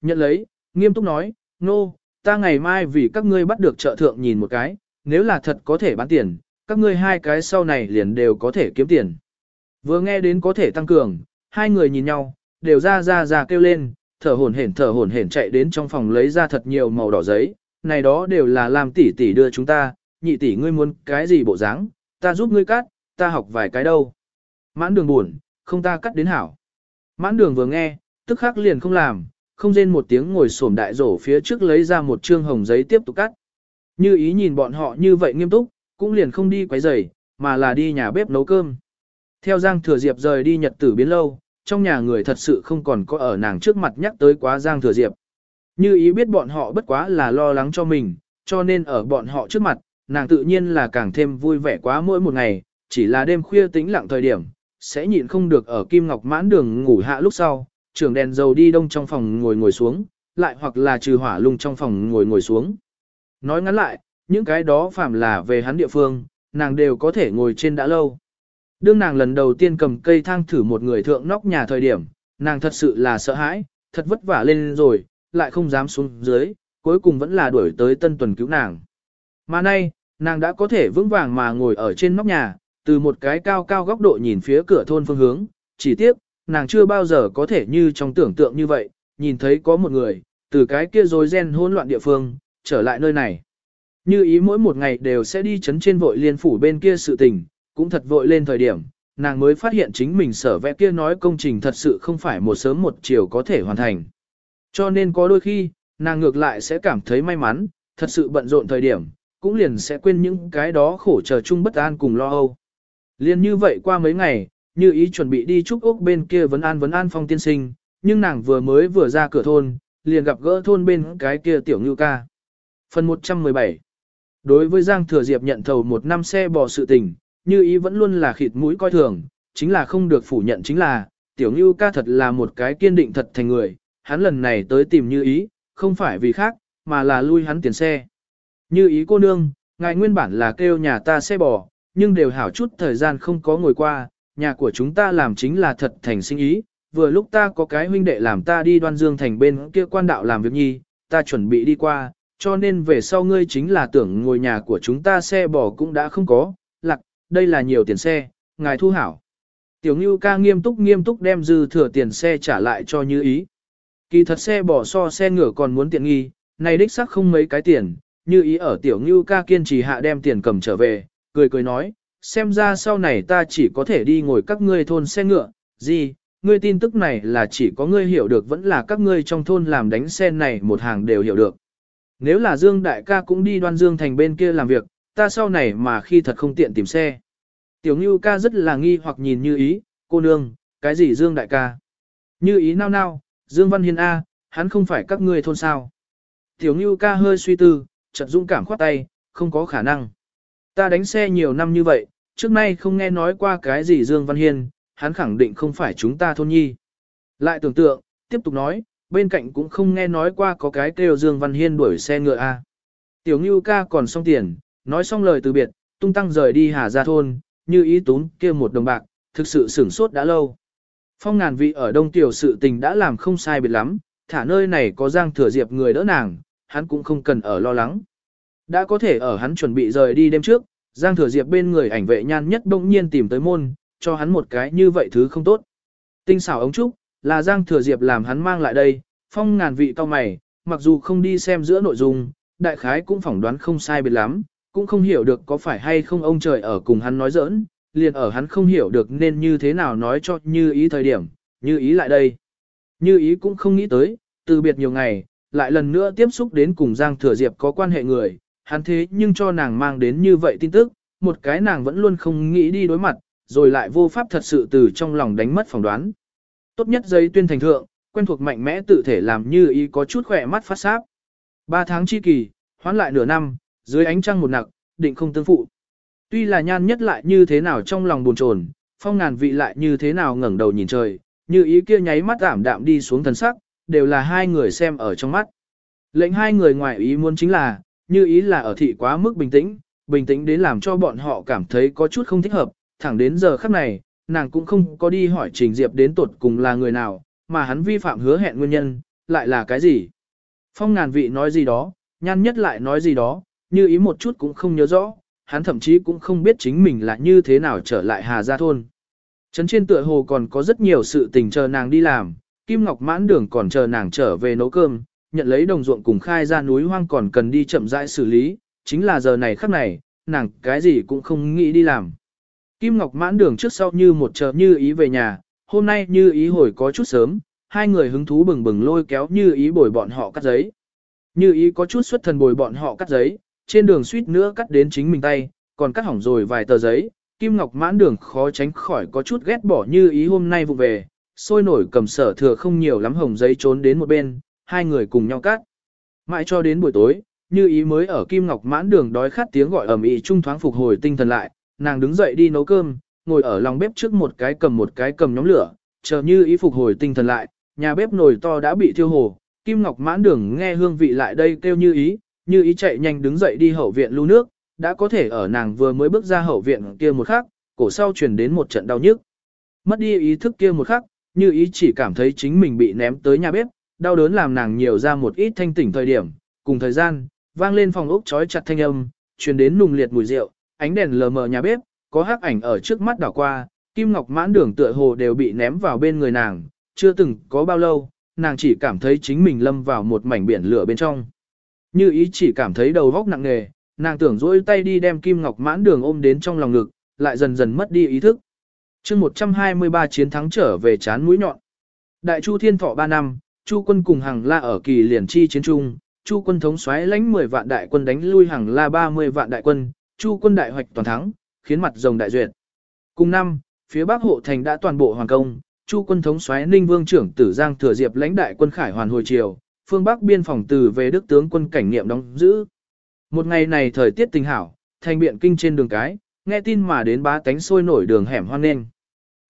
Nhận lấy, nghiêm túc nói, nô, no, ta ngày mai vì các ngươi bắt được trợ thượng nhìn một cái, nếu là thật có thể bán tiền, các ngươi hai cái sau này liền đều có thể kiếm tiền. Vừa nghe đến có thể tăng cường, hai người nhìn nhau, đều ra ra ra kêu lên, thở hổn hển thở hổn hển chạy đến trong phòng lấy ra thật nhiều màu đỏ giấy, này đó đều là làm tỷ tỷ đưa chúng ta, nhị tỷ ngươi muốn cái gì bộ dáng, ta giúp ngươi cắt, ta học vài cái đâu. Mãn đường buồn, không ta cắt đến hảo. Mãn đường vừa nghe, tức khắc liền không làm, không rên một tiếng ngồi xổm đại rổ phía trước lấy ra một trương hồng giấy tiếp tục cắt. Như ý nhìn bọn họ như vậy nghiêm túc, cũng liền không đi quấy rầy, mà là đi nhà bếp nấu cơm. Theo Giang Thừa Diệp rời đi nhật tử biến lâu, trong nhà người thật sự không còn có ở nàng trước mặt nhắc tới quá Giang Thừa Diệp. Như ý biết bọn họ bất quá là lo lắng cho mình, cho nên ở bọn họ trước mặt, nàng tự nhiên là càng thêm vui vẻ quá mỗi một ngày, chỉ là đêm khuya tĩnh lặng thời điểm, sẽ nhịn không được ở Kim Ngọc mãn đường ngủ hạ lúc sau, trường đèn dầu đi đông trong phòng ngồi ngồi xuống, lại hoặc là trừ hỏa lung trong phòng ngồi ngồi xuống. Nói ngắn lại, những cái đó phạm là về hắn địa phương, nàng đều có thể ngồi trên đã lâu. Đương nàng lần đầu tiên cầm cây thang thử một người thượng nóc nhà thời điểm, nàng thật sự là sợ hãi, thật vất vả lên rồi, lại không dám xuống dưới, cuối cùng vẫn là đuổi tới tân tuần cứu nàng. Mà nay, nàng đã có thể vững vàng mà ngồi ở trên nóc nhà, từ một cái cao cao góc độ nhìn phía cửa thôn phương hướng, chỉ tiếc, nàng chưa bao giờ có thể như trong tưởng tượng như vậy, nhìn thấy có một người, từ cái kia rối ren hỗn loạn địa phương, trở lại nơi này. Như ý mỗi một ngày đều sẽ đi chấn trên vội liên phủ bên kia sự tình, cũng thật vội lên thời điểm, nàng mới phát hiện chính mình sở vẽ kia nói công trình thật sự không phải một sớm một chiều có thể hoàn thành. Cho nên có đôi khi, nàng ngược lại sẽ cảm thấy may mắn, thật sự bận rộn thời điểm, cũng liền sẽ quên những cái đó khổ chờ chung bất an cùng lo âu. Liên như vậy qua mấy ngày, như ý chuẩn bị đi chúc ốc bên kia vấn an vấn an phong tiên sinh, nhưng nàng vừa mới vừa ra cửa thôn, liền gặp gỡ thôn bên cái kia tiểu ngưu ca. Phần 117 Đối với Giang Thừa Diệp nhận thầu một năm xe bò sự tình, như ý vẫn luôn là khịt mũi coi thường, chính là không được phủ nhận chính là, tiểu ngưu ca thật là một cái kiên định thật thành người, hắn lần này tới tìm như ý, không phải vì khác, mà là lui hắn tiền xe. Như ý cô nương, ngài nguyên bản là kêu nhà ta xe bò, nhưng đều hảo chút thời gian không có ngồi qua, nhà của chúng ta làm chính là thật thành sinh ý, vừa lúc ta có cái huynh đệ làm ta đi đoan dương thành bên kia quan đạo làm việc nhi, ta chuẩn bị đi qua, cho nên về sau ngươi chính là tưởng ngồi nhà của chúng ta xe bò cũng đã không có, lạc, đây là nhiều tiền xe, ngài thu hảo. Tiểu Ngưu ca nghiêm túc nghiêm túc đem dư thừa tiền xe trả lại cho như ý. Kỳ thật xe bỏ so xe ngựa còn muốn tiện nghi, này đích xác không mấy cái tiền, như ý ở tiểu Ngưu ca kiên trì hạ đem tiền cầm trở về, cười cười nói, xem ra sau này ta chỉ có thể đi ngồi các ngươi thôn xe ngựa, gì, ngươi tin tức này là chỉ có ngươi hiểu được vẫn là các ngươi trong thôn làm đánh xe này một hàng đều hiểu được. Nếu là Dương đại ca cũng đi đoan Dương thành bên kia làm việc, ta sau này mà khi thật không tiện tìm xe. Tiểu Ngưu ca rất là nghi hoặc nhìn như ý, cô nương, cái gì Dương đại ca? Như ý nao nao, Dương Văn Hiên A, hắn không phải các ngươi thôn sao. Tiểu Ngưu ca hơi suy tư, chợt dũng cảm khoát tay, không có khả năng. Ta đánh xe nhiều năm như vậy, trước nay không nghe nói qua cái gì Dương Văn Hiên, hắn khẳng định không phải chúng ta thôn nhi. Lại tưởng tượng, tiếp tục nói, bên cạnh cũng không nghe nói qua có cái kêu Dương Văn Hiên đuổi xe ngựa A. Tiểu Ngưu ca còn xong tiền, nói xong lời từ biệt, tung tăng rời đi Hà Gia Thôn, như ý tún kia một đồng bạc, thực sự sửng sốt đã lâu. Phong ngàn vị ở Đông Tiểu sự tình đã làm không sai biệt lắm, thả nơi này có Giang Thừa Diệp người đỡ nàng, hắn cũng không cần ở lo lắng. Đã có thể ở hắn chuẩn bị rời đi đêm trước, Giang Thừa Diệp bên người ảnh vệ nhan nhất bỗng nhiên tìm tới môn, cho hắn một cái như vậy thứ không tốt. Tinh xảo ống trúc, là Giang Thừa Diệp làm hắn mang lại đây, phong ngàn vị cao mày, mặc dù không đi xem giữa nội dung, đại khái cũng phỏng đoán không sai biệt lắm, cũng không hiểu được có phải hay không ông trời ở cùng hắn nói giỡn, liền ở hắn không hiểu được nên như thế nào nói cho như ý thời điểm, như ý lại đây. Như ý cũng không nghĩ tới, từ biệt nhiều ngày, lại lần nữa tiếp xúc đến cùng Giang Thừa Diệp có quan hệ người, hắn thế nhưng cho nàng mang đến như vậy tin tức, một cái nàng vẫn luôn không nghĩ đi đối mặt, rồi lại vô pháp thật sự từ trong lòng đánh mất phỏng đoán. Tốt nhất giấy tuyên thành thượng, quen thuộc mạnh mẽ tự thể làm như ý có chút khỏe mắt phát sáp. Ba tháng chi kỳ, hoán lại nửa năm, dưới ánh trăng một nặc, định không tương phụ. Tuy là nhan nhất lại như thế nào trong lòng buồn chồn, phong ngàn vị lại như thế nào ngẩng đầu nhìn trời, như ý kia nháy mắt ảm đạm đi xuống thần sắc, đều là hai người xem ở trong mắt. Lệnh hai người ngoài ý muốn chính là, như ý là ở thị quá mức bình tĩnh, bình tĩnh đến làm cho bọn họ cảm thấy có chút không thích hợp, thẳng đến giờ khắc này, nàng cũng không có đi hỏi Trình Diệp đến tột cùng là người nào, mà hắn vi phạm hứa hẹn nguyên nhân, lại là cái gì? Phong ngàn vị nói gì đó, nhan nhất lại nói gì đó, như ý một chút cũng không nhớ rõ, hắn thậm chí cũng không biết chính mình là như thế nào trở lại Hà Gia Thôn. Trấn trên tựa hồ còn có rất nhiều sự tình chờ nàng đi làm, Kim Ngọc mãn đường còn chờ nàng trở về nấu cơm, nhận lấy đồng ruộng cùng khai ra núi hoang còn cần đi chậm rãi xử lý, chính là giờ này khắc này, nàng cái gì cũng không nghĩ đi làm. Kim Ngọc mãn đường trước sau như một chờ như ý về nhà, hôm nay như ý hồi có chút sớm, hai người hứng thú bừng bừng lôi kéo như ý bồi bọn họ cắt giấy. Như ý có chút xuất thần bồi bọn họ cắt giấy, trên đường suýt nữa cắt đến chính mình tay, còn cắt hỏng rồi vài tờ giấy, Kim Ngọc mãn đường khó tránh khỏi có chút ghét bỏ như ý hôm nay vụ về, sôi nổi cầm sở thừa không nhiều lắm hồng giấy trốn đến một bên, hai người cùng nhau cắt. Mãi cho đến buổi tối, như ý mới ở Kim Ngọc mãn đường đói khát tiếng gọi ầm ĩ trung thoáng phục hồi tinh thần lại, nàng đứng dậy đi nấu cơm, ngồi ở lòng bếp trước một cái cầm một cái cầm nhóm lửa, chờ như ý phục hồi tinh thần lại, nhà bếp nồi to đã bị thiêu hồ, Kim Ngọc mãn đường nghe hương vị lại đây kêu như ý, như ý chạy nhanh đứng dậy đi hậu viện lưu nước, đã có thể ở nàng vừa mới bước ra hậu viện kia một khắc, cổ sau truyền đến một trận đau nhức. Mất đi ý thức kia một khắc, như ý chỉ cảm thấy chính mình bị ném tới nhà bếp, đau đớn làm nàng nhiều ra một ít thanh tỉnh thời điểm, cùng thời gian, vang lên phòng ốc chói chặt thanh âm, truyền đến nùng liệt mùi rượu, ánh đèn lờ mờ nhà bếp, có hắc ảnh ở trước mắt đảo qua, kim ngọc mãn đường tựa hồ đều bị ném vào bên người nàng, chưa từng có bao lâu, nàng chỉ cảm thấy chính mình lâm vào một mảnh biển lửa bên trong. Như ý chỉ cảm thấy đầu vóc nặng nề, nàng tưởng dỗi tay đi đem kim ngọc mãn đường ôm đến trong lòng ngực, lại dần dần mất đi ý thức. chương 123 chiến thắng trở về chán mũi nhọn. Đại Chu Thiên Thọ 3 năm, Chu quân cùng hàng la ở kỳ liền chi chiến trung, Chu quân thống xoáy lãnh 10 vạn đại quân đánh lui hàng la 30 vạn đại quân, Chu quân đại hoạch toàn thắng, khiến mặt rồng đại duyệt. Cùng năm, phía Bắc hộ thành đã toàn bộ hoàn công, Chu quân thống soái Ninh Vương trưởng Tử Giang thừa diệp lãnh đại quân khải hoàn hồi triều. phương Bắc biên phòng từ về Đức tướng quân cảnh nghiệm đóng giữ. Một ngày này thời tiết tình hảo, thành biện kinh trên đường cái, nghe tin mà đến bá tánh sôi nổi đường hẻm hoan nên.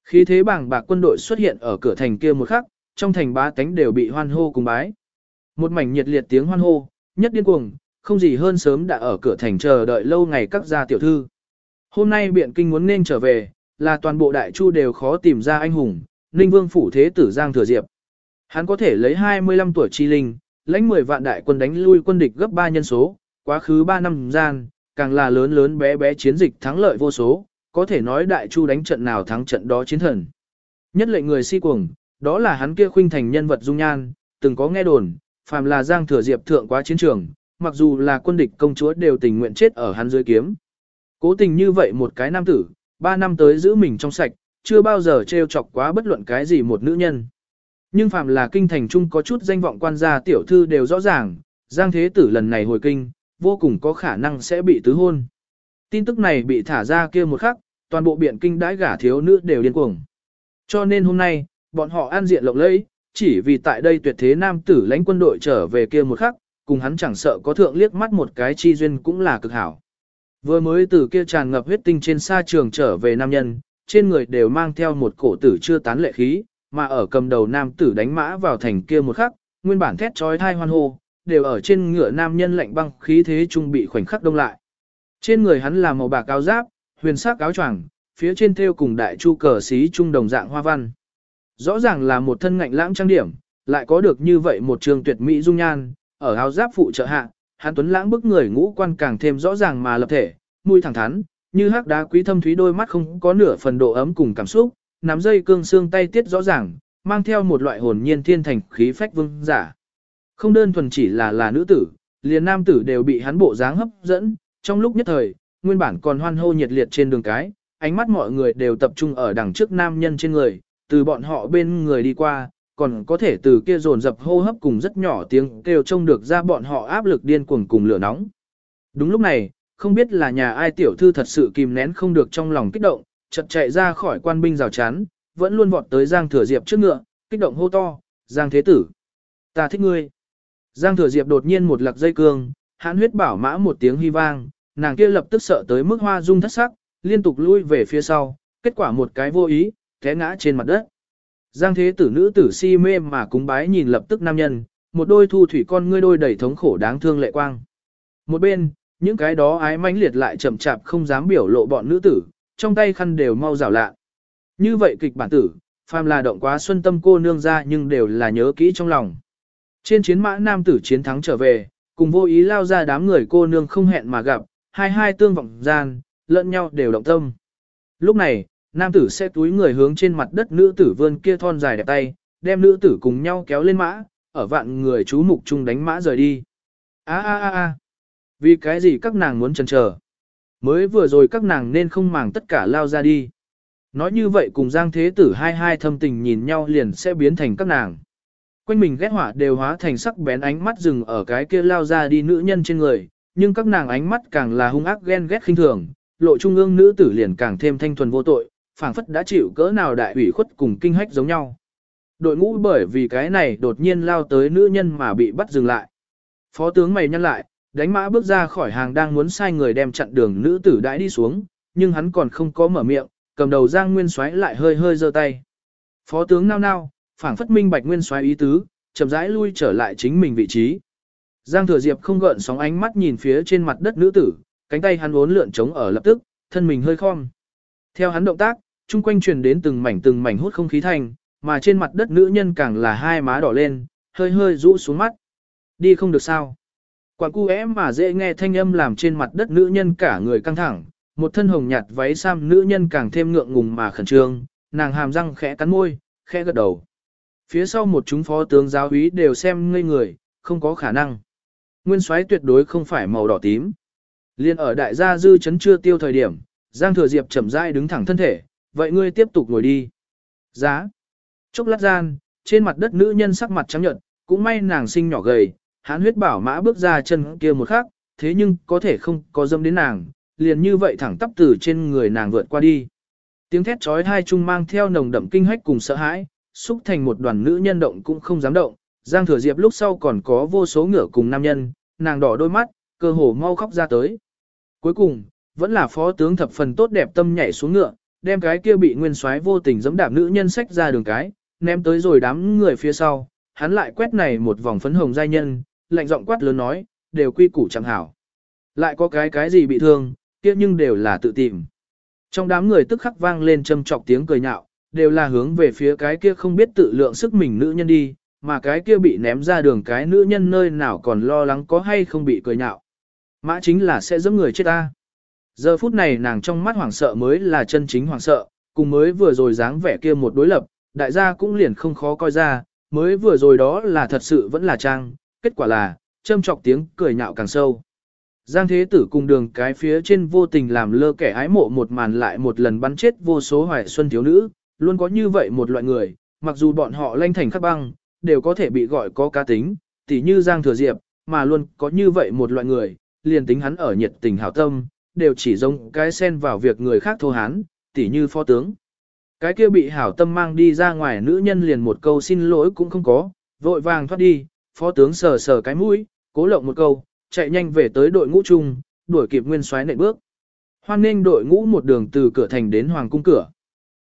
Khí thế bảng bạc quân đội xuất hiện ở cửa thành kia một khắc, trong thành bá tánh đều bị hoan hô cùng bái. Một mảnh nhiệt liệt tiếng hoan hô, nhất điên cuồng, không gì hơn sớm đã ở cửa thành chờ đợi lâu ngày các gia tiểu thư. Hôm nay biện kinh muốn nên trở về, là toàn bộ đại chu đều khó tìm ra anh hùng, Ninh Vương phủ thế tử Giang Thừa Diệp. Hắn có thể lấy 25 tuổi chi linh, lãnh 10 vạn đại quân đánh lui quân địch gấp 3 nhân số, quá khứ 3 năm gian, càng là lớn lớn bé bé chiến dịch thắng lợi vô số, có thể nói đại chu đánh trận nào thắng trận đó chiến thần. Nhất lệnh người si cuồng, đó là hắn kia khuynh thành nhân vật dung nhan, từng có nghe đồn, phàm là Giang Thừa Diệp thượng quá chiến trường, mặc dù là quân địch công chúa đều tình nguyện chết ở hắn dưới kiếm. Cố tình như vậy một cái nam tử, ba năm tới giữ mình trong sạch, chưa bao giờ trêu chọc quá bất luận cái gì một nữ nhân. Nhưng phàm là kinh thành trung có chút danh vọng quan gia tiểu thư đều rõ ràng, Giang Thế Tử lần này hồi kinh, vô cùng có khả năng sẽ bị tứ hôn. Tin tức này bị thả ra kia một khắc, toàn bộ biện kinh đãi gả thiếu nữ đều điên cuồng. Cho nên hôm nay, bọn họ an diện lộng lẫy, chỉ vì tại đây tuyệt thế nam tử lãnh quân đội trở về kia một khắc, cùng hắn chẳng sợ có thượng liếc mắt một cái chi duyên cũng là cực hảo. Vừa mới từ kia tràn ngập huyết tinh trên sa trường trở về nam nhân, trên người đều mang theo một cổ tử chưa tán lệ khí, mà ở cầm đầu nam tử đánh mã vào thành kia một khắc, nguyên bản thét trói thai hoan hô, đều ở trên ngựa nam nhân lạnh băng khí thế trung bị khoảnh khắc đông lại. Trên người hắn là màu bạc áo giáp, huyền sắc áo choàng, phía trên thêu cùng đại chu cờ xí trung đồng dạng hoa văn. Rõ ràng là một thân ngạnh lãng trang điểm, lại có được như vậy một trường tuyệt mỹ dung nhan, ở áo giáp phụ trợ hạ, hắn tuấn lãng bức người ngũ quan càng thêm rõ ràng mà lập thể, mũi thẳng thắn, như hắc đá quý thâm thúy đôi mắt không có nửa phần độ ấm cùng cảm xúc, nắm dây cương xương tay tiết rõ ràng, mang theo một loại hồn nhiên thiên thành khí phách vương giả. Không đơn thuần chỉ là là nữ tử, liền nam tử đều bị hắn bộ dáng hấp dẫn, trong lúc nhất thời, nguyên bản còn hoan hô nhiệt liệt trên đường cái, ánh mắt mọi người đều tập trung ở đằng trước nam nhân trên người, từ bọn họ bên người đi qua, còn có thể từ kia dồn dập hô hấp cùng rất nhỏ tiếng kêu trông được ra bọn họ áp lực điên cuồng cùng lửa nóng. Đúng lúc này, không biết là nhà ai tiểu thư thật sự kìm nén không được trong lòng kích động, chợt chạy ra khỏi quan binh rào chắn, vẫn luôn vọt tới Giang Thừa Diệp trước ngựa, kích động hô to, Giang Thế Tử. Ta thích ngươi. Giang Thừa Diệp đột nhiên một lặc dây cương, hãn huyết bảo mã một tiếng hy vang, nàng kia lập tức sợ tới mức hoa dung thất sắc, liên tục lui về phía sau, kết quả một cái vô ý, té ngã trên mặt đất. Giang thế tử nữ tử si mê mà cúng bái nhìn lập tức nam nhân, một đôi thu thủy con ngươi đôi đầy thống khổ đáng thương lệ quang. Một bên, những cái đó ái mãnh liệt lại chậm chạp không dám biểu lộ bọn nữ tử, trong tay khăn đều mau rào lạ. Như vậy kịch bản tử, phàm là động quá xuân tâm cô nương ra nhưng đều là nhớ kỹ trong lòng. Trên chiến mã nam tử chiến thắng trở về, cùng vô ý lao ra đám người cô nương không hẹn mà gặp, hai hai tương vọng gian, lẫn nhau đều động tâm. Lúc này, nam tử sẽ túi người hướng trên mặt đất nữ tử vươn kia thon dài đẹp tay, đem nữ tử cùng nhau kéo lên mã, ở vạn người chú mục chung đánh mã rời đi. A a a a. Vì cái gì các nàng muốn chần chờ? Mới vừa rồi các nàng nên không màng tất cả lao ra đi. Nói như vậy cùng Giang Thế Tử hai hai thâm tình nhìn nhau liền sẽ biến thành các nàng. Quanh mình ghét hỏa đều hóa thành sắc bén ánh mắt dừng ở cái kia lao ra đi nữ nhân trên người, nhưng các nàng ánh mắt càng là hung ác ghen ghét khinh thường, lộ trung ương nữ tử liền càng thêm thanh thuần vô tội, phảng phất đã chịu cỡ nào đại ủy khuất cùng kinh hách giống nhau. Đội ngũ bởi vì cái này đột nhiên lao tới nữ nhân mà bị bắt dừng lại. Phó tướng mày nhăn lại, đánh mã bước ra khỏi hàng đang muốn sai người đem chặn đường nữ tử đãi đi xuống, nhưng hắn còn không có mở miệng, cầm đầu Giang Nguyên Soái lại hơi hơi giơ tay. Phó tướng nao nao, phảng phất minh bạch Nguyên Soái ý tứ, chậm rãi lui trở lại chính mình vị trí. Giang Thừa Diệp không gợn sóng ánh mắt nhìn phía trên mặt đất nữ tử, cánh tay hắn uốn lượn chống ở lập tức, thân mình hơi khom. Theo hắn động tác, chung quanh truyền đến từng mảnh từng mảnh hút không khí thành, mà trên mặt đất nữ nhân càng là hai má đỏ lên, hơi hơi rũ xuống mắt. Đi không được sao. Quản cu em mà dễ nghe thanh âm làm trên mặt đất nữ nhân cả người căng thẳng, một thân hồng nhạt váy sam nữ nhân càng thêm ngượng ngùng mà khẩn trương, nàng hàm răng khẽ cắn môi, khẽ gật đầu. Phía sau một chúng phó tướng giáo úy đều xem ngây người, không có khả năng. Nguyên soái tuyệt đối không phải màu đỏ tím. Liên ở đại gia dư chấn chưa tiêu thời điểm, Giang Thừa Diệp chậm rãi đứng thẳng thân thể, vậy ngươi tiếp tục ngồi đi. Giá. Chốc lát gian, trên mặt đất nữ nhân sắc mặt trắng nhợt, cũng may nàng sinh nhỏ gầy, hán huyết bảo mã bước ra chân kia một khắc, thế nhưng có thể không có dâm đến nàng, liền như vậy thẳng tắp từ trên người nàng vượt qua đi. Tiếng thét trói thai chung mang theo nồng đậm kinh hách cùng sợ hãi, xúc thành một đoàn nữ nhân động cũng không dám động, Giang Thừa Diệp lúc sau còn có vô số ngựa cùng nam nhân, nàng đỏ đôi mắt, cơ hồ mau khóc ra tới. Cuối cùng, vẫn là phó tướng thập phần tốt đẹp tâm nhảy xuống ngựa, đem cái kia bị nguyên soái vô tình giẫm đạp nữ nhân sách ra đường cái, ném tới rồi đám người phía sau, hắn lại quét này một vòng phấn hồng giai nhân, lạnh giọng quát lớn nói, đều quy củ chẳng hảo. Lại có cái cái gì bị thương, kia nhưng đều là tự tìm. Trong đám người tức khắc vang lên châm chọc tiếng cười nhạo, đều là hướng về phía cái kia không biết tự lượng sức mình nữ nhân đi, mà cái kia bị ném ra đường cái nữ nhân nơi nào còn lo lắng có hay không bị cười nhạo. Mã chính là sẽ giẫm người chết ta. Giờ phút này nàng trong mắt hoảng sợ mới là chân chính hoảng sợ, cùng mới vừa rồi dáng vẻ kia một đối lập, đại gia cũng liền không khó coi ra, mới vừa rồi đó là thật sự vẫn là trang, kết quả là, châm chọc tiếng cười nhạo càng sâu. Giang thế tử cùng đường cái phía trên vô tình làm lơ kẻ ái mộ một màn lại một lần bắn chết vô số hoài xuân thiếu nữ, luôn có như vậy một loại người, mặc dù bọn họ lanh thành khắc băng, đều có thể bị gọi có cá tính, tỉ như Giang thừa diệp, mà luôn có như vậy một loại người, liền tính hắn ở nhiệt tình hảo tâm, đều chỉ giống cái xen vào việc người khác thô hán, tỉ như phó tướng. Cái kia bị hảo tâm mang đi ra ngoài nữ nhân liền một câu xin lỗi cũng không có, vội vàng thoát đi, phó tướng sờ sờ cái mũi, cố lộng một câu, chạy nhanh về tới đội ngũ chung, đuổi kịp nguyên soái nệ bước. Hoan nên đội ngũ một đường từ cửa thành đến hoàng cung cửa.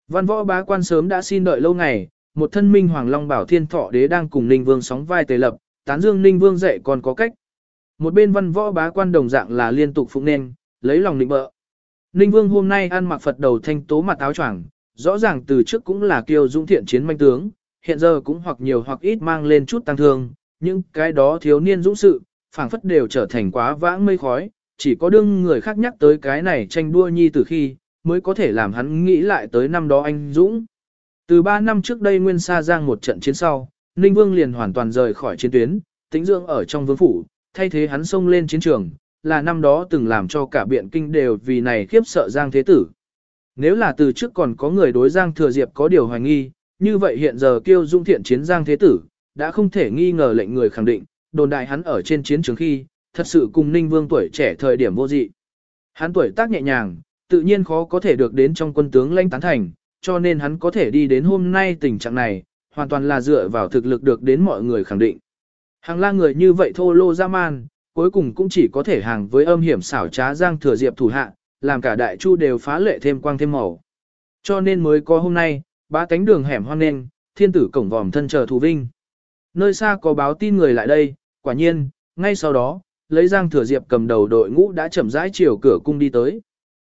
Văn võ bá quan sớm đã xin đợi lâu ngày, một thân minh hoàng long bảo thiên thọ đế đang cùng ninh vương sóng vai tề lập, tán dương ninh vương dạy còn có cách. Một bên văn võ bá quan đồng dạng là liên tục phụng nên, lấy lòng định bợ. Ninh vương hôm nay ăn mặc Phật đầu thanh tố mặt áo choàng, rõ ràng từ trước cũng là kiêu dũng thiện chiến manh tướng, hiện giờ cũng hoặc nhiều hoặc ít mang lên chút tăng thương, nhưng cái đó thiếu niên dũng sự, phảng phất đều trở thành quá vãng mây khói, chỉ có đương người khác nhắc tới cái này tranh đua nhi từ khi, mới có thể làm hắn nghĩ lại tới năm đó anh Dũng. Từ 3 năm trước đây Nguyên Sa Giang một trận chiến sau, Ninh Vương liền hoàn toàn rời khỏi chiến tuyến, tĩnh dưỡng ở trong vương phủ, thay thế hắn xông lên chiến trường, là năm đó từng làm cho cả biện kinh đều vì này khiếp sợ Giang Thế Tử. Nếu là từ trước còn có người đối Giang Thừa Diệp có điều hoài nghi, như vậy hiện giờ kêu dung thiện chiến Giang Thế Tử, đã không thể nghi ngờ lệnh người khẳng định, đồn đại hắn ở trên chiến trường khi, thật sự cùng Ninh Vương tuổi trẻ thời điểm vô dị. Hắn tuổi tác nhẹ nhàng, tự nhiên khó có thể được đến trong quân tướng lãnh tán thành, cho nên hắn có thể đi đến hôm nay tình trạng này, hoàn toàn là dựa vào thực lực được đến mọi người khẳng định. Hàng la người như vậy thô lô ra man, cuối cùng cũng chỉ có thể hàng với âm hiểm xảo trá giang thừa diệp thủ hạ, làm cả đại chu đều phá lệ thêm quang thêm màu. Cho nên mới có hôm nay, ba cánh đường hẻm hoang nên, thiên tử cổng vòm thân chờ thù vinh. Nơi xa có báo tin người lại đây, quả nhiên, ngay sau đó, lấy giang thừa diệp cầm đầu đội ngũ đã chậm rãi chiều cửa cung đi tới.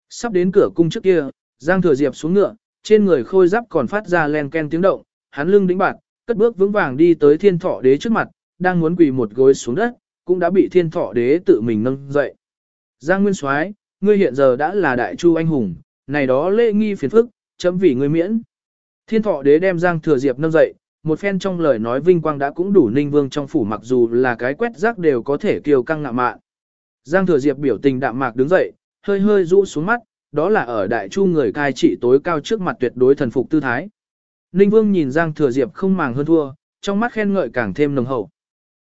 Sắp đến cửa cung trước kia, giang thừa diệp xuống ngựa, trên người khôi giáp còn phát ra len ken tiếng động, hắn lưng đĩnh bạt, cất bước vững vàng đi tới thiên thọ đế trước mặt, đang muốn quỳ một gối xuống đất, cũng đã bị thiên thọ đế tự mình nâng dậy. Giang Nguyên Soái, ngươi hiện giờ đã là đại chu anh hùng, này đó lễ nghi phiền phức, chấm vì ngươi miễn. Thiên thọ đế đem Giang Thừa Diệp nâng dậy, một phen trong lời nói vinh quang đã cũng đủ ninh vương trong phủ mặc dù là cái quét rác đều có thể kiều căng ngạ mạn. Giang Thừa Diệp biểu tình đạm mạc đứng dậy, hơi hơi rũ xuống mắt, đó là ở đại chu người cai trị tối cao trước mặt tuyệt đối thần phục tư thái. Ninh Vương nhìn Giang Thừa Diệp không màng hơn thua, trong mắt khen ngợi càng thêm nồng hậu.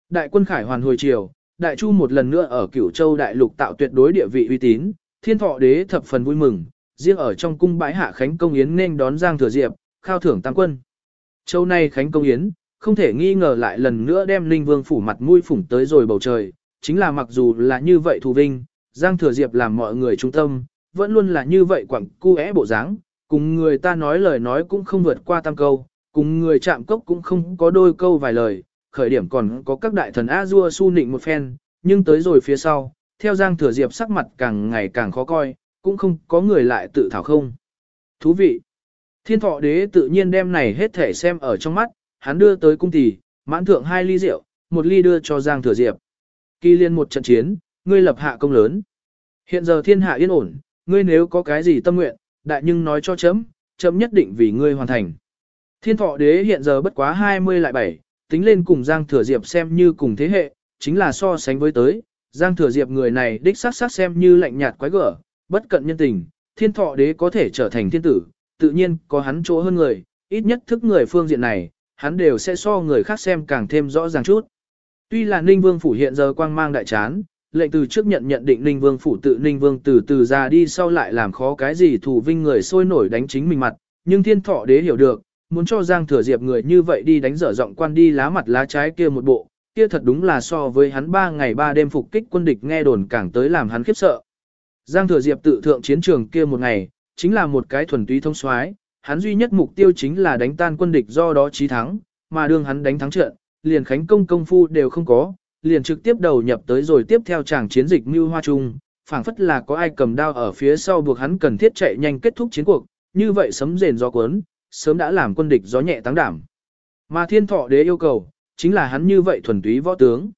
Đại quân khải hoàn hồi chiều, đại chu một lần nữa ở cửu châu đại lục tạo tuyệt đối địa vị uy tín, thiên thọ đế thập phần vui mừng, riêng ở trong cung bãi hạ khánh công yến nên đón Giang Thừa Diệp, khao thưởng tam quân. Châu nay khánh công yến, không thể nghi ngờ lại lần nữa đem Linh Vương phủ mặt mũi phủng tới rồi bầu trời, chính là mặc dù là như vậy thù vinh, Giang Thừa Diệp làm mọi người trung tâm, vẫn luôn là như vậy quẳng cu é bộ dáng, cùng người ta nói lời nói cũng không vượt qua tam câu, cùng người chạm cốc cũng không có đôi câu vài lời, khởi điểm còn có các đại thần A-dua su nịnh một phen, nhưng tới rồi phía sau, theo Giang Thừa Diệp sắc mặt càng ngày càng khó coi, cũng không có người lại tự thảo không. Thú vị! Thiên thọ đế tự nhiên đem này hết thể xem ở trong mắt, hắn đưa tới cung tỷ, mãn thượng hai ly rượu, một ly đưa cho Giang Thừa Diệp. Kỳ liên một trận chiến, ngươi lập hạ công lớn. Hiện giờ thiên hạ yên ổn, ngươi nếu có cái gì tâm nguyện, đại nhưng nói cho chấm, chấm nhất định vì ngươi hoàn thành. Thiên thọ đế hiện giờ bất quá 20 lại 7, tính lên cùng Giang Thừa Diệp xem như cùng thế hệ, chính là so sánh với tới, Giang Thừa Diệp người này đích xác xác xem như lạnh nhạt quái gở, bất cận nhân tình, thiên thọ đế có thể trở thành thiên tử, tự nhiên có hắn chỗ hơn người, ít nhất thức người phương diện này, hắn đều sẽ so người khác xem càng thêm rõ ràng chút. Tuy là Ninh Vương phủ hiện giờ quang mang đại chán, lệnh từ trước nhận nhận định Ninh Vương phủ tự Ninh Vương từ từ ra đi sau lại làm khó cái gì thủ vinh người sôi nổi đánh chính mình mặt, nhưng thiên thọ đế hiểu được, muốn cho Giang Thừa Diệp người như vậy đi đánh dở giọng quan đi lá mặt lá trái kia một bộ, kia thật đúng là so với hắn ba ngày ba đêm phục kích quân địch nghe đồn càng tới làm hắn khiếp sợ. Giang Thừa Diệp tự thượng chiến trường kia một ngày, chính là một cái thuần túy thông soái, hắn duy nhất mục tiêu chính là đánh tan quân địch do đó chí thắng, mà đương hắn đánh thắng trận, liền khánh công công phu đều không có, liền trực tiếp đầu nhập tới rồi tiếp theo chàng chiến dịch Mưu Hoa Trung, phảng phất là có ai cầm đao ở phía sau buộc hắn cần thiết chạy nhanh kết thúc chiến cuộc, như vậy sấm rền gió cuốn, sớm đã làm quân địch gió nhẹ tăng đảm. Mà thiên thọ đế yêu cầu, chính là hắn như vậy thuần túy võ tướng.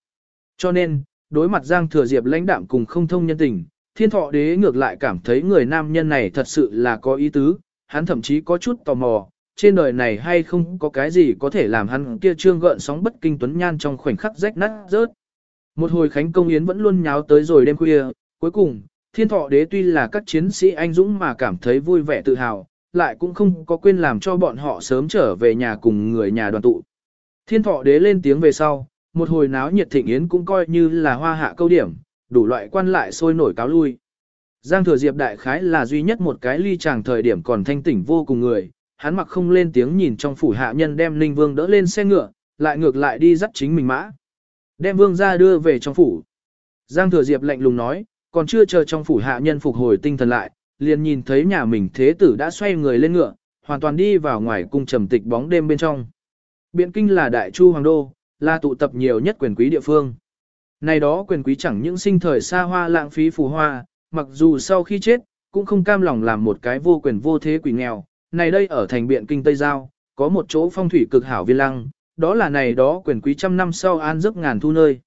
Cho nên, đối mặt Giang Thừa Diệp lãnh đạm cùng không thông nhân tình, thiên thọ đế ngược lại cảm thấy người nam nhân này thật sự là có ý tứ, hắn thậm chí có chút tò mò, trên đời này hay không có cái gì có thể làm hắn kia trương gợn sóng bất kinh tuấn nhan trong khoảnh khắc rách nát rớt. Một hồi khánh công yến vẫn luôn nháo tới rồi đêm khuya, cuối cùng, thiên thọ đế tuy là các chiến sĩ anh dũng mà cảm thấy vui vẻ tự hào, lại cũng không có quên làm cho bọn họ sớm trở về nhà cùng người nhà đoàn tụ. Thiên thọ đế lên tiếng về sau, một hồi náo nhiệt thịnh yến cũng coi như là hoa hạ câu điểm, đủ loại quan lại sôi nổi cáo lui. Giang thừa diệp đại khái là duy nhất một cái ly chàng thời điểm còn thanh tỉnh vô cùng người, hắn mặc không lên tiếng nhìn trong phủ hạ nhân đem Ninh Vương đỡ lên xe ngựa, lại ngược lại đi dắt chính mình mã. Đem Vương ra đưa về trong phủ. Giang thừa diệp lạnh lùng nói, còn chưa chờ trong phủ hạ nhân phục hồi tinh thần lại, liền nhìn thấy nhà mình thế tử đã xoay người lên ngựa, hoàn toàn đi vào ngoài cung trầm tịch bóng đêm bên trong. Biện kinh là đại chu hoàng đô, là tụ tập nhiều nhất quyền quý địa phương. Này đó quyền quý chẳng những sinh thời xa hoa lãng phí phù hoa, mặc dù sau khi chết, cũng không cam lòng làm một cái vô quyền vô thế quỷ nghèo. Này đây ở thành biện kinh Tây Giao, có một chỗ phong thủy cực hảo viên lăng, đó là này đó quyền quý trăm năm sau an giấc ngàn thu nơi.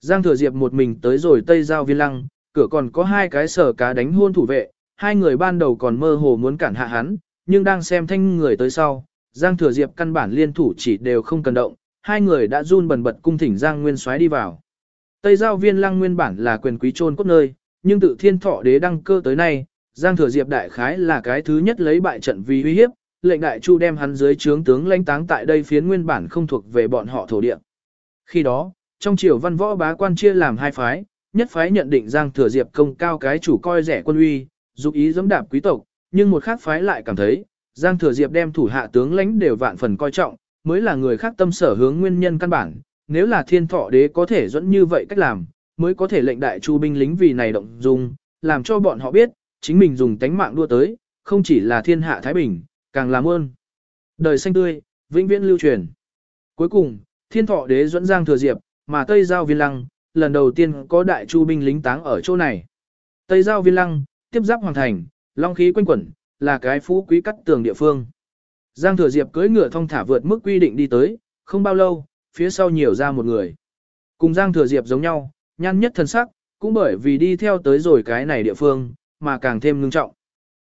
Giang Thừa Diệp một mình tới rồi Tây Giao viên lăng, cửa còn có hai cái sở cá đánh hôn thủ vệ, hai người ban đầu còn mơ hồ muốn cản hạ hắn, nhưng đang xem thanh người tới sau, Giang Thừa Diệp căn bản liên thủ chỉ đều không cần động, hai người đã run bần bật cung thỉnh Giang Nguyên Soái đi vào. Tây Giao Viên Lăng nguyên bản là quyền quý trôn cốt nơi, nhưng tự thiên thọ đế đăng cơ tới nay, Giang Thừa Diệp đại khái là cái thứ nhất lấy bại trận vì uy hiếp, lệnh đại chu đem hắn dưới trướng tướng lãnh táng tại đây phiến nguyên bản không thuộc về bọn họ thổ địa. Khi đó, trong triều văn võ bá quan chia làm hai phái, nhất phái nhận định Giang Thừa Diệp công cao cái chủ coi rẻ quân uy, dục ý dẫm đạp quý tộc, nhưng một khác phái lại cảm thấy, Giang Thừa Diệp đem thủ hạ tướng lãnh đều vạn phần coi trọng, mới là người khác tâm sở hướng nguyên nhân căn bản, nếu là thiên thọ đế có thể dẫn như vậy cách làm, mới có thể lệnh đại chu binh lính vì này động dung, làm cho bọn họ biết, chính mình dùng tánh mạng đua tới, không chỉ là thiên hạ Thái Bình, càng làm ơn. Đời xanh tươi, vĩnh viễn lưu truyền. Cuối cùng, thiên thọ đế dẫn Giang Thừa Diệp, mà Tây Giao Viên Lăng, lần đầu tiên có đại chu binh lính táng ở chỗ này. Tây Giao Viên Lăng, tiếp giáp hoàng thành, long khí quanh quẩn, là cái phú quý cắt tường địa phương. Giang Thừa Diệp cưỡi ngựa thong thả vượt mức quy định đi tới, không bao lâu, phía sau nhiều ra một người. Cùng Giang Thừa Diệp giống nhau, nhan nhất thân sắc, cũng bởi vì đi theo tới rồi cái này địa phương, mà càng thêm ngưng trọng.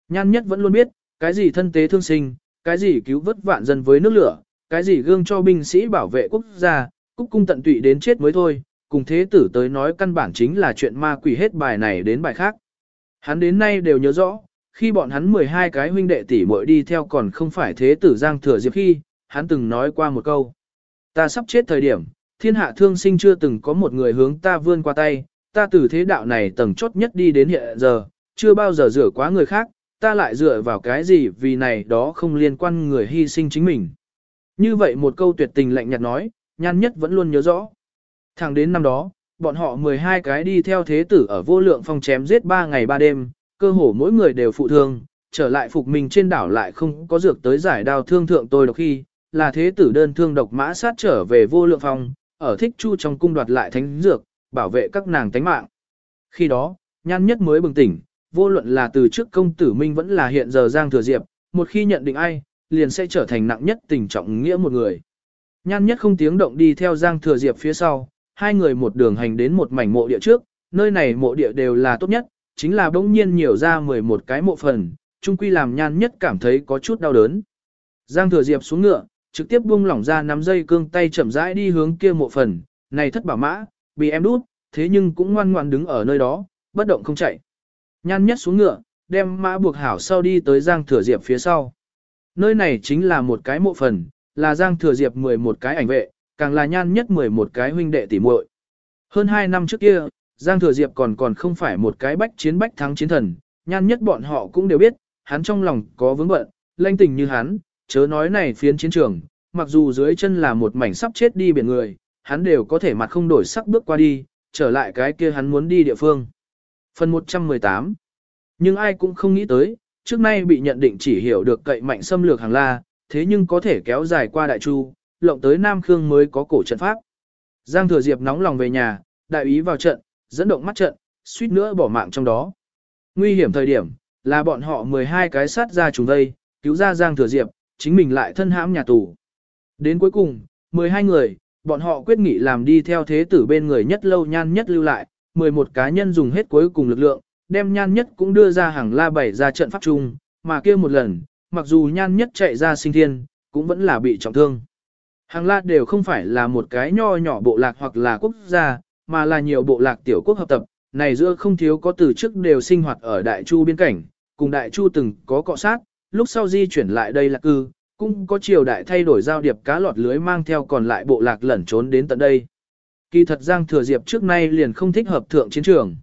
Nhan nhất vẫn luôn biết, cái gì thân tế thương sinh, cái gì cứu vớt vạn dân với nước lửa, cái gì gương cho binh sĩ bảo vệ quốc gia, cúc cung tận tụy đến chết mới thôi, cùng thế tử tới nói căn bản chính là chuyện ma quỷ hết bài này đến bài khác. Hắn đến nay đều nhớ rõ, khi bọn hắn 12 cái huynh đệ tỷ muội đi theo còn không phải thế tử Giang Thừa Diệp khi, hắn từng nói qua một câu. Ta sắp chết thời điểm, thiên hạ thương sinh chưa từng có một người hướng ta vươn qua tay, ta từ thế đạo này tầng chốt nhất đi đến hiện giờ, chưa bao giờ rửa quá người khác, ta lại dựa vào cái gì vì này đó không liên quan người hy sinh chính mình. Như vậy một câu tuyệt tình lạnh nhạt nói, nhan nhất vẫn luôn nhớ rõ. Thẳng đến năm đó, bọn họ 12 cái đi theo thế tử ở vô lượng phong chém giết 3 ngày 3 đêm, cơ hồ mỗi người đều phụ thương, trở lại phục mình trên đảo lại không có dược tới giải đao thương thượng tôi độc khi, là thế tử đơn thương độc mã sát trở về vô lượng phong, ở thích chu trong cung đoạt lại thánh dược, bảo vệ các nàng tánh mạng. Khi đó, nhan nhất mới bừng tỉnh, vô luận là từ trước công tử minh vẫn là hiện giờ Giang Thừa Diệp, một khi nhận định ai, liền sẽ trở thành nặng nhất tình trọng nghĩa một người. Nhan nhất không tiếng động đi theo Giang Thừa Diệp phía sau, hai người một đường hành đến một mảnh mộ địa trước, nơi này mộ địa đều là tốt nhất, chính là bỗng nhiên nhiều ra 11 cái mộ phần, chung quy làm nhan nhất cảm thấy có chút đau đớn. Giang Thừa Diệp xuống ngựa, trực tiếp buông lỏng ra nắm dây cương tay chậm rãi đi hướng kia mộ phần, này thất bảo mã, bị em đút, thế nhưng cũng ngoan ngoan đứng ở nơi đó, bất động không chạy. Nhan nhất xuống ngựa, đem mã buộc hảo sau đi tới Giang Thừa Diệp phía sau. Nơi này chính là một cái mộ phần, là Giang Thừa Diệp 11 cái ảnh vệ, càng là nhan nhất 11 cái huynh đệ tỉ muội. Hơn 2 năm trước kia, Giang Thừa Diệp còn còn không phải một cái bách chiến bách thắng chiến thần, nhan nhất bọn họ cũng đều biết, hắn trong lòng có vướng bận, lanh tình như hắn, chớ nói này phiến chiến trường, mặc dù dưới chân là một mảnh sắp chết đi biển người, hắn đều có thể mặt không đổi sắc bước qua đi, trở lại cái kia hắn muốn đi địa phương. Phần 118 Nhưng ai cũng không nghĩ tới, trước nay bị nhận định chỉ hiểu được cậy mạnh xâm lược hàng la, thế nhưng có thể kéo dài qua đại chu, lộng tới Nam Khương mới có cổ trận pháp. Giang Thừa Diệp nóng lòng về nhà, đại ý vào trận, dẫn động mắt trận, suýt nữa bỏ mạng trong đó. Nguy hiểm thời điểm, là bọn họ 12 cái sát ra trùng đây, cứu ra Giang Thừa Diệp, chính mình lại thân hãm nhà tù. Đến cuối cùng, 12 người, bọn họ quyết nghị làm đi theo thế tử bên người nhất lâu nhan nhất lưu lại, 11 cá nhân dùng hết cuối cùng lực lượng, đem nhan nhất cũng đưa ra hàng la bảy ra trận pháp chung, mà kia một lần, mặc dù nhan nhất chạy ra sinh thiên, cũng vẫn là bị trọng thương. Hàng la đều không phải là một cái nho nhỏ bộ lạc hoặc là quốc gia, mà là nhiều bộ lạc tiểu quốc hợp tập, này giữa không thiếu có từ trước đều sinh hoạt ở Đại Chu biên cảnh, cùng Đại Chu từng có cọ sát, lúc sau di chuyển lại đây là cư, cũng có triều đại thay đổi giao điệp cá lọt lưới mang theo còn lại bộ lạc lẩn trốn đến tận đây. Kỳ thật Giang Thừa Diệp trước nay liền không thích hợp thượng chiến trường.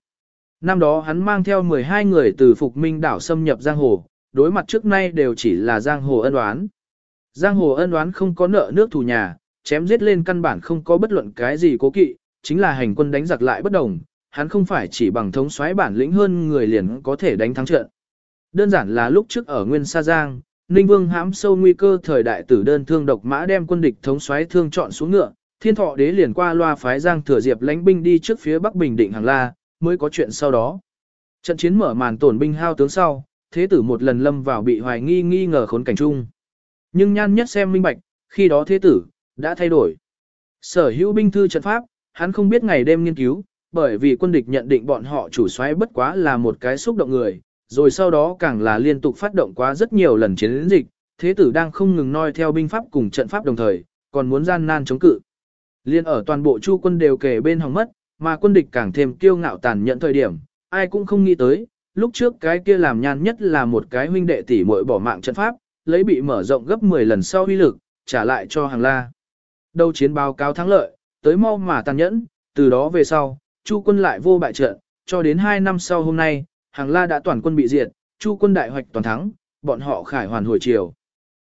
Năm đó hắn mang theo 12 người từ Phục Minh đảo xâm nhập Giang Hồ, đối mặt trước nay đều chỉ là Giang Hồ ân oán. Giang Hồ ân oán không có nợ nước thù nhà, chém giết lên căn bản không có bất luận cái gì cố kỵ, chính là hành quân đánh giặc lại bất đồng, hắn không phải chỉ bằng thống soái bản lĩnh hơn người liền có thể đánh thắng trận. Đơn giản là lúc trước ở Nguyên Sa Giang, Ninh Vương hãm sâu nguy cơ thời đại tử đơn thương độc mã đem quân địch thống soái thương chọn xuống ngựa, Thiên Thọ đế liền qua loa phái Giang Thừa Diệp lãnh binh đi trước phía Bắc Bình Định Hàng La, mới có chuyện sau đó. Trận chiến mở màn tổn binh hao tướng sau, thế tử một lần lâm vào bị hoài nghi nghi ngờ khốn cảnh chung. Nhưng nhan nhất xem minh bạch, khi đó thế tử, đã thay đổi. Sở hữu binh thư trận pháp, hắn không biết ngày đêm nghiên cứu, bởi vì quân địch nhận định bọn họ chủ soái bất quá là một cái xúc động người, rồi sau đó càng là liên tục phát động quá rất nhiều lần chiến dịch, thế tử đang không ngừng noi theo binh pháp cùng trận pháp đồng thời, còn muốn gian nan chống cự. Liên ở toàn bộ chu quân đều kề bên hòng mất, mà quân địch càng thêm kiêu ngạo tàn nhận thời điểm, ai cũng không nghĩ tới, lúc trước cái kia làm nhan nhất là một cái huynh đệ tỷ muội bỏ mạng trận pháp, lấy bị mở rộng gấp 10 lần sau uy lực, trả lại cho hàng la. Đầu chiến báo cáo thắng lợi, tới mau mà tàn nhẫn, từ đó về sau, Chu quân lại vô bại trận, cho đến 2 năm sau hôm nay, hàng la đã toàn quân bị diệt, Chu quân đại hoạch toàn thắng, bọn họ khải hoàn hồi chiều.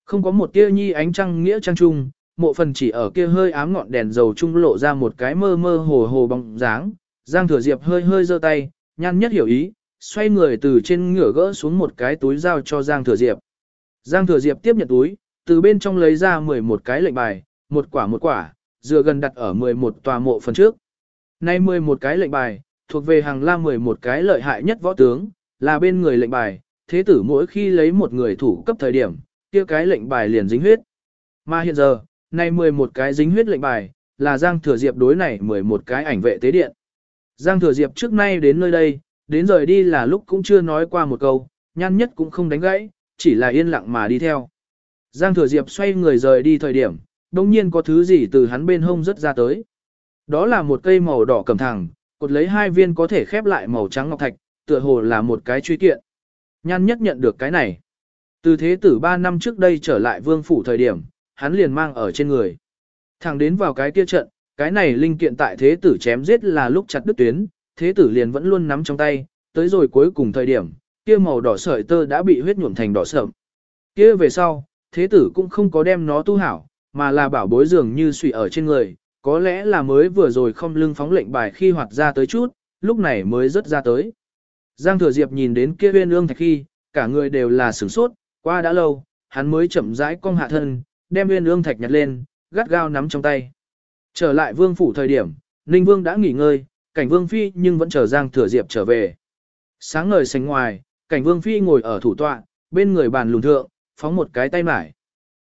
Không có một tia nhi ánh trăng nghĩa trăng trung, mộ phần chỉ ở kia hơi ám ngọn đèn dầu trung lộ ra một cái mơ mơ hồ hồ bóng dáng, Giang Thừa Diệp hơi hơi giơ tay, nhăn nhất hiểu ý, xoay người từ trên ngửa gỡ xuống một cái túi dao cho Giang Thừa Diệp. Giang Thừa Diệp tiếp nhận túi, từ bên trong lấy ra 11 cái lệnh bài, một quả một quả, dựa gần đặt ở 11 tòa mộ phần trước. Nay 11 cái lệnh bài, thuộc về hàng la 11 cái lợi hại nhất võ tướng, là bên người lệnh bài, thế tử mỗi khi lấy một người thủ cấp thời điểm, kia cái lệnh bài liền dính huyết. Mà hiện giờ, nay 11 cái dính huyết lệnh bài, là Giang Thừa Diệp đối này 11 cái ảnh vệ tế điện. Giang Thừa Diệp trước nay đến nơi đây, đến rời đi là lúc cũng chưa nói qua một câu, nhan nhất cũng không đánh gãy, chỉ là yên lặng mà đi theo. Giang Thừa Diệp xoay người rời đi thời điểm, đồng nhiên có thứ gì từ hắn bên hông rất ra tới. Đó là một cây màu đỏ cầm thẳng, cột lấy hai viên có thể khép lại màu trắng ngọc thạch, tựa hồ là một cái truy kiện. Nhan nhất nhận được cái này. Từ thế tử 3 năm trước đây trở lại vương phủ thời điểm, hắn liền mang ở trên người. Thẳng đến vào cái kia trận, cái này linh kiện tại thế tử chém giết là lúc chặt đứt tuyến, thế tử liền vẫn luôn nắm trong tay, tới rồi cuối cùng thời điểm, kia màu đỏ sợi tơ đã bị huyết nhuộm thành đỏ sợm. Kia về sau, thế tử cũng không có đem nó tu hảo, mà là bảo bối dường như suy ở trên người, có lẽ là mới vừa rồi không lưng phóng lệnh bài khi hoạt ra tới chút, lúc này mới rất ra tới. Giang Thừa Diệp nhìn đến kia viên ương thạch khi, cả người đều là sửng sốt, qua đã lâu, hắn mới chậm rãi cong hạ thân, đem viên ương thạch nhặt lên, gắt gao nắm trong tay. Trở lại vương phủ thời điểm, Ninh Vương đã nghỉ ngơi, cảnh vương phi nhưng vẫn chờ Giang Thừa Diệp trở về. Sáng ngời sánh ngoài, cảnh vương phi ngồi ở thủ tọa, bên người bàn lùn thượng, phóng một cái tay mải.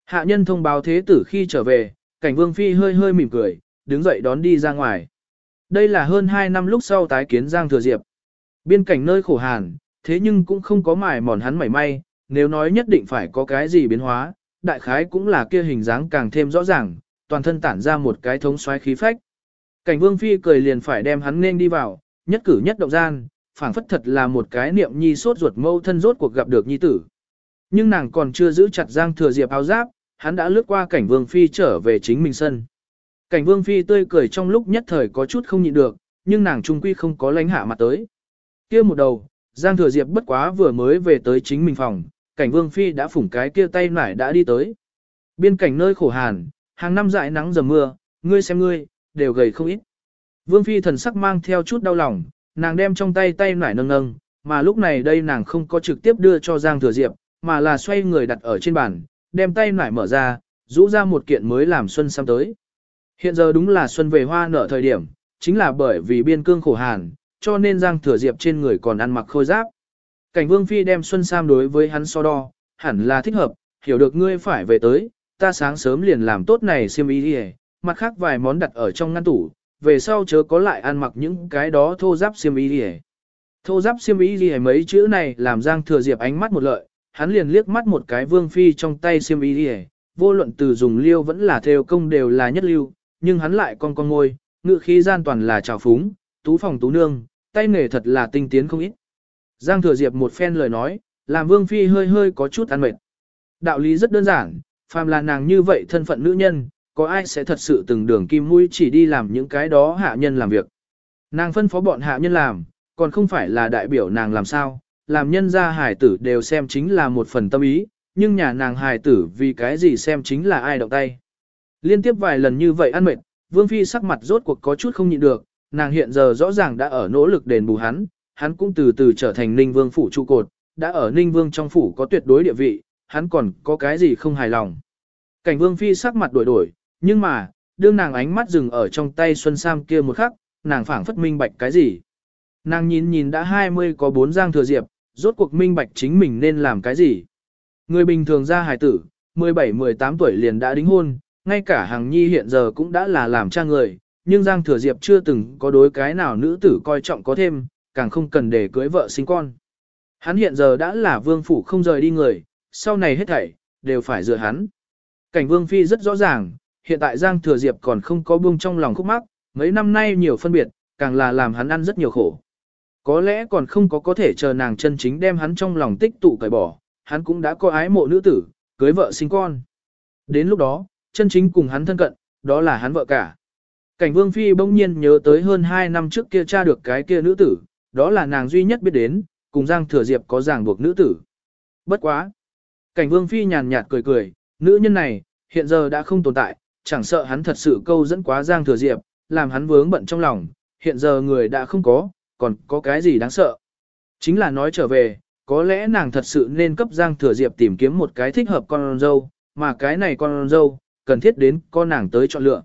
Hạ nhân thông báo thế tử khi trở về, cảnh vương phi hơi hơi mỉm cười, đứng dậy đón đi ra ngoài. Đây là hơn 2 năm lúc sau tái kiến Giang Thừa Diệp. Biên cảnh nơi khổ hàn, thế nhưng cũng không có mải mòn hắn mảy may, nếu nói nhất định phải có cái gì biến hóa, đại khái cũng là kia hình dáng càng thêm rõ ràng, toàn thân tản ra một cái thống xoáy khí phách. Cảnh vương phi cười liền phải đem hắn nên đi vào, nhất cử nhất động gian, phảng phất thật là một cái niệm nhi sốt ruột mâu thân rốt cuộc gặp được nhi tử. Nhưng nàng còn chưa giữ chặt Giang Thừa Diệp áo giáp, hắn đã lướt qua cảnh vương phi trở về chính mình sân. Cảnh vương phi tươi cười trong lúc nhất thời có chút không nhịn được, nhưng nàng trung quy không có lánh hạ mặt tới. kia một đầu, Giang Thừa Diệp bất quá vừa mới về tới chính mình phòng, cảnh vương phi đã phủng cái kia tay nải đã đi tới. Biên cảnh nơi khổ hàn, hàng năm dại nắng dầm mưa, ngươi xem ngươi, đều gầy không ít. Vương phi thần sắc mang theo chút đau lòng, nàng đem trong tay tay nải nâng nâng, mà lúc này đây nàng không có trực tiếp đưa cho Giang Thừa Diệp, mà là xoay người đặt ở trên bàn, đem tay nải mở ra, rũ ra một kiện mới làm xuân sam tới. Hiện giờ đúng là xuân về hoa nở thời điểm, chính là bởi vì biên cương khổ hàn, cho nên Giang Thừa Diệp trên người còn ăn mặc khôi giáp. Cảnh Vương Phi đem xuân sam đối với hắn so đo, hẳn là thích hợp, hiểu được ngươi phải về tới, ta sáng sớm liền làm tốt này xiêm y đi mặt khác vài món đặt ở trong ngăn tủ, về sau chớ có lại ăn mặc những cái đó thô giáp xiêm y đi Thô giáp xiêm y đi mấy chữ này làm Giang Thừa Diệp ánh mắt một lợi, hắn liền liếc mắt một cái Vương Phi trong tay xiêm y đi vô luận từ dùng liêu vẫn là theo công đều là nhất lưu, nhưng hắn lại con con ngôi, ngự khí gian toàn là trào phúng, tú phòng tú nương, tay nghề thật là tinh tiến không ít. Giang Thừa Diệp một phen lời nói, làm Vương Phi hơi hơi có chút ăn mệt. Đạo lý rất đơn giản, phàm là nàng như vậy thân phận nữ nhân, có ai sẽ thật sự từng đường kim mũi chỉ đi làm những cái đó hạ nhân làm việc. Nàng phân phó bọn hạ nhân làm, còn không phải là đại biểu nàng làm sao, làm nhân gia hài tử đều xem chính là một phần tâm ý, nhưng nhà nàng hài tử vì cái gì xem chính là ai động tay. Liên tiếp vài lần như vậy ăn mệt, Vương Phi sắc mặt rốt cuộc có chút không nhịn được, nàng hiện giờ rõ ràng đã ở nỗ lực đền bù hắn, hắn cũng từ từ trở thành Ninh Vương phủ trụ cột, đã ở Ninh Vương trong phủ có tuyệt đối địa vị, hắn còn có cái gì không hài lòng. Cảnh Vương Phi sắc mặt đổi đổi, nhưng mà, đương nàng ánh mắt dừng ở trong tay Xuân Sam kia một khắc, nàng phảng phất minh bạch cái gì. Nàng nhìn nhìn đã 20 có 4 giang thừa diệp, rốt cuộc minh bạch chính mình nên làm cái gì. Người bình thường ra hài tử, 17-18 tuổi liền đã đính hôn, ngay cả hàng nhi hiện giờ cũng đã là làm cha người, nhưng Giang Thừa Diệp chưa từng có đối cái nào nữ tử coi trọng có thêm, càng không cần để cưới vợ sinh con. Hắn hiện giờ đã là vương phủ không rời đi người, sau này hết thảy, đều phải dựa hắn. Cảnh vương phi rất rõ ràng, hiện tại Giang Thừa Diệp còn không có buông trong lòng khúc mắc, mấy năm nay nhiều phân biệt, càng là làm hắn ăn rất nhiều khổ. Có lẽ còn không có có thể chờ nàng chân chính đem hắn trong lòng tích tụ cởi bỏ, hắn cũng đã có ái mộ nữ tử, cưới vợ sinh con. Đến lúc đó, chân chính cùng hắn thân cận, đó là hắn vợ cả. Cảnh Vương Phi bỗng nhiên nhớ tới hơn 2 năm trước kia cha được cái kia nữ tử, đó là nàng duy nhất biết đến, cùng Giang Thừa Diệp có ràng buộc nữ tử. Bất quá. Cảnh Vương Phi nhàn nhạt cười cười, nữ nhân này, hiện giờ đã không tồn tại, chẳng sợ hắn thật sự câu dẫn quá Giang Thừa Diệp, làm hắn vướng bận trong lòng, hiện giờ người đã không có, còn có cái gì đáng sợ. Chính là nói trở về, có lẽ nàng thật sự nên cấp Giang Thừa Diệp tìm kiếm một cái thích hợp con dâu, mà cái này con dâu, cần thiết đến con nàng tới chọn lựa.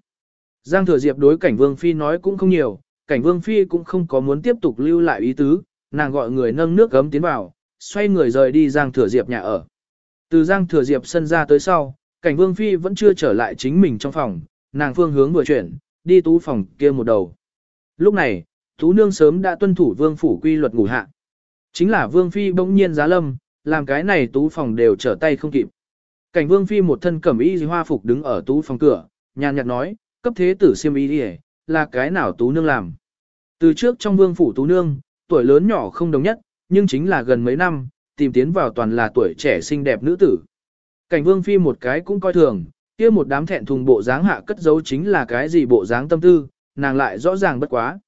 Giang Thừa Diệp đối cảnh Vương Phi nói cũng không nhiều, cảnh Vương Phi cũng không có muốn tiếp tục lưu lại ý tứ, nàng gọi người nâng nước gấm tiến vào, xoay người rời đi Giang Thừa Diệp nhà ở. Từ Giang Thừa Diệp sân ra tới sau, cảnh Vương Phi vẫn chưa trở lại chính mình trong phòng, nàng phương hướng vừa chuyển, đi tú phòng kia một đầu. Lúc này, tú nương sớm đã tuân thủ vương phủ quy luật ngủ hạ. Chính là vương phi bỗng nhiên giá lâm, làm cái này tú phòng đều trở tay không kịp. Cảnh vương phi một thân cẩm y hoa phục đứng ở tú phòng cửa, nhàn nhạt nói, cấp thế tử siêm y đi là cái nào tú nương làm. Từ trước trong vương phủ tú nương, tuổi lớn nhỏ không đồng nhất, nhưng chính là gần mấy năm, tìm tiến vào toàn là tuổi trẻ xinh đẹp nữ tử. Cảnh vương phi một cái cũng coi thường, kia một đám thẹn thùng bộ dáng hạ cất giấu chính là cái gì bộ dáng tâm tư, nàng lại rõ ràng bất quá.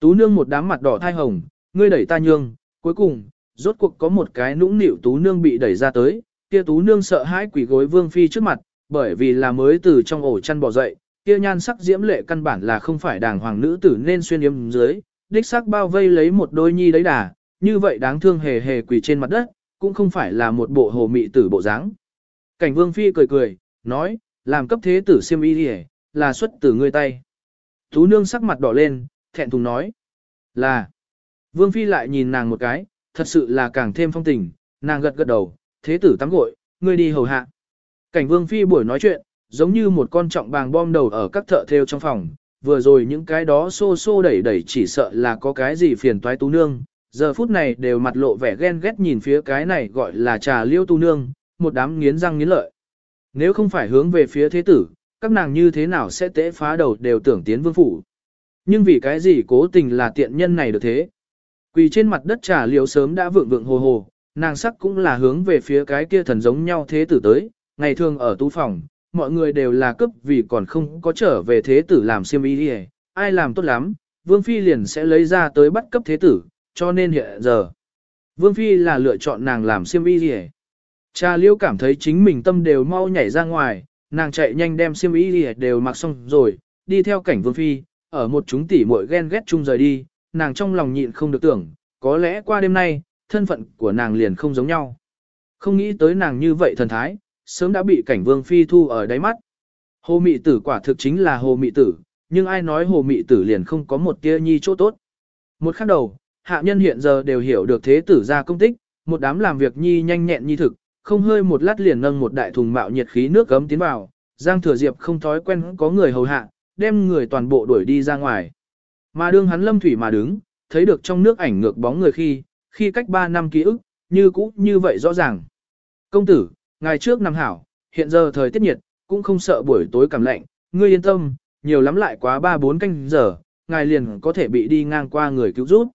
Tú nương một đám mặt đỏ thai hồng, ngươi đẩy ta nhương, cuối cùng, rốt cuộc có một cái nũng nịu tú nương bị đẩy ra tới, kia tú nương sợ hãi quỷ gối vương phi trước mặt, bởi vì là mới từ trong ổ chăn bò dậy, kia nhan sắc diễm lệ căn bản là không phải đàng hoàng nữ tử nên xuyên yếm dưới, đích xác bao vây lấy một đôi nhi đấy đà, như vậy đáng thương hề hề quỳ trên mặt đất, cũng không phải là một bộ hồ mị tử bộ dáng. Cảnh vương phi cười cười, nói, làm cấp thế tử siêm y đi là xuất từ ngươi tay. Tú nương sắc mặt đỏ lên, thẹn thùng nói, là. Vương phi lại nhìn nàng một cái, thật sự là càng thêm phong tình, nàng gật gật đầu, thế tử tắm gội, ngươi đi hầu hạ. Cảnh vương phi buổi nói chuyện, giống như một con trọng bàng bom đầu ở các thợ theo trong phòng, vừa rồi những cái đó xô xô đẩy đẩy chỉ sợ là có cái gì phiền toái tú nương, giờ phút này đều mặt lộ vẻ ghen ghét nhìn phía cái này gọi là trà liêu tú nương, một đám nghiến răng nghiến lợi. Nếu không phải hướng về phía thế tử, các nàng như thế nào sẽ tễ phá đầu đều tưởng tiến vương phủ. Nhưng vì cái gì cố tình là tiện nhân này được thế. Quỳ trên mặt đất trà liều sớm đã vượng vượng hồ hồ, nàng sắc cũng là hướng về phía cái kia thần giống nhau thế tử tới, ngày thường ở tu phòng, mọi người đều là cấp vì còn không có trở về thế tử làm siêm y đi ai làm tốt lắm, Vương Phi liền sẽ lấy ra tới bắt cấp thế tử, cho nên hiện giờ, Vương Phi là lựa chọn nàng làm siêm y đi Cha liêu cảm thấy chính mình tâm đều mau nhảy ra ngoài, nàng chạy nhanh đem xiêm y đều mặc xong rồi, đi theo cảnh Vương Phi, ở một chúng tỷ muội ghen ghét chung rời đi, nàng trong lòng nhịn không được tưởng, có lẽ qua đêm nay, thân phận của nàng liền không giống nhau. Không nghĩ tới nàng như vậy thần thái, sớm đã bị cảnh vương phi thu ở đáy mắt. Hồ mị tử quả thực chính là hồ mị tử, nhưng ai nói hồ mị tử liền không có một tia nhi chỗ tốt. Một khắc đầu, hạ nhân hiện giờ đều hiểu được thế tử ra công tích, một đám làm việc nhi nhanh nhẹn nhi thực, không hơi một lát liền nâng một đại thùng mạo nhiệt khí nước gấm tiến vào, Giang Thừa Diệp không thói quen có người hầu hạ, đem người toàn bộ đuổi đi ra ngoài. Mà đương hắn lâm thủy mà đứng, thấy được trong nước ảnh ngược bóng người khi, khi cách 3 năm ký ức, như cũ như vậy rõ ràng. Công tử, ngày trước năm hảo, hiện giờ thời tiết nhiệt, cũng không sợ buổi tối cảm lạnh, ngươi yên tâm, nhiều lắm lại quá 3-4 canh giờ, ngài liền có thể bị đi ngang qua người cứu giúp.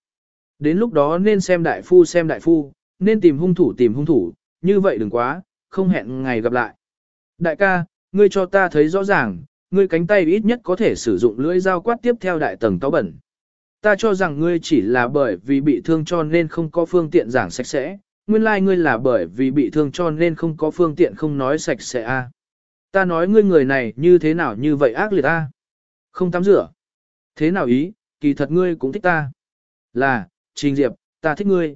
Đến lúc đó nên xem đại phu xem đại phu, nên tìm hung thủ tìm hung thủ, như vậy đừng quá, không hẹn ngày gặp lại. Đại ca, ngươi cho ta thấy rõ ràng, ngươi cánh tay ít nhất có thể sử dụng lưỡi dao quát tiếp theo đại tầng táo bẩn. Ta cho rằng ngươi chỉ là bởi vì bị thương cho nên không có phương tiện giảng sạch sẽ, nguyên lai like ngươi là bởi vì bị thương cho nên không có phương tiện không nói sạch sẽ a. Ta nói ngươi người này như thế nào như vậy ác liệt a? Không tắm rửa. Thế nào ý, kỳ thật ngươi cũng thích ta. Là, Trình Diệp, ta thích ngươi.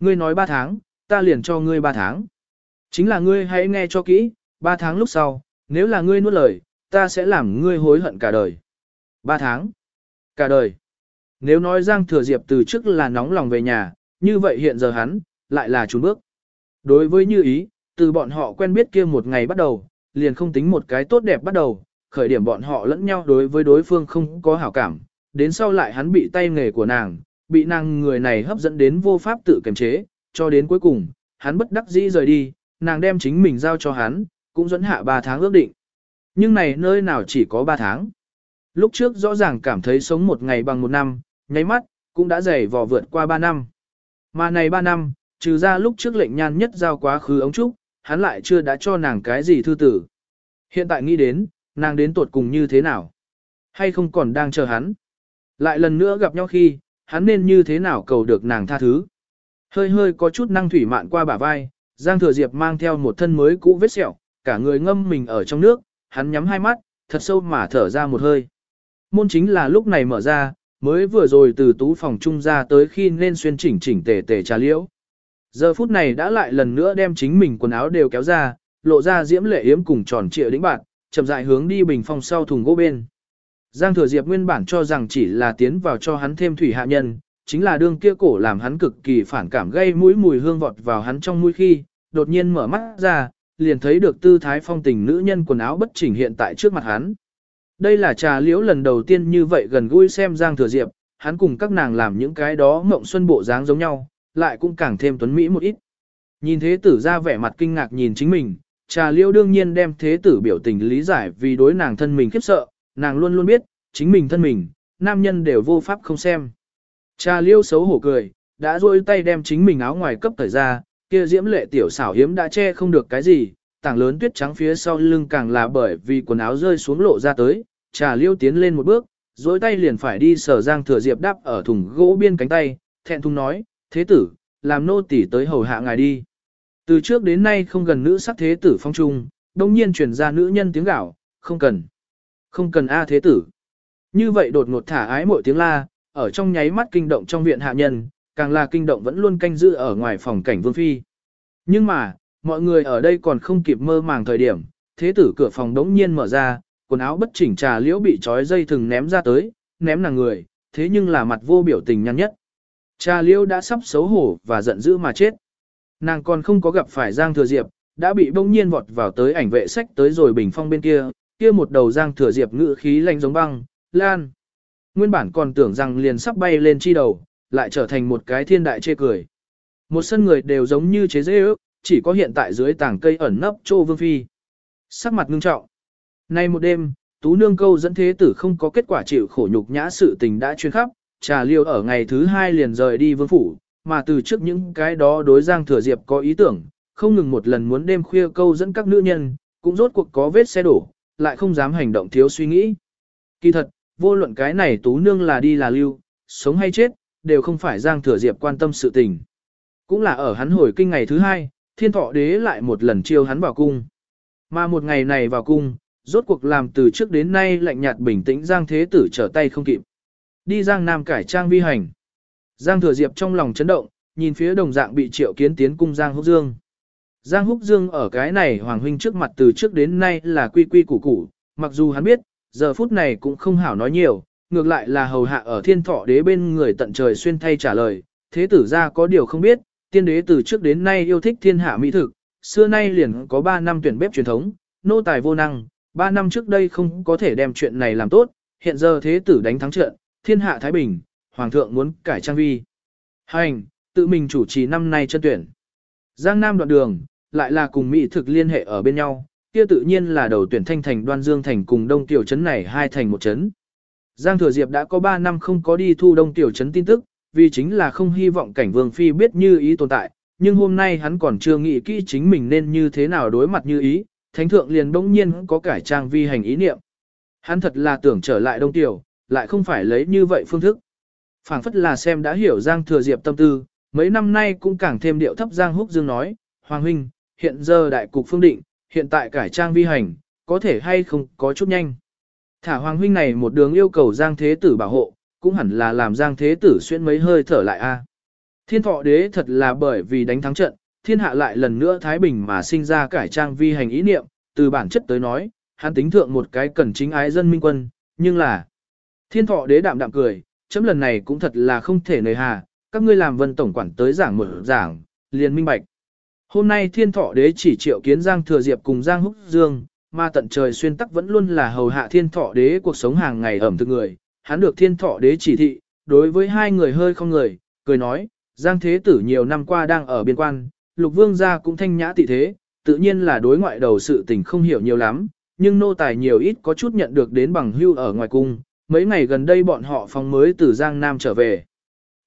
Ngươi nói ba tháng, ta liền cho ngươi ba tháng. Chính là ngươi hãy nghe cho kỹ, ba tháng lúc sau, nếu là ngươi nuốt lời, ta sẽ làm ngươi hối hận cả đời. Ba tháng. Cả đời. Nếu nói Giang Thừa Diệp từ trước là nóng lòng về nhà, như vậy hiện giờ hắn, lại là trốn bước. Đối với như ý, từ bọn họ quen biết kia một ngày bắt đầu, liền không tính một cái tốt đẹp bắt đầu, khởi điểm bọn họ lẫn nhau đối với đối phương không có hảo cảm, đến sau lại hắn bị tay nghề của nàng, bị nàng người này hấp dẫn đến vô pháp tự kiềm chế, cho đến cuối cùng, hắn bất đắc dĩ rời đi, nàng đem chính mình giao cho hắn, cũng dẫn hạ 3 tháng ước định. Nhưng này nơi nào chỉ có 3 tháng. Lúc trước rõ ràng cảm thấy sống một ngày bằng một năm, nháy mắt, cũng đã dày vò vượt qua 3 năm. Mà này 3 năm, trừ ra lúc trước lệnh nhan nhất giao quá khứ ống trúc, hắn lại chưa đã cho nàng cái gì thư tử. Hiện tại nghĩ đến, nàng đến tuột cùng như thế nào? Hay không còn đang chờ hắn? Lại lần nữa gặp nhau khi, hắn nên như thế nào cầu được nàng tha thứ? Hơi hơi có chút năng thủy mạn qua bả vai, Giang Thừa Diệp mang theo một thân mới cũ vết sẹo, cả người ngâm mình ở trong nước, hắn nhắm hai mắt, thật sâu mà thở ra một hơi. Môn chính là lúc này mở ra, mới vừa rồi từ tú phòng trung ra tới khi nên xuyên chỉnh chỉnh tề tề trà liễu. Giờ phút này đã lại lần nữa đem chính mình quần áo đều kéo ra, lộ ra diễm lệ yếm cùng tròn trịa đĩnh bạn, chậm rãi hướng đi bình phong sau thùng gỗ bên. Giang Thừa Diệp nguyên bản cho rằng chỉ là tiến vào cho hắn thêm thủy hạ nhân, chính là đương kia cổ làm hắn cực kỳ phản cảm gây mũi mùi hương vọt vào hắn trong mũi khi, đột nhiên mở mắt ra, liền thấy được tư thái phong tình nữ nhân quần áo bất chỉnh hiện tại trước mặt hắn. Đây là trà liễu lần đầu tiên như vậy gần gũi xem Giang Thừa Diệp, hắn cùng các nàng làm những cái đó mộng xuân bộ dáng giống nhau, lại cũng càng thêm tuấn mỹ một ít. Nhìn thế tử ra vẻ mặt kinh ngạc nhìn chính mình, trà liễu đương nhiên đem thế tử biểu tình lý giải vì đối nàng thân mình khiếp sợ, nàng luôn luôn biết, chính mình thân mình, nam nhân đều vô pháp không xem. Cha liêu xấu hổ cười, đã rôi tay đem chính mình áo ngoài cấp thời ra, kia diễm lệ tiểu xảo hiếm đã che không được cái gì, tảng lớn tuyết trắng phía sau lưng càng là bởi vì quần áo rơi xuống lộ ra tới, trà liêu tiến lên một bước, dối tay liền phải đi sở giang thừa diệp đáp ở thùng gỗ biên cánh tay, thẹn thùng nói, thế tử, làm nô tỳ tới hầu hạ ngài đi. Từ trước đến nay không gần nữ sắc thế tử phong trung, đông nhiên truyền ra nữ nhân tiếng gạo, không cần. Không cần A à thế tử. Như vậy đột ngột thả ái mỗi tiếng la, ở trong nháy mắt kinh động trong viện hạ nhân, càng là kinh động vẫn luôn canh giữ ở ngoài phòng cảnh vương phi. Nhưng mà, mọi người ở đây còn không kịp mơ màng thời điểm, thế tử cửa phòng đống nhiên mở ra, quần áo bất chỉnh trà liễu bị trói dây thừng ném ra tới, ném nàng người, thế nhưng là mặt vô biểu tình nhăn nhất. Trà liễu đã sắp xấu hổ và giận dữ mà chết. Nàng còn không có gặp phải Giang Thừa Diệp, đã bị bỗng nhiên vọt vào tới ảnh vệ sách tới rồi bình phong bên kia, kia một đầu Giang Thừa Diệp ngự khí lạnh giống băng, lan. Nguyên bản còn tưởng rằng liền sắp bay lên chi đầu, lại trở thành một cái thiên đại chê cười. Một sân người đều giống như chế dễ ước, chỉ có hiện tại dưới tảng cây ẩn nấp Trô Vương Phi. Sắc mặt ngưng trọng. Nay một đêm, Tú Nương câu dẫn thế tử không có kết quả chịu khổ nhục nhã sự tình đã chuyên khắp, trà liêu ở ngày thứ hai liền rời đi vương phủ, mà từ trước những cái đó đối Giang Thừa Diệp có ý tưởng, không ngừng một lần muốn đêm khuya câu dẫn các nữ nhân, cũng rốt cuộc có vết xe đổ, lại không dám hành động thiếu suy nghĩ. Kỳ thật, vô luận cái này Tú Nương là đi là lưu, sống hay chết, đều không phải Giang Thừa Diệp quan tâm sự tình. Cũng là ở hắn hồi kinh ngày thứ hai, thiên thọ đế lại một lần chiêu hắn vào cung. Mà một ngày này vào cung, rốt cuộc làm từ trước đến nay lạnh nhạt bình tĩnh Giang Thế Tử trở tay không kịp. Đi Giang Nam cải trang vi hành. Giang Thừa Diệp trong lòng chấn động, nhìn phía đồng dạng bị triệu kiến tiến cung Giang Húc Dương. Giang Húc Dương ở cái này Hoàng Huynh trước mặt từ trước đến nay là quy quy củ củ, mặc dù hắn biết, giờ phút này cũng không hảo nói nhiều, ngược lại là hầu hạ ở thiên thọ đế bên người tận trời xuyên thay trả lời, thế tử ra có điều không biết, tiên đế từ trước đến nay yêu thích thiên hạ mỹ thực, xưa nay liền có 3 năm tuyển bếp truyền thống, nô tài vô năng, 3 năm trước đây không có thể đem chuyện này làm tốt, hiện giờ thế tử đánh thắng trận, thiên hạ Thái Bình, Hoàng thượng muốn cải trang vi. Hành, tự mình chủ trì năm nay chân tuyển. Giang Nam đoạn đường, lại là cùng mỹ thực liên hệ ở bên nhau, kia tự nhiên là đầu tuyển thanh thành đoan dương thành cùng đông tiểu trấn này hai thành một trấn. Giang Thừa Diệp đã có 3 năm không có đi thu đông tiểu trấn tin tức, vì chính là không hy vọng cảnh vương phi biết như ý tồn tại, nhưng hôm nay hắn còn chưa nghĩ kỹ chính mình nên như thế nào đối mặt như ý, thánh thượng liền bỗng nhiên có cải trang vi hành ý niệm. Hắn thật là tưởng trở lại đông tiểu, lại không phải lấy như vậy phương thức. phảng phất là xem đã hiểu Giang Thừa Diệp tâm tư, mấy năm nay cũng càng thêm điệu thấp Giang Húc Dương nói, Hoàng huynh, hiện giờ đại cục phương định, hiện tại cải trang vi hành, có thể hay không có chút nhanh. Thả Hoàng huynh này một đường yêu cầu Giang Thế Tử bảo hộ, cũng hẳn là làm Giang Thế Tử xuyên mấy hơi thở lại a. À. Thiên thọ đế thật là bởi vì đánh thắng trận, thiên hạ lại lần nữa Thái Bình mà sinh ra cải trang vi hành ý niệm, từ bản chất tới nói, hắn tính thượng một cái cần chính ái dân minh quân, nhưng là thiên thọ đế đạm đạm cười, chấm lần này cũng thật là không thể nề hà, các ngươi làm vân tổng quản tới giảng một giảng, liền minh bạch. Hôm nay thiên thọ đế chỉ triệu kiến Giang Thừa Diệp cùng Giang Húc Dương, mà tận trời xuyên tắc vẫn luôn là hầu hạ thiên thọ đế cuộc sống hàng ngày ẩm thực người, hắn được thiên thọ đế chỉ thị, đối với hai người hơi không người, cười nói, Giang Thế Tử nhiều năm qua đang ở biên quan, Lục Vương gia cũng thanh nhã tị thế, tự nhiên là đối ngoại đầu sự tình không hiểu nhiều lắm, nhưng nô tài nhiều ít có chút nhận được đến bằng hưu ở ngoài cung, mấy ngày gần đây bọn họ phóng mới từ Giang Nam trở về.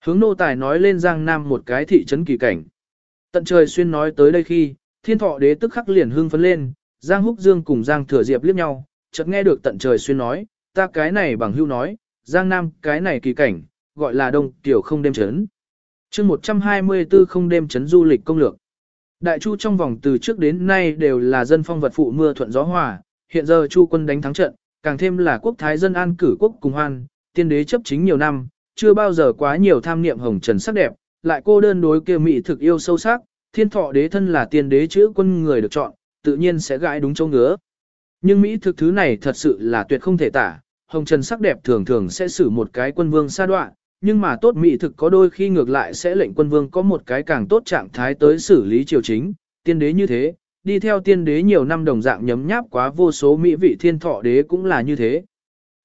Hướng nô tài nói lên Giang Nam một cái thị trấn kỳ cảnh. Tận trời xuyên nói tới đây khi, thiên thọ đế tức khắc liền hưng phấn lên, Giang Húc Dương cùng Giang Thừa Diệp liếc nhau, chợt nghe được tận trời xuyên nói, ta cái này bằng hưu nói, Giang Nam cái này kỳ cảnh, gọi là đông tiểu không đêm chấn. chương 124 không đêm chấn du lịch công lược. Đại Chu trong vòng từ trước đến nay đều là dân phong vật phụ mưa thuận gió hòa, hiện giờ Chu quân đánh thắng trận, càng thêm là quốc thái dân an cử quốc cùng hoan, tiên đế chấp chính nhiều năm, chưa bao giờ quá nhiều tham niệm hồng trần sắc đẹp, lại cô đơn đối kia mỹ thực yêu sâu sắc, thiên thọ đế thân là tiên đế chữ quân người được chọn, tự nhiên sẽ gãi đúng châu ngứa. Nhưng mỹ thực thứ này thật sự là tuyệt không thể tả, hồng trần sắc đẹp thường thường sẽ xử một cái quân vương sa đoạn, nhưng mà tốt mỹ thực có đôi khi ngược lại sẽ lệnh quân vương có một cái càng tốt trạng thái tới xử lý triều chính, tiên đế như thế, đi theo tiên đế nhiều năm đồng dạng nhấm nháp quá vô số mỹ vị thiên thọ đế cũng là như thế,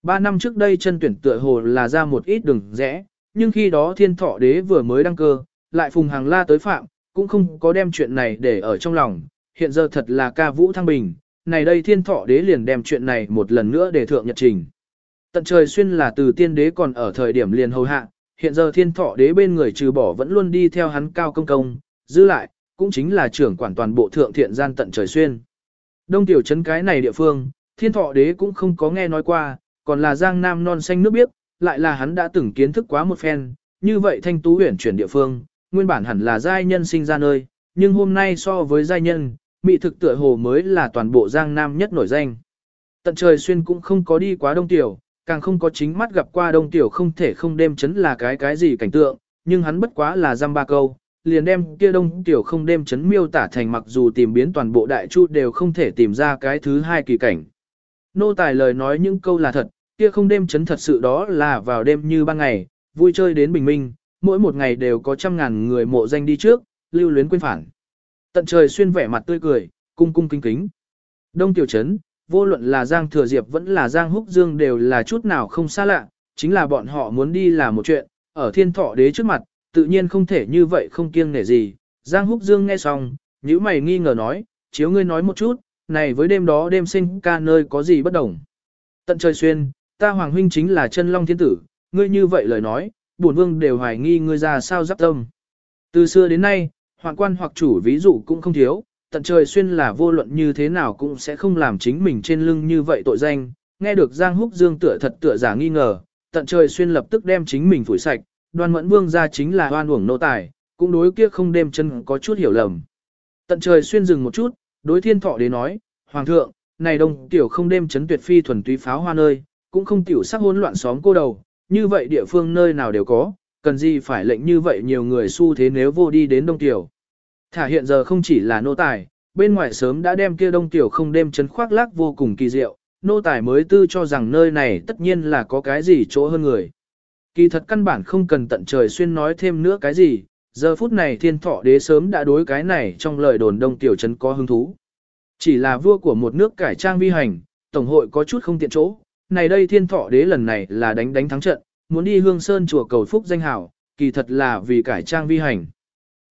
Ba năm trước đây chân tuyển tựa hồ là ra một ít đường rẽ, nhưng khi đó thiên thọ đế vừa mới đăng cơ, lại phùng hàng la tới phạm, cũng không có đem chuyện này để ở trong lòng, hiện giờ thật là ca vũ thăng bình, này đây thiên thọ đế liền đem chuyện này một lần nữa để thượng nhật trình. Tận trời xuyên là từ tiên đế còn ở thời điểm liền hầu hạ, hiện giờ thiên thọ đế bên người trừ bỏ vẫn luôn đi theo hắn cao công công, giữ lại, cũng chính là trưởng quản toàn bộ thượng thiện gian tận trời xuyên. Đông tiểu trấn cái này địa phương, thiên thọ đế cũng không có nghe nói qua, còn là giang nam non xanh nước biếc, lại là hắn đã từng kiến thức quá một phen, như vậy thanh tú huyển chuyển địa phương, nguyên bản hẳn là giai nhân sinh ra nơi, nhưng hôm nay so với giai nhân, mỹ thực tựa hồ mới là toàn bộ giang nam nhất nổi danh. Tận trời xuyên cũng không có đi quá đông tiểu, càng không có chính mắt gặp qua đông tiểu không thể không đêm chấn là cái cái gì cảnh tượng, nhưng hắn bất quá là giam ba câu, liền đem kia đông tiểu không đêm chấn miêu tả thành mặc dù tìm biến toàn bộ đại chu đều không thể tìm ra cái thứ hai kỳ cảnh. Nô tài lời nói những câu là thật, kia không đêm chấn thật sự đó là vào đêm như ban ngày, vui chơi đến bình minh, mỗi một ngày đều có trăm ngàn người mộ danh đi trước, lưu luyến quên phản. Tận trời xuyên vẻ mặt tươi cười, cung cung kính kính. Đông tiểu trấn, vô luận là Giang Thừa Diệp vẫn là Giang Húc Dương đều là chút nào không xa lạ, chính là bọn họ muốn đi là một chuyện, ở thiên thọ đế trước mặt, tự nhiên không thể như vậy không kiêng nể gì. Giang Húc Dương nghe xong, nhíu mày nghi ngờ nói, chiếu ngươi nói một chút, này với đêm đó đêm sinh ca nơi có gì bất đồng. Tận trời xuyên, ta Hoàng Huynh chính là chân long thiên tử, ngươi như vậy lời nói, bổn vương đều hoài nghi ngươi ra sao giáp tâm. Từ xưa đến nay, hoàng quan hoặc chủ ví dụ cũng không thiếu, tận trời xuyên là vô luận như thế nào cũng sẽ không làm chính mình trên lưng như vậy tội danh, nghe được Giang Húc Dương tựa thật tựa giả nghi ngờ, tận trời xuyên lập tức đem chính mình phủi sạch, đoan mẫn vương ra chính là hoan uổng nô tài, cũng đối kia không đêm chân có chút hiểu lầm. Tận trời xuyên dừng một chút, đối thiên thọ đế nói, Hoàng thượng, này đông tiểu không đêm chấn tuyệt phi thuần túy pháo hoa nơi, cũng không tiểu sắc hỗn loạn xóm cô đầu, như vậy địa phương nơi nào đều có, cần gì phải lệnh như vậy nhiều người xu thế nếu vô đi đến đông tiểu. Thả hiện giờ không chỉ là nô tài, bên ngoài sớm đã đem kia đông tiểu không đêm chấn khoác lác vô cùng kỳ diệu, nô tài mới tư cho rằng nơi này tất nhiên là có cái gì chỗ hơn người. Kỳ thật căn bản không cần tận trời xuyên nói thêm nữa cái gì, giờ phút này thiên thọ đế sớm đã đối cái này trong lời đồn đông tiểu chấn có hứng thú. Chỉ là vua của một nước cải trang vi hành, tổng hội có chút không tiện chỗ, này đây thiên thọ đế lần này là đánh đánh thắng trận, muốn đi hương sơn chùa cầu phúc danh hảo, kỳ thật là vì cải trang vi hành.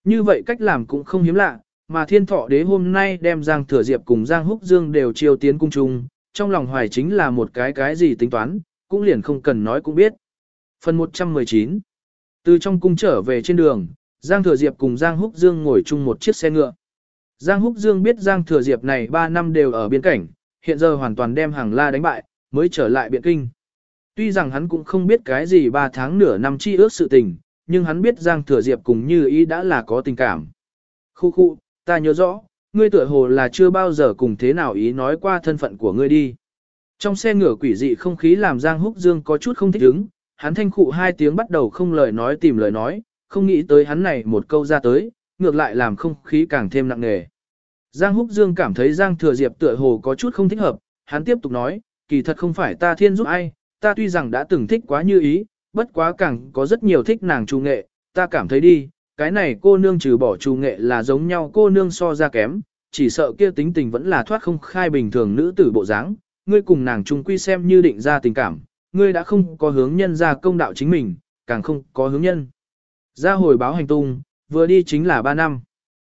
Như vậy cách làm cũng không hiếm lạ, mà thiên thọ đế hôm nay đem Giang Thừa Diệp cùng Giang Húc Dương đều chiêu tiến cung trung, trong lòng hoài chính là một cái cái gì tính toán, cũng liền không cần nói cũng biết. Phần 119 Từ trong cung trở về trên đường, Giang Thừa Diệp cùng Giang Húc Dương ngồi chung một chiếc xe ngựa. Giang Húc Dương biết Giang Thừa Diệp này 3 năm đều ở biên cảnh, hiện giờ hoàn toàn đem hàng la đánh bại, mới trở lại biện kinh. Tuy rằng hắn cũng không biết cái gì 3 tháng nửa năm chi ước sự tình, nhưng hắn biết Giang Thừa Diệp cùng như ý đã là có tình cảm. Khu khu, ta nhớ rõ, ngươi tuổi hồ là chưa bao giờ cùng thế nào ý nói qua thân phận của ngươi đi. Trong xe ngựa quỷ dị không khí làm Giang Húc Dương có chút không thích ứng, hắn thanh khụ hai tiếng bắt đầu không lời nói tìm lời nói, không nghĩ tới hắn này một câu ra tới, ngược lại làm không khí càng thêm nặng nề. Giang Húc Dương cảm thấy Giang Thừa Diệp tựa hồ có chút không thích hợp, hắn tiếp tục nói, kỳ thật không phải ta thiên giúp ai, ta tuy rằng đã từng thích quá như ý, bất quá càng có rất nhiều thích nàng trù nghệ, ta cảm thấy đi, cái này cô nương trừ bỏ trù nghệ là giống nhau cô nương so ra kém, chỉ sợ kia tính tình vẫn là thoát không khai bình thường nữ tử bộ dáng, ngươi cùng nàng chung quy xem như định ra tình cảm, ngươi đã không có hướng nhân ra công đạo chính mình, càng không có hướng nhân. Ra hồi báo hành tung, vừa đi chính là 3 năm.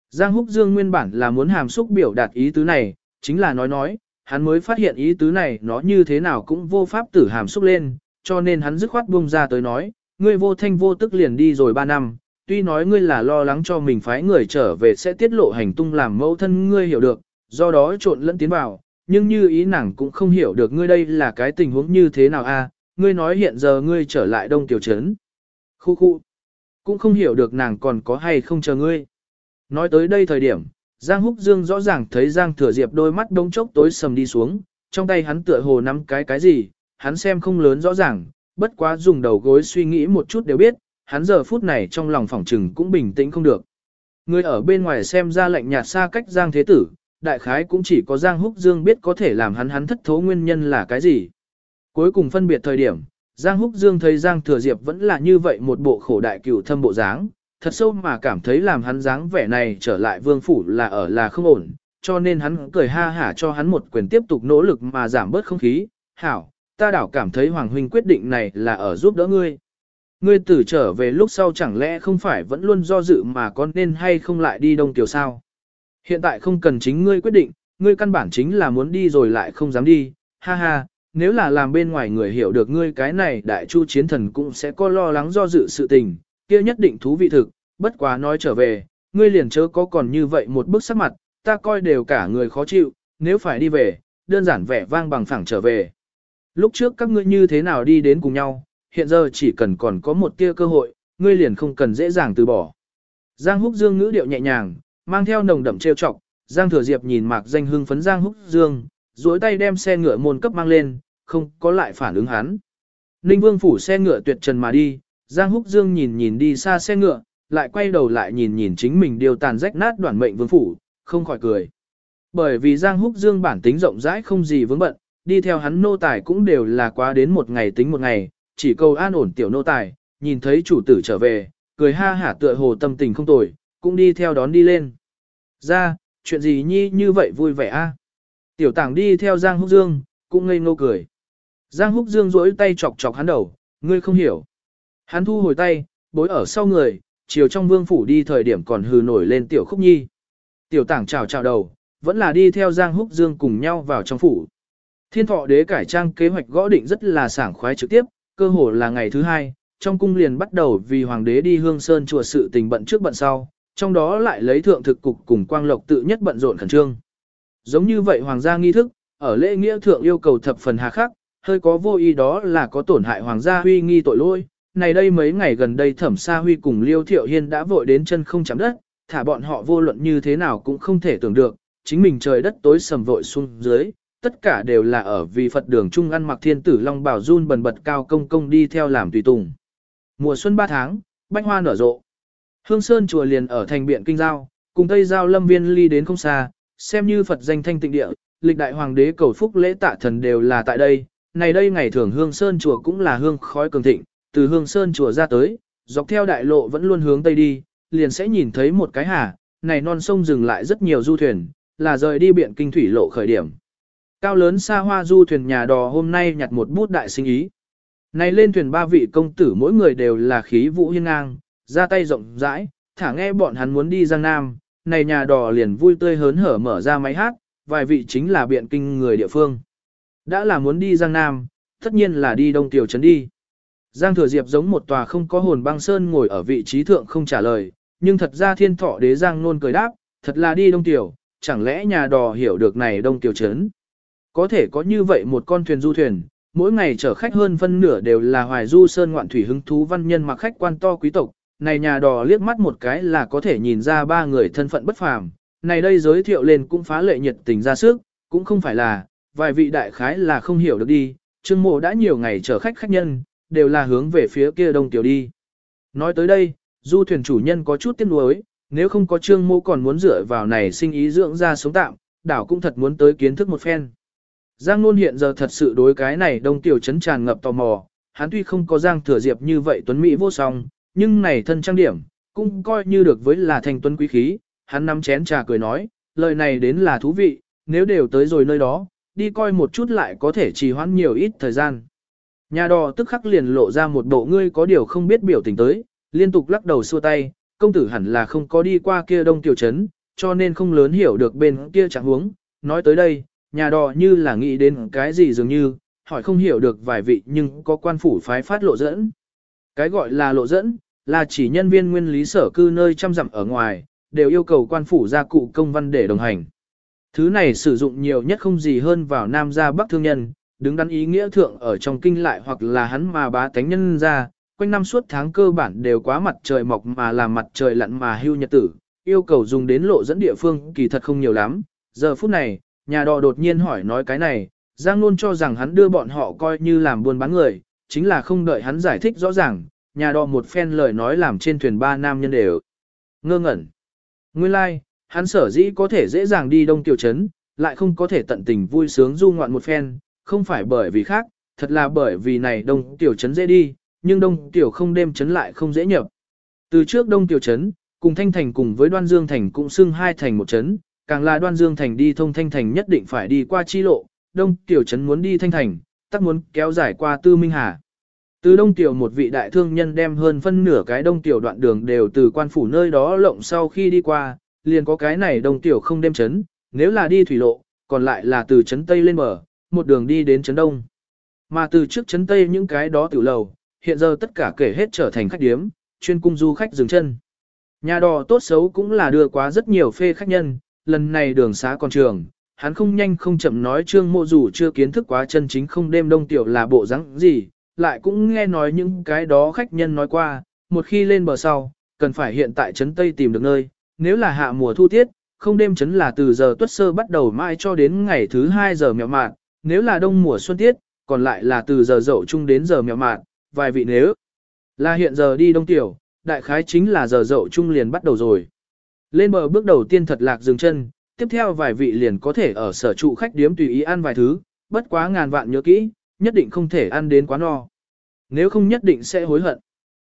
Giang Húc Dương nguyên bản là muốn hàm xúc biểu đạt ý tứ này, chính là nói nói, hắn mới phát hiện ý tứ này nó như thế nào cũng vô pháp tử hàm xúc lên, cho nên hắn dứt khoát buông ra tới nói, ngươi vô thanh vô tức liền đi rồi 3 năm, tuy nói ngươi là lo lắng cho mình phái người trở về sẽ tiết lộ hành tung làm mẫu thân ngươi hiểu được, do đó trộn lẫn tiến vào, nhưng như ý nàng cũng không hiểu được ngươi đây là cái tình huống như thế nào a ngươi nói hiện giờ ngươi trở lại đông tiểu trấn. Khu khu, cũng không hiểu được nàng còn có hay không chờ ngươi. Nói tới đây thời điểm, Giang Húc Dương rõ ràng thấy Giang Thừa Diệp đôi mắt đông chốc tối sầm đi xuống, trong tay hắn tựa hồ nắm cái cái gì, hắn xem không lớn rõ ràng, bất quá dùng đầu gối suy nghĩ một chút đều biết, hắn giờ phút này trong lòng phỏng trừng cũng bình tĩnh không được. Người ở bên ngoài xem ra lạnh nhạt xa cách Giang Thế Tử, đại khái cũng chỉ có Giang Húc Dương biết có thể làm hắn hắn thất thố nguyên nhân là cái gì. Cuối cùng phân biệt thời điểm, Giang Húc Dương thấy Giang Thừa Diệp vẫn là như vậy một bộ khổ đại cửu thâm bộ dáng, thật sâu mà cảm thấy làm hắn dáng vẻ này trở lại vương phủ là ở là không ổn, cho nên hắn cười ha hả cho hắn một quyền tiếp tục nỗ lực mà giảm bớt không khí, hảo, ta đảo cảm thấy Hoàng Huynh quyết định này là ở giúp đỡ ngươi. Ngươi tử trở về lúc sau chẳng lẽ không phải vẫn luôn do dự mà con nên hay không lại đi Đông Kiều sao? Hiện tại không cần chính ngươi quyết định, ngươi căn bản chính là muốn đi rồi lại không dám đi, ha ha, nếu là làm bên ngoài người hiểu được ngươi cái này đại chu chiến thần cũng sẽ có lo lắng do dự sự tình, kia nhất định thú vị thực, bất quá nói trở về, ngươi liền chớ có còn như vậy một bức sắc mặt, ta coi đều cả người khó chịu, nếu phải đi về, đơn giản vẻ vang bằng phẳng trở về. Lúc trước các ngươi như thế nào đi đến cùng nhau, hiện giờ chỉ cần còn có một tia cơ hội, ngươi liền không cần dễ dàng từ bỏ. Giang Húc Dương ngữ điệu nhẹ nhàng, mang theo nồng đậm trêu chọc, Giang Thừa Diệp nhìn Mạc Danh hưng phấn Giang Húc Dương, duỗi tay đem xe ngựa môn cấp mang lên, không có lại phản ứng hắn. Ninh Vương phủ xe ngựa tuyệt trần mà đi, Giang Húc Dương nhìn nhìn đi xa xe ngựa, lại quay đầu lại nhìn nhìn chính mình điều tàn rách nát đoạn mệnh vương phủ, không khỏi cười. Bởi vì Giang Húc Dương bản tính rộng rãi không gì vướng bận, đi theo hắn nô tài cũng đều là quá đến một ngày tính một ngày, chỉ cầu an ổn tiểu nô tài, nhìn thấy chủ tử trở về, cười ha hả tựa hồ tâm tình không tồi, cũng đi theo đón đi lên. Ra, chuyện gì nhi như vậy vui vẻ a? À? Tiểu tảng đi theo Giang Húc Dương, cũng ngây ngô cười. Giang Húc Dương rỗi tay chọc chọc hắn đầu, ngươi không hiểu. Hắn thu hồi tay, bối ở sau người, chiều trong vương phủ đi thời điểm còn hừ nổi lên tiểu khúc nhi. Tiểu tảng chào chào đầu, vẫn là đi theo Giang Húc Dương cùng nhau vào trong phủ. Thiên thọ đế cải trang kế hoạch gõ định rất là sảng khoái trực tiếp, cơ hồ là ngày thứ hai, trong cung liền bắt đầu vì hoàng đế đi hương sơn chùa sự tình bận trước bận sau, trong đó lại lấy thượng thực cục cùng quang lộc tự nhất bận rộn khẩn trương. Giống như vậy hoàng gia nghi thức, ở lễ nghĩa thượng yêu cầu thập phần hà khắc, hơi có vô ý đó là có tổn hại hoàng gia huy nghi tội lỗi. Này đây mấy ngày gần đây thẩm sa huy cùng liêu thiệu hiên đã vội đến chân không chạm đất, thả bọn họ vô luận như thế nào cũng không thể tưởng được, chính mình trời đất tối sầm vội xuống dưới, tất cả đều là ở vì Phật đường trung ăn mặc thiên tử long bảo run bần bật cao công công đi theo làm tùy tùng. Mùa xuân 3 tháng, bách hoa nở rộ. Hương Sơn chùa liền ở thành biện kinh giao, cùng Tây giao lâm viên ly đến không xa, xem như Phật danh thanh tịnh địa, lịch đại hoàng đế cầu phúc lễ tạ thần đều là tại đây. Này đây ngày thường Hương Sơn chùa cũng là hương khói cường thịnh, từ Hương Sơn chùa ra tới, dọc theo đại lộ vẫn luôn hướng tây đi, liền sẽ nhìn thấy một cái hà, này non sông dừng lại rất nhiều du thuyền, là rời đi biện kinh thủy lộ khởi điểm. Cao lớn xa hoa du thuyền nhà đò hôm nay nhặt một bút đại sinh ý. Này lên thuyền ba vị công tử mỗi người đều là khí vũ hiên ngang, ra tay rộng rãi, thả nghe bọn hắn muốn đi Giang Nam, này nhà đò liền vui tươi hớn hở mở ra máy hát, vài vị chính là biện kinh người địa phương. Đã là muốn đi Giang Nam, tất nhiên là đi Đông Tiểu Trấn đi. Giang Thừa Diệp giống một tòa không có hồn băng sơn ngồi ở vị trí thượng không trả lời, nhưng thật ra thiên thọ đế Giang nôn cười đáp, thật là đi Đông Tiểu, chẳng lẽ nhà đò hiểu được này Đông Tiểu Trấn. Có thể có như vậy một con thuyền du thuyền, mỗi ngày chở khách hơn phân nửa đều là hoài du sơn ngoạn thủy hứng thú văn nhân mặc khách quan to quý tộc, này nhà đò liếc mắt một cái là có thể nhìn ra ba người thân phận bất phàm, này đây giới thiệu lên cũng phá lệ nhiệt tình ra sức, cũng không phải là, vài vị đại khái là không hiểu được đi, trương mộ đã nhiều ngày chở khách khách nhân, đều là hướng về phía kia đông tiểu đi. Nói tới đây, du thuyền chủ nhân có chút tiếc nuối, nếu không có trương mô còn muốn dựa vào này sinh ý dưỡng ra sống tạm, đảo cũng thật muốn tới kiến thức một phen. Giang Nôn hiện giờ thật sự đối cái này đông tiểu chấn tràn ngập tò mò, hắn tuy không có Giang Thừa Diệp như vậy tuấn Mỹ vô song, nhưng này thân trang điểm, cũng coi như được với là thành tuấn quý khí, hắn nắm chén trà cười nói, lời này đến là thú vị, nếu đều tới rồi nơi đó, đi coi một chút lại có thể trì hoãn nhiều ít thời gian. Nhà đò tức khắc liền lộ ra một bộ ngươi có điều không biết biểu tình tới, liên tục lắc đầu xua tay, công tử hẳn là không có đi qua kia đông tiểu trấn, cho nên không lớn hiểu được bên kia trạng huống. Nói tới đây, nhà đò như là nghĩ đến cái gì dường như, hỏi không hiểu được vài vị nhưng có quan phủ phái phát lộ dẫn. Cái gọi là lộ dẫn, là chỉ nhân viên nguyên lý sở cư nơi chăm dặm ở ngoài, đều yêu cầu quan phủ ra cụ công văn để đồng hành. Thứ này sử dụng nhiều nhất không gì hơn vào nam gia bắc thương nhân, đứng đắn ý nghĩa thượng ở trong kinh lại hoặc là hắn mà bá tánh nhân ra, quanh năm suốt tháng cơ bản đều quá mặt trời mọc mà làm mặt trời lặn mà hưu nhật tử, yêu cầu dùng đến lộ dẫn địa phương kỳ thật không nhiều lắm. Giờ phút này, nhà đò đột nhiên hỏi nói cái này, Giang luôn cho rằng hắn đưa bọn họ coi như làm buôn bán người, chính là không đợi hắn giải thích rõ ràng, nhà đò một phen lời nói làm trên thuyền ba nam nhân đều ngơ ngẩn. Nguyên lai, like, hắn sở dĩ có thể dễ dàng đi đông tiểu trấn, lại không có thể tận tình vui sướng du ngoạn một phen, không phải bởi vì khác, thật là bởi vì này đông tiểu trấn dễ đi, nhưng đông tiểu không đêm trấn lại không dễ nhập. Từ trước đông tiểu trấn, cùng Thanh Thành cùng với Đoan Dương Thành cũng xưng hai thành một trấn, càng là Đoan Dương Thành đi thông Thanh Thành nhất định phải đi qua chi lộ, đông tiểu trấn muốn đi Thanh Thành, tắc muốn kéo dài qua Tư Minh Hà. Từ Đông Tiểu một vị đại thương nhân đem hơn phân nửa cái Đông Tiểu đoạn đường đều từ quan phủ nơi đó lộng sau khi đi qua, liền có cái này Đông Tiểu không đêm chấn, nếu là đi thủy lộ, còn lại là từ chấn Tây lên bờ, một đường đi đến trấn Đông. Mà từ trước trấn Tây những cái đó tiểu lầu, hiện giờ tất cả kể hết trở thành khách điếm, chuyên cung du khách dừng chân. Nhà đò tốt xấu cũng là đưa quá rất nhiều phê khách nhân, lần này đường xá còn trường, hắn không nhanh không chậm nói trương mộ dù chưa kiến thức quá chân chính không đêm đông tiểu là bộ dáng gì, lại cũng nghe nói những cái đó khách nhân nói qua, một khi lên bờ sau, cần phải hiện tại trấn Tây tìm được nơi, nếu là hạ mùa thu tiết, không đêm trấn là từ giờ tuất sơ bắt đầu mãi cho đến ngày thứ 2 giờ mẹo mạn, nếu là đông mùa xuân tiết, còn lại là từ giờ dậu chung đến giờ mèo mạn, vài vị nếu là hiện giờ đi đông tiểu, đại khái chính là giờ dậu chung liền bắt đầu rồi. Lên bờ bước đầu tiên thật lạc dừng chân, tiếp theo vài vị liền có thể ở sở trụ khách điếm tùy ý ăn vài thứ, bất quá ngàn vạn nhớ kỹ, nhất định không thể ăn đến quá no. Nếu không nhất định sẽ hối hận.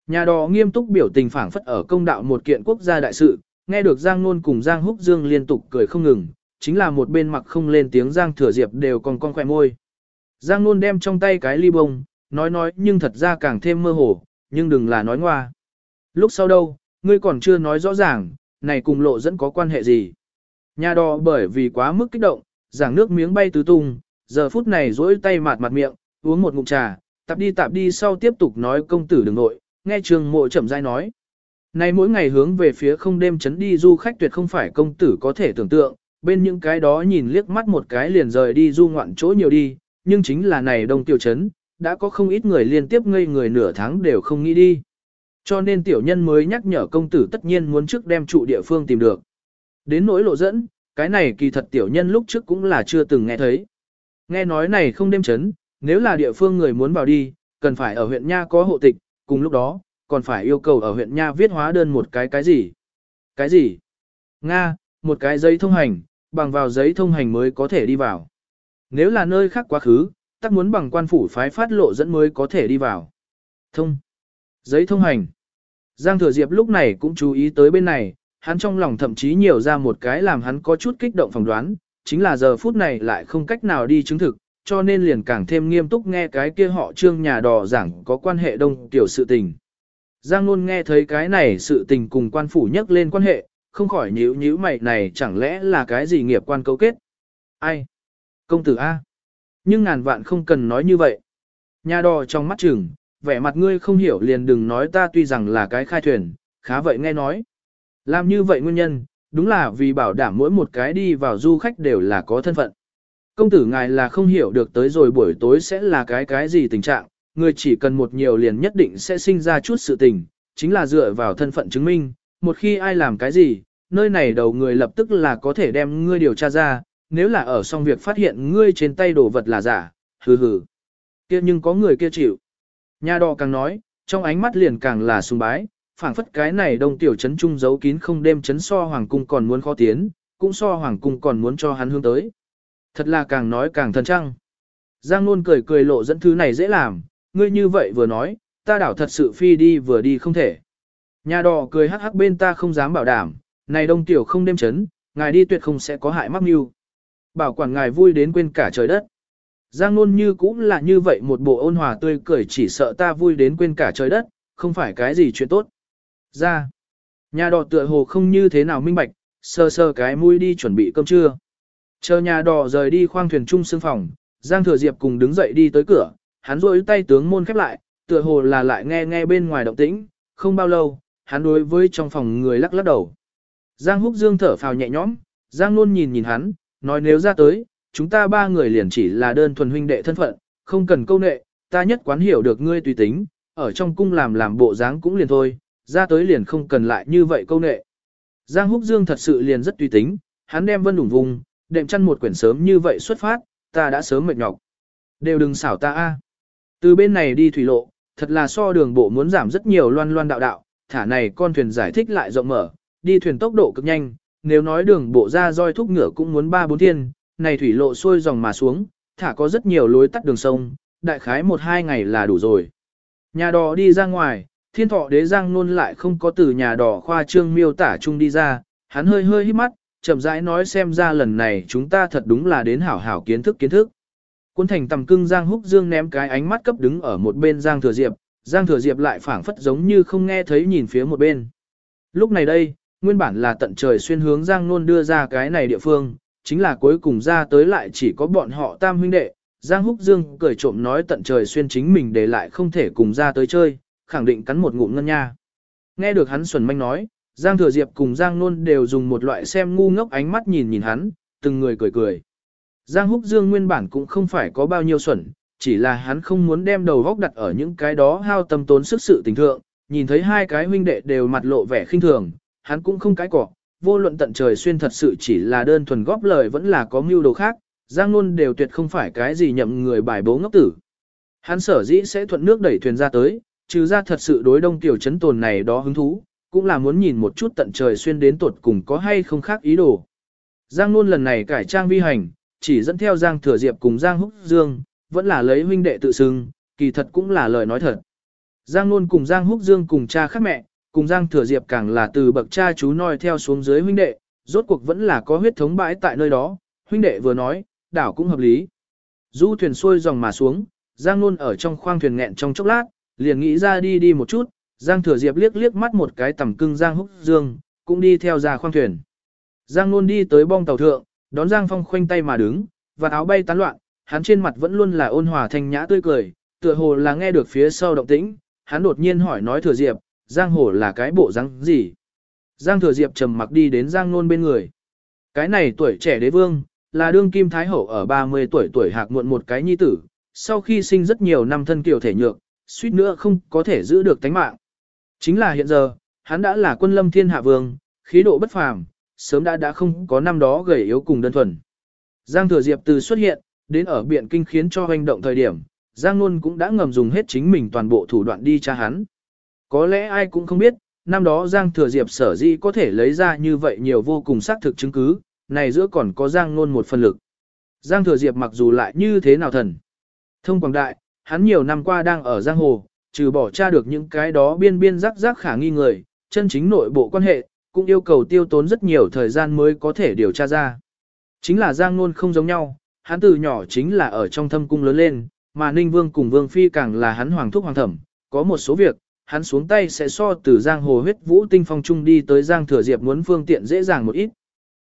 Nhà đò nghiêm túc biểu tình phảng phất ở công đạo một kiện quốc gia đại sự, nghe được Giang Nôn cùng Giang Húc Dương liên tục cười không ngừng, chính là một bên mặc không lên tiếng Giang Thừa Diệp đều còn con khỏe môi. Giang luôn đem trong tay cái ly bông, nói nói nhưng thật ra càng thêm mơ hồ, nhưng đừng là nói ngoa. Lúc sau đâu, ngươi còn chưa nói rõ ràng, này cùng lộ dẫn có quan hệ gì. Nhà đò bởi vì quá mức kích động, giảng nước miếng bay tứ tung, giờ phút này rỗi tay mạt mặt miệng, uống một ngụm trà, tạp đi tạp đi sau tiếp tục nói công tử đừng nội, nghe trường mộ chậm rãi nói. Này mỗi ngày hướng về phía không đêm chấn đi du khách tuyệt không phải công tử có thể tưởng tượng, bên những cái đó nhìn liếc mắt một cái liền rời đi du ngoạn chỗ nhiều đi, nhưng chính là này đông tiểu chấn, đã có không ít người liên tiếp ngây người nửa tháng đều không nghĩ đi. Cho nên tiểu nhân mới nhắc nhở công tử tất nhiên muốn trước đem trụ địa phương tìm được. Đến nỗi lộ dẫn, cái này kỳ thật tiểu nhân lúc trước cũng là chưa từng nghe thấy. Nghe nói này không đêm chấn, nếu là địa phương người muốn vào đi, cần phải ở huyện Nha có hộ tịch, cùng lúc đó, còn phải yêu cầu ở huyện Nha viết hóa đơn một cái cái gì. Cái gì? Nga, một cái giấy thông hành, bằng vào giấy thông hành mới có thể đi vào. Nếu là nơi khác quá khứ, tắc muốn bằng quan phủ phái phát lộ dẫn mới có thể đi vào. Thông. Giấy thông hành. Giang Thừa Diệp lúc này cũng chú ý tới bên này, hắn trong lòng thậm chí nhiều ra một cái làm hắn có chút kích động phỏng đoán, chính là giờ phút này lại không cách nào đi chứng thực, cho nên liền càng thêm nghiêm túc nghe cái kia họ trương nhà đò giảng có quan hệ đông tiểu sự tình. Giang luôn nghe thấy cái này sự tình cùng quan phủ nhắc lên quan hệ, không khỏi nhíu nhíu mày này chẳng lẽ là cái gì nghiệp quan cấu kết. Ai? Công tử A. Nhưng ngàn vạn không cần nói như vậy. Nhà đò trong mắt chừng, vẻ mặt ngươi không hiểu liền đừng nói ta tuy rằng là cái khai thuyền, khá vậy nghe nói. Làm như vậy nguyên nhân, đúng là vì bảo đảm mỗi một cái đi vào du khách đều là có thân phận. Công tử ngài là không hiểu được tới rồi buổi tối sẽ là cái cái gì tình trạng, người chỉ cần một nhiều liền nhất định sẽ sinh ra chút sự tình, chính là dựa vào thân phận chứng minh, một khi ai làm cái gì, nơi này đầu người lập tức là có thể đem ngươi điều tra ra, nếu là ở xong việc phát hiện ngươi trên tay đồ vật là giả, hừ hừ. kia nhưng có người kia chịu. Nhà đỏ càng nói, trong ánh mắt liền càng là sùng bái, phảng phất cái này đông tiểu trấn trung giấu kín không đêm trấn so hoàng cung còn muốn khó tiến, cũng so hoàng cung còn muốn cho hắn hướng tới. Thật là càng nói càng thần trăng. Giang luôn cười cười lộ dẫn thứ này dễ làm, ngươi như vậy vừa nói, ta đảo thật sự phi đi vừa đi không thể. Nhà đò cười hắc hắc bên ta không dám bảo đảm, này đông tiểu không đêm chấn, ngài đi tuyệt không sẽ có hại mắc mưu. Bảo quản ngài vui đến quên cả trời đất. Giang Nôn như cũng là như vậy một bộ ôn hòa tươi cười chỉ sợ ta vui đến quên cả trời đất, không phải cái gì chuyện tốt. Ra, nhà đò tựa hồ không như thế nào minh bạch, sơ sơ cái mũi đi chuẩn bị cơm trưa. Chờ nhà đò rời đi khoang thuyền trung xương phòng, Giang Thừa Diệp cùng đứng dậy đi tới cửa, hắn rôi tay tướng môn khép lại, tựa hồ là lại nghe nghe bên ngoài động tĩnh, không bao lâu, hắn đối với trong phòng người lắc lắc đầu. Giang Húc Dương thở phào nhẹ nhõm, Giang Nôn nhìn nhìn hắn, nói nếu ra tới, chúng ta ba người liền chỉ là đơn thuần huynh đệ thân phận, không cần câu nệ, ta nhất quán hiểu được ngươi tùy tính, ở trong cung làm làm bộ dáng cũng liền thôi, ra tới liền không cần lại như vậy câu nệ. Giang Húc Dương thật sự liền rất tùy tính, hắn đem vân đủng vùng, đệm chăn một quyển sớm như vậy xuất phát, ta đã sớm mệt nhọc. Đều đừng xảo ta a. Từ bên này đi thủy lộ, thật là so đường bộ muốn giảm rất nhiều loan loan đạo đạo, thả này con thuyền giải thích lại rộng mở, đi thuyền tốc độ cực nhanh, nếu nói đường bộ ra roi thúc ngựa cũng muốn ba bốn thiên, này thủy lộ xuôi dòng mà xuống, thả có rất nhiều lối tắt đường sông, đại khái một hai ngày là đủ rồi. Nhà đò đi ra ngoài, thiên thọ đế giang nôn lại không có từ nhà đò khoa trương miêu tả chung đi ra, hắn hơi hơi hít mắt, chậm rãi nói xem ra lần này chúng ta thật đúng là đến hảo hảo kiến thức kiến thức. Quân thành tầm cưng Giang Húc Dương ném cái ánh mắt cấp đứng ở một bên Giang Thừa Diệp, Giang Thừa Diệp lại phảng phất giống như không nghe thấy nhìn phía một bên. Lúc này đây, nguyên bản là tận trời xuyên hướng Giang Nôn đưa ra cái này địa phương, chính là cuối cùng ra tới lại chỉ có bọn họ tam huynh đệ. Giang Húc Dương cười trộm nói tận trời xuyên chính mình để lại không thể cùng ra tới chơi, khẳng định cắn một ngụm ngân nha. Nghe được hắn xuẩn manh nói, Giang Thừa Diệp cùng Giang Nôn đều dùng một loại xem ngu ngốc ánh mắt nhìn nhìn hắn, từng người cười cười. Giang Húc Dương nguyên bản cũng không phải có bao nhiêu xuẩn, chỉ là hắn không muốn đem đầu góc đặt ở những cái đó hao tâm tốn sức sự tình thượng, nhìn thấy hai cái huynh đệ đều mặt lộ vẻ khinh thường, hắn cũng không cái cỏ, vô luận tận trời xuyên thật sự chỉ là đơn thuần góp lời vẫn là có mưu đồ khác, Giang Nôn đều tuyệt không phải cái gì nhậm người bài bố ngốc tử. Hắn sở dĩ sẽ thuận nước đẩy thuyền ra tới, trừ ra thật sự đối đông tiểu chấn tồn này đó hứng thú, cũng là muốn nhìn một chút tận trời xuyên đến tuột cùng có hay không khác ý đồ. Giang Nôn lần này cải trang vi hành, chỉ dẫn theo Giang Thừa Diệp cùng Giang Húc Dương, vẫn là lấy huynh đệ tự xưng, kỳ thật cũng là lời nói thật. Giang Nôn cùng Giang Húc Dương cùng cha khác mẹ, cùng Giang Thừa Diệp càng là từ bậc cha chú noi theo xuống dưới huynh đệ, rốt cuộc vẫn là có huyết thống bãi tại nơi đó, huynh đệ vừa nói, đảo cũng hợp lý. Du thuyền xuôi dòng mà xuống, Giang Nôn ở trong khoang thuyền nghẹn trong chốc lát, liền nghĩ ra đi đi một chút, Giang Thừa Diệp liếc liếc mắt một cái tầm cưng Giang Húc Dương, cũng đi theo ra khoang thuyền. Giang Nôn đi tới bong tàu thượng, đón Giang Phong khoanh tay mà đứng, và áo bay tán loạn, hắn trên mặt vẫn luôn là ôn hòa thanh nhã tươi cười, tựa hồ là nghe được phía sau động tĩnh, hắn đột nhiên hỏi nói Thừa Diệp, Giang Hồ là cái bộ răng gì? Giang Thừa Diệp trầm mặc đi đến Giang Nôn bên người. Cái này tuổi trẻ đế vương, là đương kim thái hậu ở 30 tuổi tuổi hạc muộn một cái nhi tử, sau khi sinh rất nhiều năm thân kiều thể nhược, suýt nữa không có thể giữ được tánh mạng. Chính là hiện giờ, hắn đã là quân lâm thiên hạ vương, khí độ bất phàm, sớm đã đã không có năm đó gầy yếu cùng đơn thuần. Giang Thừa Diệp từ xuất hiện, đến ở biện kinh khiến cho hành động thời điểm, Giang Nôn cũng đã ngầm dùng hết chính mình toàn bộ thủ đoạn đi tra hắn. Có lẽ ai cũng không biết, năm đó Giang Thừa Diệp sở dĩ có thể lấy ra như vậy nhiều vô cùng xác thực chứng cứ, này giữa còn có Giang Nôn một phần lực. Giang Thừa Diệp mặc dù lại như thế nào thần. Thông Quảng Đại, hắn nhiều năm qua đang ở Giang Hồ, trừ bỏ tra được những cái đó biên biên rắc rắc khả nghi người, chân chính nội bộ quan hệ, cũng yêu cầu tiêu tốn rất nhiều thời gian mới có thể điều tra ra. Chính là Giang Nôn không giống nhau, hắn từ nhỏ chính là ở trong thâm cung lớn lên, mà Ninh Vương cùng Vương Phi càng là hắn hoàng thúc hoàng thẩm, có một số việc, hắn xuống tay sẽ so từ Giang Hồ huyết vũ tinh phong trung đi tới Giang Thừa Diệp muốn phương tiện dễ dàng một ít.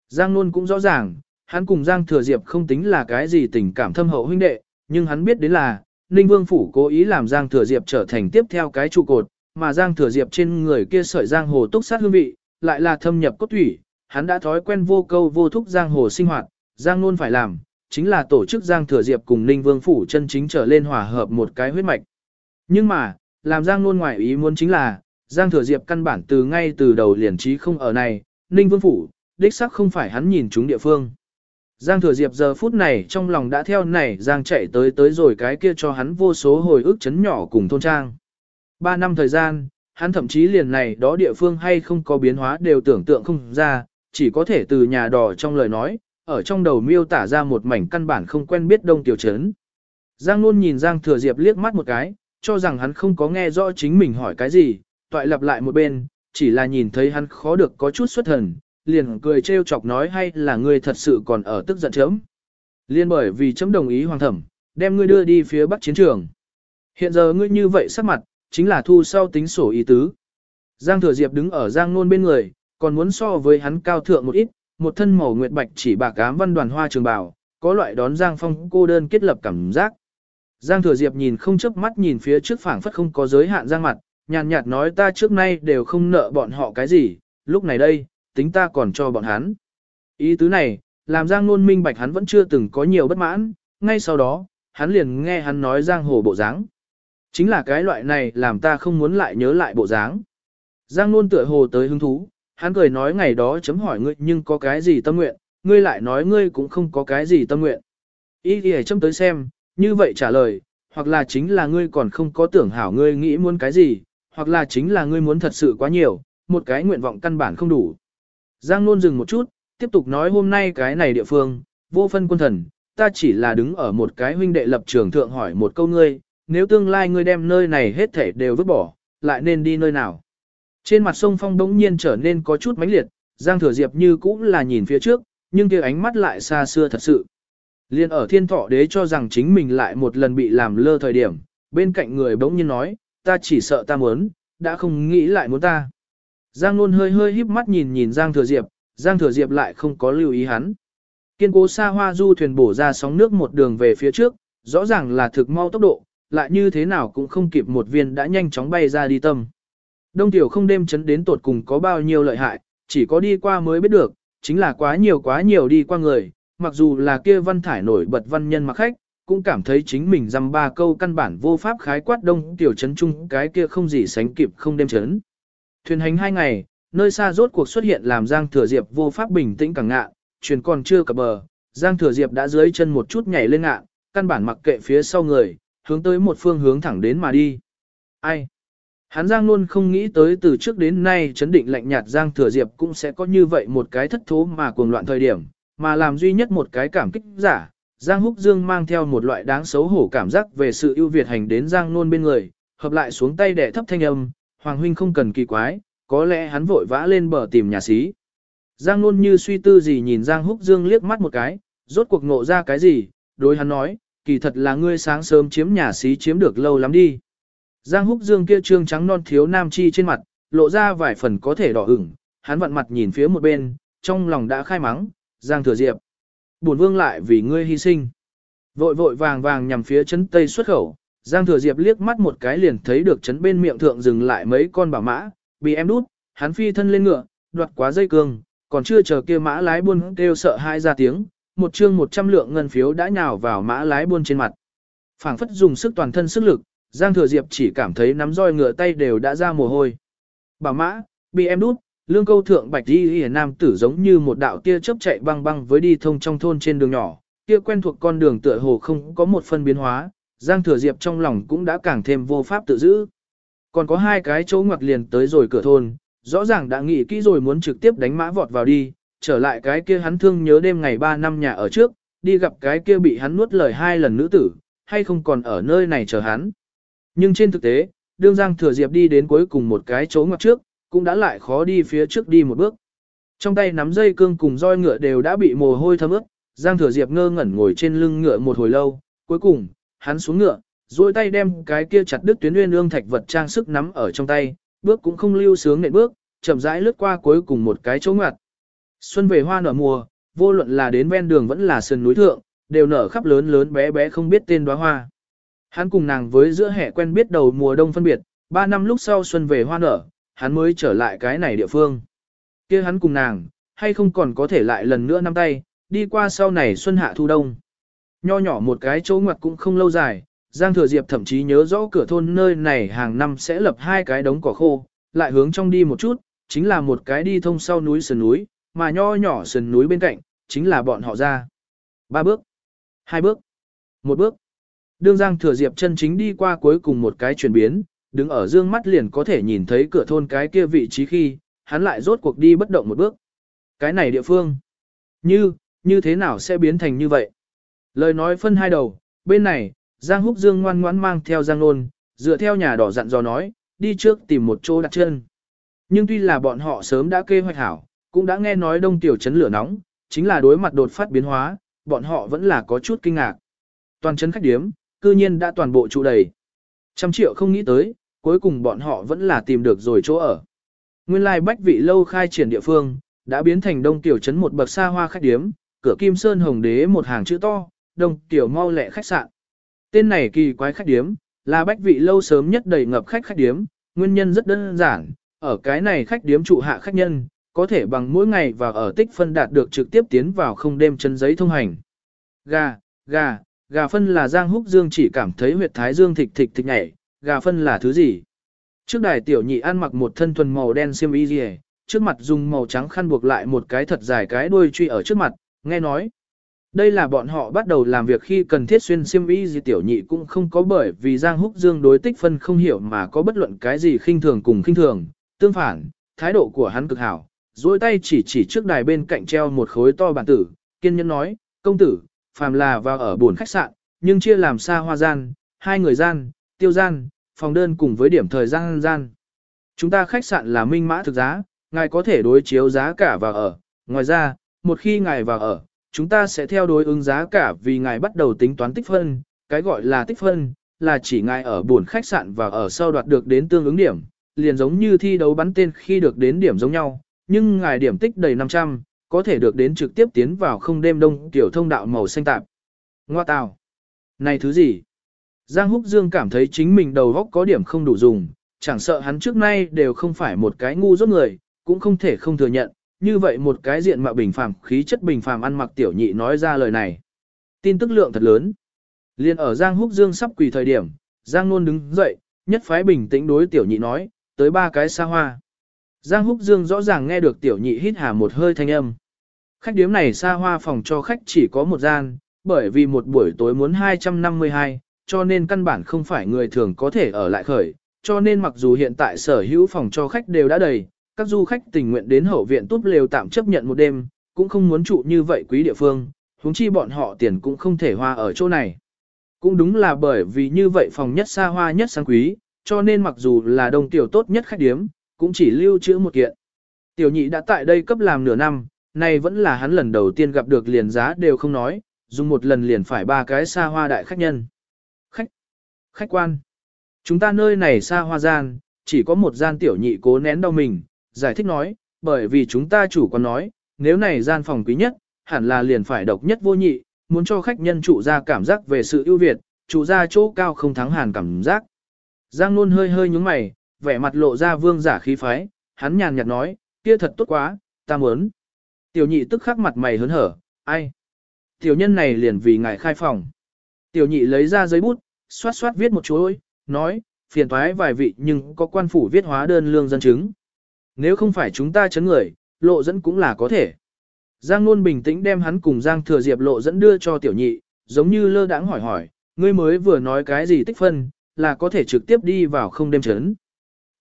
Giang Nôn cũng rõ ràng, hắn cùng Giang Thừa Diệp không tính là cái gì tình cảm thâm hậu huynh đệ, nhưng hắn biết đến là, Ninh Vương Phủ cố ý làm Giang Thừa Diệp trở thành tiếp theo cái trụ cột, mà Giang Thừa Diệp trên người kia sợi Giang Hồ túc sát hương vị, lại là thâm nhập cốt thủy, hắn đã thói quen vô câu vô thúc Giang Hồ sinh hoạt, Giang Nôn phải làm, chính là tổ chức Giang Thừa Diệp cùng Ninh Vương Phủ chân chính trở lên hòa hợp một cái huyết mạch. Nhưng mà, làm Giang Nôn ngoại ý muốn chính là, Giang Thừa Diệp căn bản từ ngay từ đầu liền trí không ở này, Ninh Vương Phủ, đích xác không phải hắn nhìn chúng địa phương. Giang Thừa Diệp giờ phút này trong lòng đã theo này Giang chạy tới tới rồi cái kia cho hắn vô số hồi ức chấn nhỏ cùng thôn trang. Ba năm thời gian, hắn thậm chí liền này đó địa phương hay không có biến hóa đều tưởng tượng không ra, chỉ có thể từ nhà đỏ trong lời nói, ở trong đầu miêu tả ra một mảnh căn bản không quen biết đông tiểu trấn. Giang Nôn nhìn Giang Thừa Diệp liếc mắt một cái, cho rằng hắn không có nghe rõ chính mình hỏi cái gì, toại lặp lại một bên, chỉ là nhìn thấy hắn khó được có chút xuất thần, liền cười trêu chọc nói hay là ngươi thật sự còn ở tức giận chấm. Liên bởi vì chấm đồng ý hoàng thẩm, đem ngươi đưa đi phía bắc chiến trường. Hiện giờ ngươi như vậy sắc mặt, chính là thu sau tính sổ ý tứ. Giang Thừa Diệp đứng ở Giang Nôn bên người, còn muốn so với hắn cao thượng một ít, một thân màu nguyệt bạch chỉ bạc ám văn đoàn hoa trường bào, có loại đón Giang Phong cô đơn kết lập cảm giác. Giang Thừa Diệp nhìn không chớp mắt nhìn phía trước phảng phất không có giới hạn Giang mặt, nhàn nhạt nói ta trước nay đều không nợ bọn họ cái gì, lúc này đây, tính ta còn cho bọn hắn. Ý tứ này, làm Giang Nôn minh bạch hắn vẫn chưa từng có nhiều bất mãn, ngay sau đó, hắn liền nghe hắn nói Giang Hồ bộ dáng. Chính là cái loại này làm ta không muốn lại nhớ lại bộ dáng. Giang Nôn tựa hồ tới hứng thú, hắn cười nói ngày đó chấm hỏi ngươi nhưng có cái gì tâm nguyện, ngươi lại nói ngươi cũng không có cái gì tâm nguyện. Ý thì chấm tới xem, như vậy trả lời, hoặc là chính là ngươi còn không có tưởng hảo ngươi nghĩ muốn cái gì, hoặc là chính là ngươi muốn thật sự quá nhiều, một cái nguyện vọng căn bản không đủ. Giang Nôn dừng một chút, tiếp tục nói hôm nay cái này địa phương, vô phân quân thần, ta chỉ là đứng ở một cái huynh đệ lập trường thượng hỏi một câu ngươi, nếu tương lai ngươi đem nơi này hết thể đều vứt bỏ, lại nên đi nơi nào. Trên mặt sông phong đống nhiên trở nên có chút mãnh liệt, Giang Thừa Diệp như cũng là nhìn phía trước, nhưng kia ánh mắt lại xa xưa thật sự. Liên ở thiên thọ đế cho rằng chính mình lại một lần bị làm lơ thời điểm, bên cạnh người bỗng nhiên nói, ta chỉ sợ ta muốn, đã không nghĩ lại muốn ta. Giang Nôn hơi hơi híp mắt nhìn nhìn Giang Thừa Diệp, Giang Thừa Diệp lại không có lưu ý hắn. Kiên cố xa hoa du thuyền bổ ra sóng nước một đường về phía trước, rõ ràng là thực mau tốc độ, lại như thế nào cũng không kịp một viên đã nhanh chóng bay ra đi tâm. Đông tiểu không đêm chấn đến tột cùng có bao nhiêu lợi hại, chỉ có đi qua mới biết được, chính là quá nhiều quá nhiều đi qua người, mặc dù là kia văn thải nổi bật văn nhân mặc khách, cũng cảm thấy chính mình dăm ba câu căn bản vô pháp khái quát đông tiểu chấn chung cái kia không gì sánh kịp không đêm chấn. Thuyền hành hai ngày, nơi xa rốt cuộc xuất hiện làm Giang Thừa Diệp vô pháp bình tĩnh càng ngạ, truyền còn chưa cập bờ, Giang Thừa Diệp đã dưới chân một chút nhảy lên ngạ, căn bản mặc kệ phía sau người, hướng tới một phương hướng thẳng đến mà đi. Ai? Hắn Giang luôn không nghĩ tới từ trước đến nay chấn định lạnh nhạt Giang Thừa Diệp cũng sẽ có như vậy một cái thất thố mà cuồng loạn thời điểm, mà làm duy nhất một cái cảm kích giả. Giang Húc Dương mang theo một loại đáng xấu hổ cảm giác về sự ưu việt hành đến Giang Nôn bên người, hợp lại xuống tay để thấp thanh âm, Hoàng Huynh không cần kỳ quái, có lẽ hắn vội vã lên bờ tìm nhà sĩ. Giang Nôn như suy tư gì nhìn Giang Húc Dương liếc mắt một cái, rốt cuộc ngộ ra cái gì, đối hắn nói, kỳ thật là ngươi sáng sớm chiếm nhà sĩ chiếm được lâu lắm đi. Giang Húc Dương kia trương trắng non thiếu nam chi trên mặt, lộ ra vài phần có thể đỏ ửng, hắn vặn mặt nhìn phía một bên, trong lòng đã khai mắng, Giang Thừa Diệp. Bổn vương lại vì ngươi hy sinh. Vội vội vàng vàng nhằm phía chấn tây xuất khẩu, Giang Thừa Diệp liếc mắt một cái liền thấy được chấn bên miệng thượng dừng lại mấy con bảo mã, bị em đút, hắn phi thân lên ngựa, đoạt quá dây cương, còn chưa chờ kia mã lái buôn kêu sợ hai ra tiếng, một chương một trăm lượng ngân phiếu đã nhào vào mã lái buôn trên mặt. phảng phất dùng sức toàn thân sức lực, Giang Thừa Diệp chỉ cảm thấy nắm roi ngựa tay đều đã ra mồ hôi. Bảo mã, bị em đút, lương câu thượng bạch đi hiền nam tử giống như một đạo tia chớp chạy băng băng với đi thông trong thôn trên đường nhỏ, kia quen thuộc con đường tựa hồ không có một phân biến hóa, Giang Thừa Diệp trong lòng cũng đã càng thêm vô pháp tự giữ. Còn có hai cái chỗ ngoặt liền tới rồi cửa thôn, rõ ràng đã nghĩ kỹ rồi muốn trực tiếp đánh mã vọt vào đi, trở lại cái kia hắn thương nhớ đêm ngày ba năm nhà ở trước, đi gặp cái kia bị hắn nuốt lời hai lần nữ tử, hay không còn ở nơi này chờ hắn. Nhưng trên thực tế, đương Giang Thừa Diệp đi đến cuối cùng một cái chỗ ngoặt trước, cũng đã lại khó đi phía trước đi một bước. Trong tay nắm dây cương cùng roi ngựa đều đã bị mồ hôi thấm ướt, Giang Thừa Diệp ngơ ngẩn ngồi trên lưng ngựa một hồi lâu, cuối cùng, hắn xuống ngựa, duỗi tay đem cái kia chặt đứt tuyến nguyên ương thạch vật trang sức nắm ở trong tay, bước cũng không lưu sướng nện bước, chậm rãi lướt qua cuối cùng một cái chỗ ngoặt. Xuân về hoa nở mùa, vô luận là đến ven đường vẫn là sườn núi thượng, đều nở khắp lớn lớn bé bé không biết tên đóa hoa. Hắn cùng nàng với giữa hè quen biết đầu mùa đông phân biệt, ba năm lúc sau xuân về hoa nở, hắn mới trở lại cái này địa phương. kia hắn cùng nàng, hay không còn có thể lại lần nữa năm tay, đi qua sau này xuân hạ thu đông. Nho nhỏ một cái chỗ ngoặt cũng không lâu dài, Giang Thừa Diệp thậm chí nhớ rõ cửa thôn nơi này hàng năm sẽ lập hai cái đống cỏ khô, lại hướng trong đi một chút, chính là một cái đi thông sau núi sườn núi, mà nho nhỏ sườn núi bên cạnh, chính là bọn họ ra. Ba bước, hai bước, một bước. Đương Giang Thừa Diệp chân chính đi qua cuối cùng một cái chuyển biến, đứng ở dương mắt liền có thể nhìn thấy cửa thôn cái kia vị trí khi, hắn lại rốt cuộc đi bất động một bước. Cái này địa phương, như, như thế nào sẽ biến thành như vậy? Lời nói phân hai đầu, bên này, Giang Húc Dương ngoan ngoãn mang theo Giang Nôn, dựa theo nhà đỏ dặn dò nói, đi trước tìm một chỗ đặt chân. Nhưng tuy là bọn họ sớm đã kê hoạch hảo, cũng đã nghe nói đông tiểu chấn lửa nóng, chính là đối mặt đột phát biến hóa, bọn họ vẫn là có chút kinh ngạc. Toàn chấn khách điếm, cư nhiên đã toàn bộ trụ đầy. Trăm triệu không nghĩ tới, cuối cùng bọn họ vẫn là tìm được rồi chỗ ở. Nguyên lai bách vị lâu khai triển địa phương, đã biến thành đông tiểu trấn một bậc xa hoa khách điếm, cửa kim sơn hồng đế một hàng chữ to, đông tiểu mau lẹ khách sạn. Tên này kỳ quái khách điếm, là bách vị lâu sớm nhất đầy ngập khách khách điếm, nguyên nhân rất đơn giản, ở cái này khách điếm trụ hạ khách nhân, có thể bằng mỗi ngày và ở tích phân đạt được trực tiếp tiến vào không đêm chân giấy thông hành. Gà, gà, gà phân là Giang Húc Dương chỉ cảm thấy huyệt thái dương thịch thịch thịch nhảy, gà phân là thứ gì? Trước đài tiểu nhị ăn mặc một thân thuần màu đen xiêm y rìa, trước mặt dùng màu trắng khăn buộc lại một cái thật dài cái đuôi truy ở trước mặt, nghe nói. Đây là bọn họ bắt đầu làm việc khi cần thiết xuyên xiêm y gì tiểu nhị cũng không có bởi vì Giang Húc Dương đối tích phân không hiểu mà có bất luận cái gì khinh thường cùng khinh thường, tương phản, thái độ của hắn cực hảo, duỗi tay chỉ chỉ trước đài bên cạnh treo một khối to bản tử, kiên nhẫn nói, công tử, phàm là vào ở buồn khách sạn, nhưng chia làm xa hoa gian, hai người gian, tiêu gian, phòng đơn cùng với điểm thời gian gian. Chúng ta khách sạn là minh mã thực giá, ngài có thể đối chiếu giá cả vào ở, ngoài ra, một khi ngài vào ở, chúng ta sẽ theo đối ứng giá cả vì ngài bắt đầu tính toán tích phân, cái gọi là tích phân, là chỉ ngài ở buồn khách sạn và ở sau đoạt được đến tương ứng điểm, liền giống như thi đấu bắn tên khi được đến điểm giống nhau, nhưng ngài điểm tích đầy 500, có thể được đến trực tiếp tiến vào không đêm đông tiểu thông đạo màu xanh tạp. Ngoa tào! Này thứ gì? Giang Húc Dương cảm thấy chính mình đầu góc có điểm không đủ dùng, chẳng sợ hắn trước nay đều không phải một cái ngu dốt người, cũng không thể không thừa nhận, như vậy một cái diện mạo bình phàm, khí chất bình phàm ăn mặc tiểu nhị nói ra lời này. Tin tức lượng thật lớn. Liên ở Giang Húc Dương sắp quỳ thời điểm, Giang Nôn đứng dậy, nhất phái bình tĩnh đối tiểu nhị nói, tới ba cái xa hoa. Giang Húc Dương rõ ràng nghe được tiểu nhị hít hà một hơi thanh âm. Khách điếm này xa hoa phòng cho khách chỉ có một gian, bởi vì một buổi tối muốn 252, cho nên căn bản không phải người thường có thể ở lại khởi, cho nên mặc dù hiện tại sở hữu phòng cho khách đều đã đầy, các du khách tình nguyện đến hậu viện túp lều tạm chấp nhận một đêm, cũng không muốn trụ như vậy quý địa phương, huống chi bọn họ tiền cũng không thể hoa ở chỗ này. Cũng đúng là bởi vì như vậy phòng nhất xa hoa nhất sang quý, cho nên mặc dù là đồng tiểu tốt nhất khách điếm, cũng chỉ lưu trữ một kiện. Tiểu nhị đã tại đây cấp làm nửa năm, nay vẫn là hắn lần đầu tiên gặp được liền giá đều không nói, dùng một lần liền phải ba cái xa hoa đại khách nhân. Khách, khách quan, chúng ta nơi này xa hoa gian, chỉ có một gian tiểu nhị cố nén đau mình, giải thích nói, bởi vì chúng ta chủ còn nói, nếu này gian phòng quý nhất, hẳn là liền phải độc nhất vô nhị, muốn cho khách nhân trụ ra cảm giác về sự ưu việt, trụ ra chỗ cao không thắng hàn cảm giác. Giang luôn hơi hơi nhúng mày, vẻ mặt lộ ra vương giả khí phái, hắn nhàn nhạt nói, kia thật tốt quá, ta muốn. Tiểu nhị tức khắc mặt mày hớn hở, ai? Tiểu nhân này liền vì ngài khai phòng. Tiểu nhị lấy ra giấy bút, xoát xoát viết một chú ơi, nói, phiền toái vài vị nhưng có quan phủ viết hóa đơn lương dân chứng. Nếu không phải chúng ta chấn người, lộ dẫn cũng là có thể. Giang Nôn bình tĩnh đem hắn cùng Giang Thừa Diệp lộ dẫn đưa cho tiểu nhị, giống như lơ đãng hỏi hỏi, ngươi mới vừa nói cái gì tích phân, là có thể trực tiếp đi vào không đêm chấn.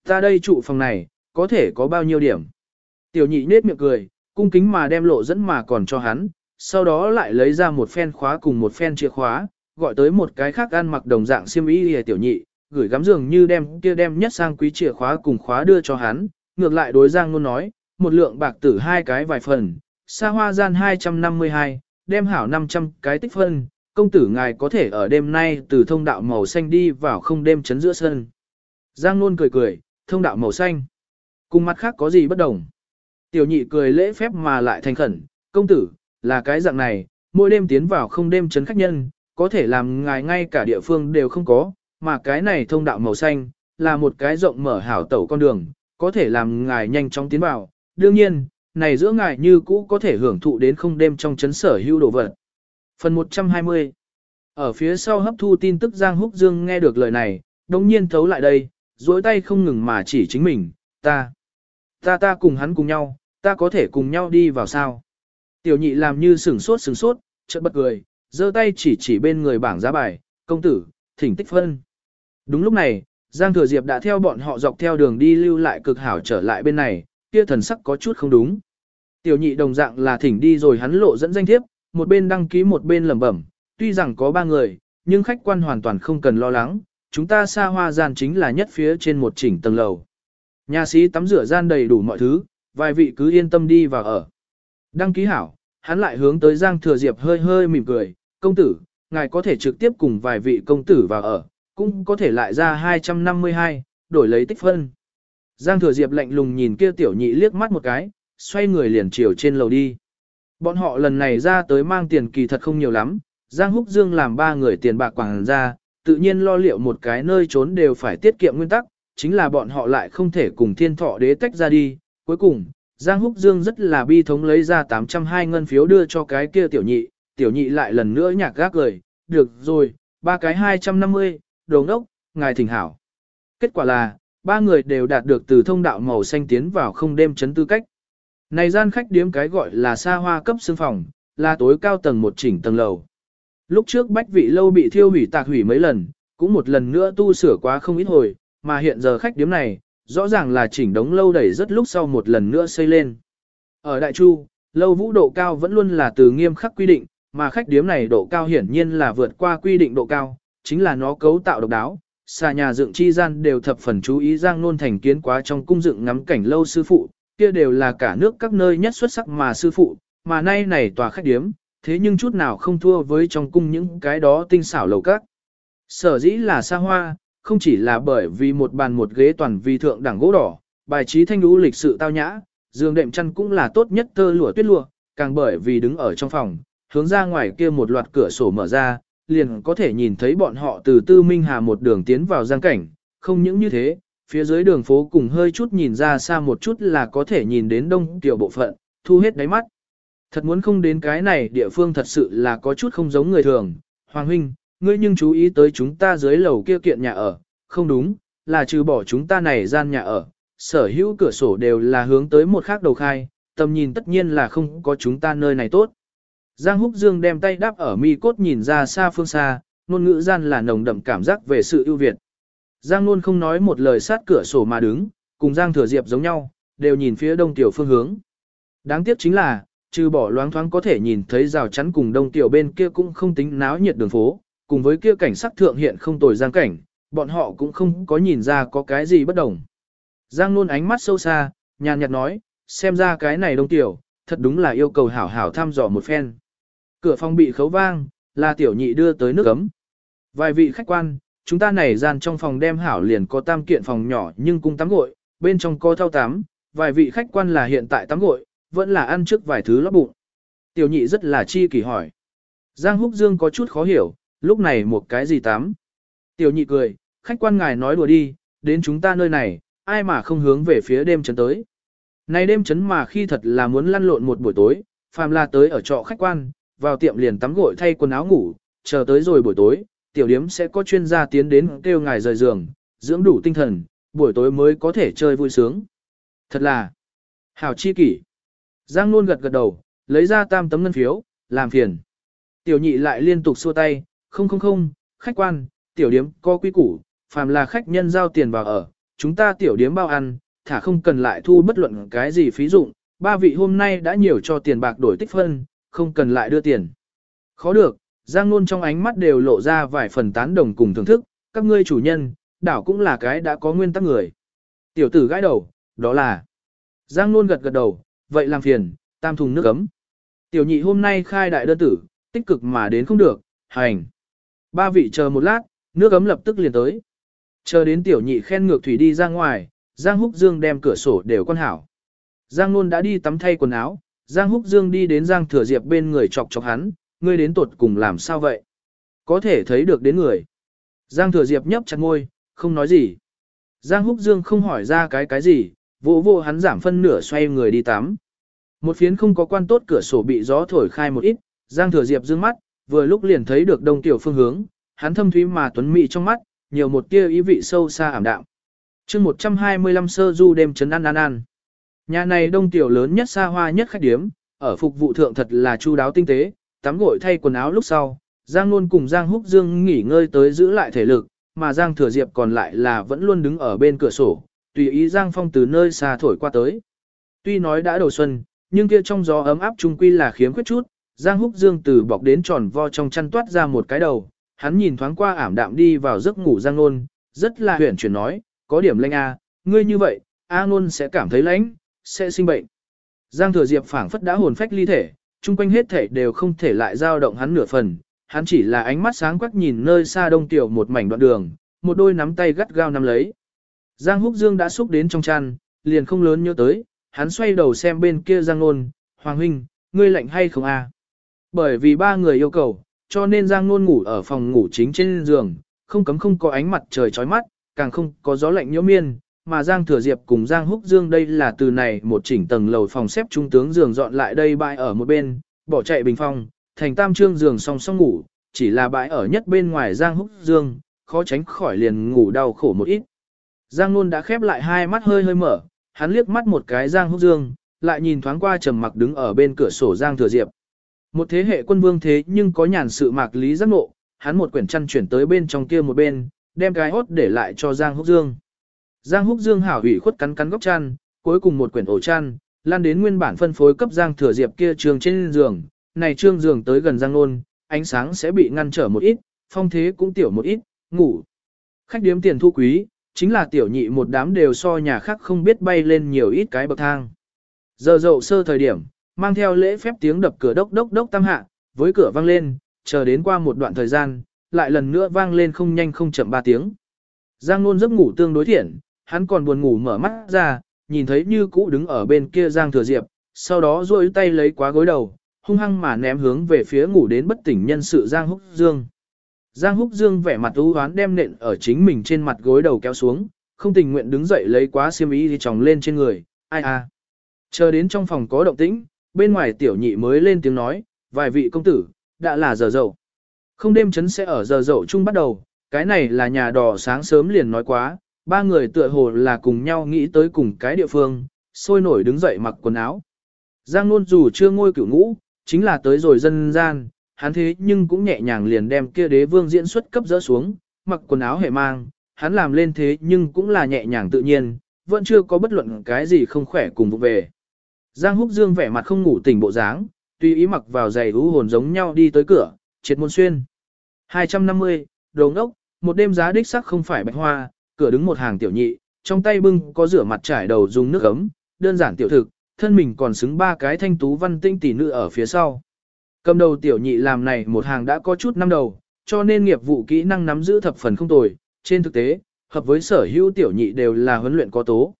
Ta đây trụ phòng này, có thể có bao nhiêu điểm. Tiểu nhị nết miệng cười, cung kính mà đem lộ dẫn mà còn cho hắn, sau đó lại lấy ra một phen khóa cùng một phen chìa khóa, gọi tới một cái khác ăn mặc đồng dạng xiêm y hề tiểu nhị, gửi gắm giường như đem kia đem nhất sang quý chìa khóa cùng khóa đưa cho hắn, ngược lại đối Giang Nôn nói, một lượng bạc tử hai cái vài phần, xa hoa gian 252, đem hảo 500 cái tích phân, công tử ngài có thể ở đêm nay từ thông đạo màu xanh đi vào không đêm chấn giữa sân. Giang Nôn cười cười, thông đạo màu xanh. Cùng mặt khác có gì bất đồng? Tiểu nhị cười lễ phép mà lại thành khẩn, công tử, là cái dạng này, mỗi đêm tiến vào không đêm chấn khách nhân, có thể làm ngài ngay cả địa phương đều không có, mà cái này thông đạo màu xanh, là một cái rộng mở hảo tẩu con đường, có thể làm ngài nhanh chóng tiến vào. Đương nhiên, này giữa ngài như cũ có thể hưởng thụ đến không đêm trong chấn sở hữu đồ vật. Phần 120 Ở phía sau hấp thu tin tức Giang Húc Dương nghe được lời này, đồng nhiên thấu lại đây, duỗi tay không ngừng mà chỉ chính mình, ta. Ta ta cùng hắn cùng nhau, ta có thể cùng nhau đi vào sao. Tiểu nhị làm như sửng sốt sửng sốt, chợt bật cười, giơ tay chỉ chỉ bên người bảng giá bài, công tử, thỉnh tích phân. Đúng lúc này, Giang Thừa Diệp đã theo bọn họ dọc theo đường đi lưu lại cực hảo trở lại bên này, kia thần sắc có chút không đúng. Tiểu nhị đồng dạng là thỉnh đi rồi hắn lộ dẫn danh thiếp, một bên đăng ký một bên lẩm bẩm, tuy rằng có ba người, nhưng khách quan hoàn toàn không cần lo lắng, chúng ta xa hoa gian chính là nhất phía trên một chỉnh tầng lầu. Nhà sĩ tắm rửa gian đầy đủ mọi thứ, vài vị cứ yên tâm đi vào ở. Đăng ký hảo, hắn lại hướng tới Giang Thừa Diệp hơi hơi mỉm cười, công tử, ngài có thể trực tiếp cùng vài vị công tử vào ở, cũng có thể lại ra 252, đổi lấy tích phân. Giang Thừa Diệp lạnh lùng nhìn kia tiểu nhị liếc mắt một cái, xoay người liền chiều trên lầu đi. Bọn họ lần này ra tới mang tiền kỳ thật không nhiều lắm, Giang Húc Dương làm ba người tiền bạc quảng ra, tự nhiên lo liệu một cái nơi trốn đều phải tiết kiệm nguyên tắc, chính là bọn họ lại không thể cùng thiên thọ đế tách ra đi. Cuối cùng, Giang Húc Dương rất là bi thống lấy ra 802 ngân phiếu đưa cho cái kia tiểu nhị, tiểu nhị lại lần nữa nhạc gác cười, được rồi, ba cái 250, đồ ngốc, ngài thỉnh hảo. Kết quả là, ba người đều đạt được từ thông đạo màu xanh tiến vào không đêm chấn tư cách. Này gian khách điếm cái gọi là xa hoa cấp xương phòng, là tối cao tầng một chỉnh tầng lầu. Lúc trước bách vị lâu bị thiêu hủy tạc hủy mấy lần, cũng một lần nữa tu sửa quá không ít hồi, mà hiện giờ khách điếm này, rõ ràng là chỉnh đống lâu đẩy rất lúc sau một lần nữa xây lên. Ở Đại Chu, lâu vũ độ cao vẫn luôn là từ nghiêm khắc quy định, mà khách điếm này độ cao hiển nhiên là vượt qua quy định độ cao, chính là nó cấu tạo độc đáo. Xa nhà dựng chi gian đều thập phần chú ý Giang Nôn thành kiến quá trong cung dựng ngắm cảnh lâu sư phụ, kia đều là cả nước các nơi nhất xuất sắc mà sư phụ, mà nay này tòa khách điếm, thế nhưng chút nào không thua với trong cung những cái đó tinh xảo lầu các. Sở dĩ là xa hoa, không chỉ là bởi vì một bàn một ghế toàn vi thượng đẳng gỗ đỏ, bài trí thanh lũ lịch sự tao nhã, giường đệm chăn cũng là tốt nhất tơ lụa tuyết lụa, càng bởi vì đứng ở trong phòng, hướng ra ngoài kia một loạt cửa sổ mở ra, liền có thể nhìn thấy bọn họ từ tư minh hà một đường tiến vào giang cảnh, không những như thế, phía dưới đường phố cùng hơi chút nhìn ra xa một chút là có thể nhìn đến đông tiểu bộ phận, thu hết đáy mắt. Thật muốn không đến cái này địa phương thật sự là có chút không giống người thường. Hoàng huynh, ngươi nhưng chú ý tới chúng ta dưới lầu kia kiện nhà ở, không đúng, là trừ bỏ chúng ta này gian nhà ở, sở hữu cửa sổ đều là hướng tới một khác đầu khai, tầm nhìn tất nhiên là không có chúng ta nơi này tốt. Giang Húc Dương đem tay đáp ở mi cốt nhìn ra xa phương xa, ngôn ngữ gian là nồng đậm cảm giác về sự ưu việt. Giang luôn không nói một lời sát cửa sổ mà đứng, cùng Giang Thừa Diệp giống nhau, đều nhìn phía đông tiểu phương hướng. Đáng tiếc chính là, trừ bỏ loáng thoáng có thể nhìn thấy rào chắn cùng đông tiểu bên kia cũng không tính náo nhiệt đường phố, cùng với kia cảnh sắc thượng hiện không tồi giang cảnh, bọn họ cũng không có nhìn ra có cái gì bất đồng. Giang luôn ánh mắt sâu xa, nhàn nhạt nói, xem ra cái này đông tiểu, thật đúng là yêu cầu hảo hảo thăm dò một phen. Cửa phòng bị khấu vang, là tiểu nhị đưa tới nước ấm. Vài vị khách quan, chúng ta này gian trong phòng đem hảo liền có tam kiện phòng nhỏ nhưng cung tắm gội, bên trong có thao tắm, vài vị khách quan là hiện tại tắm gội, vẫn là ăn trước vài thứ lót bụng. Tiểu nhị rất là chi kỳ hỏi. Giang Húc Dương có chút khó hiểu, lúc này một cái gì tắm. Tiểu nhị cười, khách quan ngài nói đùa đi, đến chúng ta nơi này, ai mà không hướng về phía đêm trấn tới. Này đêm trấn mà khi thật là muốn lăn lộn một buổi tối, phàm là tới ở trọ khách quan, vào tiệm liền tắm gội thay quần áo ngủ, chờ tới rồi buổi tối, tiểu điếm sẽ có chuyên gia tiến đến kêu ngài rời giường, dưỡng đủ tinh thần, buổi tối mới có thể chơi vui sướng. Thật là, hảo chi kỷ. Giang luôn gật gật đầu, lấy ra tam tấm ngân phiếu, làm phiền. Tiểu nhị lại liên tục xua tay, không không không, khách quan, tiểu điếm có quy củ, phàm là khách nhân giao tiền vào ở, chúng ta tiểu điếm bao ăn, thả không cần lại thu bất luận cái gì phí dụng, ba vị hôm nay đã nhiều cho tiền bạc đổi tích phân, không cần lại đưa tiền. Khó được, Giang Nôn trong ánh mắt đều lộ ra vài phần tán đồng cùng thưởng thức, các ngươi chủ nhân, đảo cũng là cái đã có nguyên tắc người. Tiểu tử gãi đầu, đó là. Giang Nôn gật gật đầu, vậy làm phiền, tam thùng nước ấm. Tiểu nhị hôm nay khai đại đơn tử, tích cực mà đến không được, hành. Ba vị chờ một lát, nước ấm lập tức liền tới. Chờ đến tiểu nhị khen ngược thủy đi ra ngoài, Giang Húc Dương đem cửa sổ đều quan hảo. Giang Nôn đã đi tắm thay quần áo, Giang Húc Dương đi đến Giang Thừa Diệp bên người chọc chọc hắn, ngươi đến tuột cùng làm sao vậy? Có thể thấy được đến người. Giang Thừa Diệp nhấp chặt môi, không nói gì. Giang Húc Dương không hỏi ra cái cái gì, vô vô hắn giảm phân nửa xoay người đi tắm. Một phiến không có quan tốt cửa sổ bị gió thổi khai một ít, Giang Thừa Diệp dương mắt, vừa lúc liền thấy được đông tiểu phương hướng, hắn thâm thúy mà tuấn mị trong mắt, nhiều một tia ý vị sâu xa ảm đạm. chương 125 sơ du đêm trấn ăn ăn ăn. Nhà này đông tiểu lớn nhất xa hoa nhất khách điếm, ở phục vụ thượng thật là chu đáo tinh tế, tắm gội thay quần áo lúc sau, Giang luôn cùng Giang Húc Dương nghỉ ngơi tới giữ lại thể lực, mà Giang Thừa Diệp còn lại là vẫn luôn đứng ở bên cửa sổ, tùy ý Giang Phong từ nơi xa thổi qua tới. Tuy nói đã đầu xuân, nhưng kia trong gió ấm áp trung quy là khiếm khuyết chút, Giang Húc Dương từ bọc đến tròn vo trong chăn toát ra một cái đầu, hắn nhìn thoáng qua ảm đạm đi vào giấc ngủ Giang Nôn, rất là huyền chuyển nói, có điểm lanh a, à, ngươi như vậy, A Nôn sẽ cảm thấy lãnh, sẽ sinh bệnh. Giang Thừa Diệp phảng phất đã hồn phách ly thể, chung quanh hết thể đều không thể lại dao động hắn nửa phần, hắn chỉ là ánh mắt sáng quắc nhìn nơi xa đông tiểu một mảnh đoạn đường, một đôi nắm tay gắt gao nắm lấy. Giang Húc Dương đã xúc đến trong chăn, liền không lớn nhớ tới, hắn xoay đầu xem bên kia Giang Nôn, Hoàng Huynh, ngươi lạnh hay không à? Bởi vì ba người yêu cầu, cho nên Giang Nôn ngủ ở phòng ngủ chính trên giường, không cấm không có ánh mặt trời chói mắt, càng không có gió lạnh nhiễu miên, mà Giang Thừa Diệp cùng Giang Húc Dương đây là từ này một chỉnh tầng lầu phòng xếp trung tướng giường dọn lại đây bãi ở một bên, bỏ chạy bình phòng, thành tam trương giường song song ngủ, chỉ là bãi ở nhất bên ngoài Giang Húc Dương, khó tránh khỏi liền ngủ đau khổ một ít. Giang Nôn đã khép lại hai mắt hơi hơi mở, hắn liếc mắt một cái Giang Húc Dương, lại nhìn thoáng qua trầm mặc đứng ở bên cửa sổ Giang Thừa Diệp. Một thế hệ quân vương thế nhưng có nhàn sự mạc lý giác ngộ, hắn một quyển chăn chuyển tới bên trong kia một bên, đem cái hốt để lại cho Giang Húc Dương. Giang Húc Dương hảo hủy khuất cắn cắn góc chăn, cuối cùng một quyển ổ chăn, lan đến nguyên bản phân phối cấp Giang Thừa Diệp kia trường trên giường, này trương giường tới gần Giang Nôn, ánh sáng sẽ bị ngăn trở một ít, phong thế cũng tiểu một ít, ngủ. Khách điếm tiền thu quý, chính là tiểu nhị một đám đều so nhà khác không biết bay lên nhiều ít cái bậc thang. Giờ dậu sơ thời điểm, mang theo lễ phép tiếng đập cửa đốc đốc đốc tam hạ, với cửa vang lên, chờ đến qua một đoạn thời gian, lại lần nữa vang lên không nhanh không chậm ba tiếng. Giang Nôn giấc ngủ tương đối thiện, hắn còn buồn ngủ mở mắt ra, nhìn thấy như cũ đứng ở bên kia Giang Thừa Diệp, sau đó duỗi tay lấy quá gối đầu, hung hăng mà ném hướng về phía ngủ đến bất tỉnh nhân sự Giang Húc Dương. Giang Húc Dương vẻ mặt u hoán đem nện ở chính mình trên mặt gối đầu kéo xuống, không tình nguyện đứng dậy lấy quá xiêm y thì tròng lên trên người, ai à. Chờ đến trong phòng có động tĩnh, bên ngoài tiểu nhị mới lên tiếng nói, vài vị công tử, đã là giờ dậu. Không đêm chấn sẽ ở giờ dậu chung bắt đầu, cái này là nhà đỏ sáng sớm liền nói quá, ba người tựa hồ là cùng nhau nghĩ tới cùng cái địa phương, sôi nổi đứng dậy mặc quần áo. Giang Nôn dù chưa ngôi cửu ngũ, chính là tới rồi dân gian, hắn thế nhưng cũng nhẹ nhàng liền đem kia đế vương diễn xuất cấp dỡ xuống, mặc quần áo hệ mang, hắn làm lên thế nhưng cũng là nhẹ nhàng tự nhiên, vẫn chưa có bất luận cái gì không khỏe cùng vụ về. Giang Húc Dương vẻ mặt không ngủ tỉnh bộ dáng, tùy ý mặc vào giày hú hồn giống nhau đi tới cửa, triệt môn xuyên. 250, đồ ngốc, một đêm giá đích sắc không phải bạch hoa, cửa đứng một hàng tiểu nhị, trong tay bưng có rửa mặt trải đầu dùng nước ấm, đơn giản tiểu thực, thân mình còn xứng ba cái thanh tú văn tinh tỷ nữ ở phía sau. Cầm đầu tiểu nhị làm này một hàng đã có chút năm đầu, cho nên nghiệp vụ kỹ năng nắm giữ thập phần không tồi, trên thực tế, hợp với sở hữu tiểu nhị đều là huấn luyện có tố.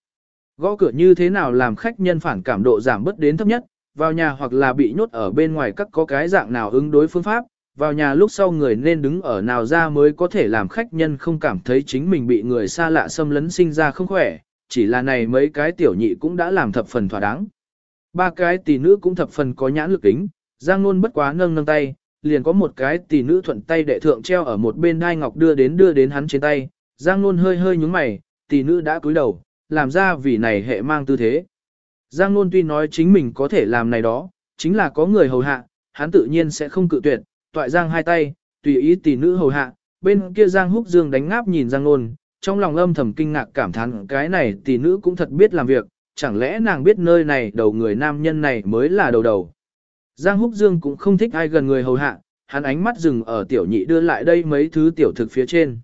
Gõ cửa như thế nào làm khách nhân phản cảm độ giảm bớt đến thấp nhất, vào nhà hoặc là bị nhốt ở bên ngoài các có cái dạng nào ứng đối phương pháp, vào nhà lúc sau người nên đứng ở nào ra mới có thể làm khách nhân không cảm thấy chính mình bị người xa lạ xâm lấn sinh ra không khỏe, chỉ là này mấy cái tiểu nhị cũng đã làm thập phần thỏa đáng. Ba cái tỷ nữ cũng thập phần có nhãn lực kính, Giang Nôn bất quá nâng nâng tay, liền có một cái tỷ nữ thuận tay đệ thượng treo ở một bên đai ngọc đưa đến đưa đến hắn trên tay, Giang Nôn hơi hơi nhúng mày, tỷ nữ đã cúi đầu, làm ra vì này hệ mang tư thế. Giang Nôn tuy nói chính mình có thể làm này đó, chính là có người hầu hạ, hắn tự nhiên sẽ không cự tuyệt, toại Giang hai tay, tùy ý tỷ nữ hầu hạ, bên kia Giang Húc Dương đánh ngáp nhìn Giang Nôn, trong lòng âm thầm kinh ngạc cảm thán cái này tỷ nữ cũng thật biết làm việc, chẳng lẽ nàng biết nơi này đầu người nam nhân này mới là đầu đầu. Giang Húc Dương cũng không thích ai gần người hầu hạ, hắn ánh mắt dừng ở tiểu nhị đưa lại đây mấy thứ tiểu thực phía trên.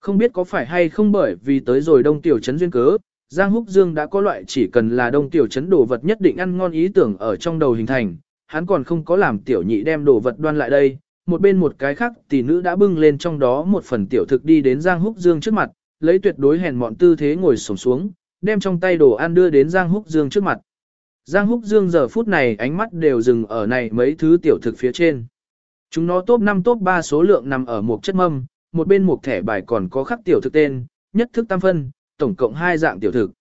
Không biết có phải hay không bởi vì tới rồi đông tiểu trấn duyên cớ, Giang Húc Dương đã có loại chỉ cần là đông tiểu trấn đồ vật nhất định ăn ngon ý tưởng ở trong đầu hình thành, hắn còn không có làm tiểu nhị đem đồ vật đoan lại đây, một bên một cái khác tỷ nữ đã bưng lên trong đó một phần tiểu thực đi đến Giang Húc Dương trước mặt, lấy tuyệt đối hèn mọn tư thế ngồi xổm xuống, đem trong tay đồ ăn đưa đến Giang Húc Dương trước mặt. Giang Húc Dương giờ phút này ánh mắt đều dừng ở này mấy thứ tiểu thực phía trên. Chúng nó top 5 top 3 số lượng nằm ở một chất mâm, một bên một thẻ bài còn có khắc tiểu thực tên, nhất thức tam phân, tổng cộng hai dạng tiểu thực.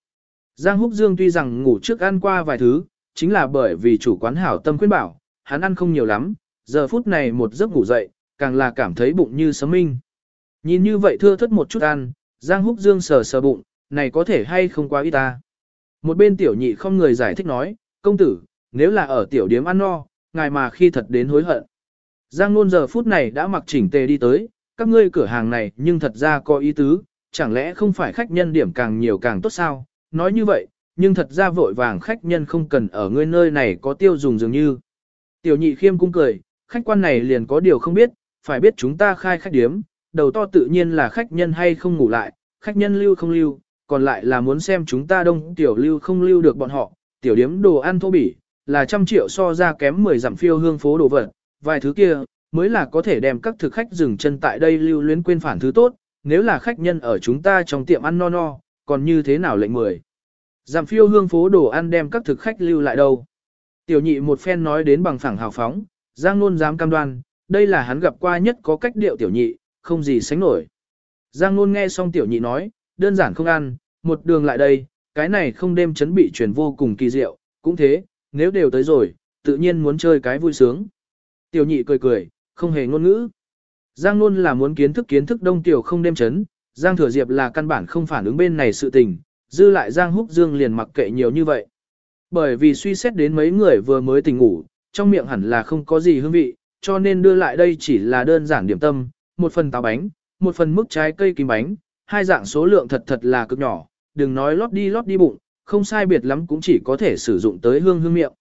Giang Húc Dương tuy rằng ngủ trước ăn qua vài thứ, chính là bởi vì chủ quán hảo tâm khuyên bảo, hắn ăn không nhiều lắm, giờ phút này một giấc ngủ dậy, càng là cảm thấy bụng như sấm minh. Nhìn như vậy thưa thất một chút ăn, Giang Húc Dương sờ sờ bụng, này có thể hay không quá ít ta. Một bên tiểu nhị không người giải thích nói, công tử, nếu là ở tiểu điếm ăn no, ngài mà khi thật đến hối hận. Giang Nôn giờ phút này đã mặc chỉnh tề đi tới, các ngươi cửa hàng này nhưng thật ra có ý tứ, chẳng lẽ không phải khách nhân điểm càng nhiều càng tốt sao? Nói như vậy, nhưng thật ra vội vàng khách nhân không cần ở ngươi nơi này có tiêu dùng dường như. Tiểu nhị khiêm cung cười, khách quan này liền có điều không biết, phải biết chúng ta khai khách điếm, đầu to tự nhiên là khách nhân hay không ngủ lại, khách nhân lưu không lưu, còn lại là muốn xem chúng ta đông tiểu lưu không lưu được bọn họ, tiểu điếm đồ ăn thô bỉ, là trăm triệu so ra kém 10 giảm phiêu hương phố đồ vật, vài thứ kia, mới là có thể đem các thực khách dừng chân tại đây lưu luyến quên phản thứ tốt, nếu là khách nhân ở chúng ta trong tiệm ăn no no, còn như thế nào lệnh 10. Giảm phiêu hương phố đồ ăn đem các thực khách lưu lại đâu. Tiểu nhị một phen nói đến bằng phẳng hào phóng, Giang Nôn dám cam đoan, đây là hắn gặp qua nhất có cách điệu tiểu nhị, không gì sánh nổi. Giang Nôn nghe xong tiểu nhị nói, đơn giản không ăn, một đường lại đây, cái này không đêm chấn bị truyền vô cùng kỳ diệu, cũng thế, nếu đều tới rồi, tự nhiên muốn chơi cái vui sướng. Tiểu nhị cười cười, không hề ngôn ngữ. Giang luôn là muốn kiến thức kiến thức đông tiểu không đêm chấn, Giang Thừa Diệp là căn bản không phản ứng bên này sự tình, dư lại Giang Húc Dương liền mặc kệ nhiều như vậy. Bởi vì suy xét đến mấy người vừa mới tỉnh ngủ, trong miệng hẳn là không có gì hương vị, cho nên đưa lại đây chỉ là đơn giản điểm tâm, một phần táo bánh, một phần mức trái cây kim bánh, hai dạng số lượng thật thật là cực nhỏ, đừng nói lót đi lót đi bụng, không sai biệt lắm cũng chỉ có thể sử dụng tới hương hương miệng.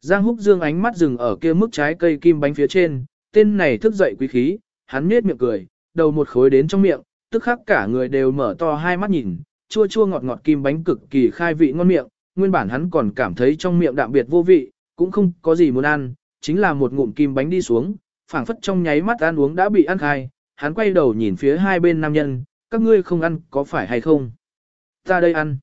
Giang Húc Dương ánh mắt dừng ở kia mức trái cây kim bánh phía trên, tên này thức dậy quý khí, hắn nhếch miệng cười, đầu một khối đến trong miệng, tức khắc cả người đều mở to hai mắt nhìn, chua chua ngọt ngọt kim bánh cực kỳ khai vị ngon miệng, nguyên bản hắn còn cảm thấy trong miệng đạm biệt vô vị, cũng không có gì muốn ăn, chính là một ngụm kim bánh đi xuống, phảng phất trong nháy mắt ăn uống đã bị ăn khai, hắn quay đầu nhìn phía hai bên nam nhân, các ngươi không ăn có phải hay không? Ta đây ăn.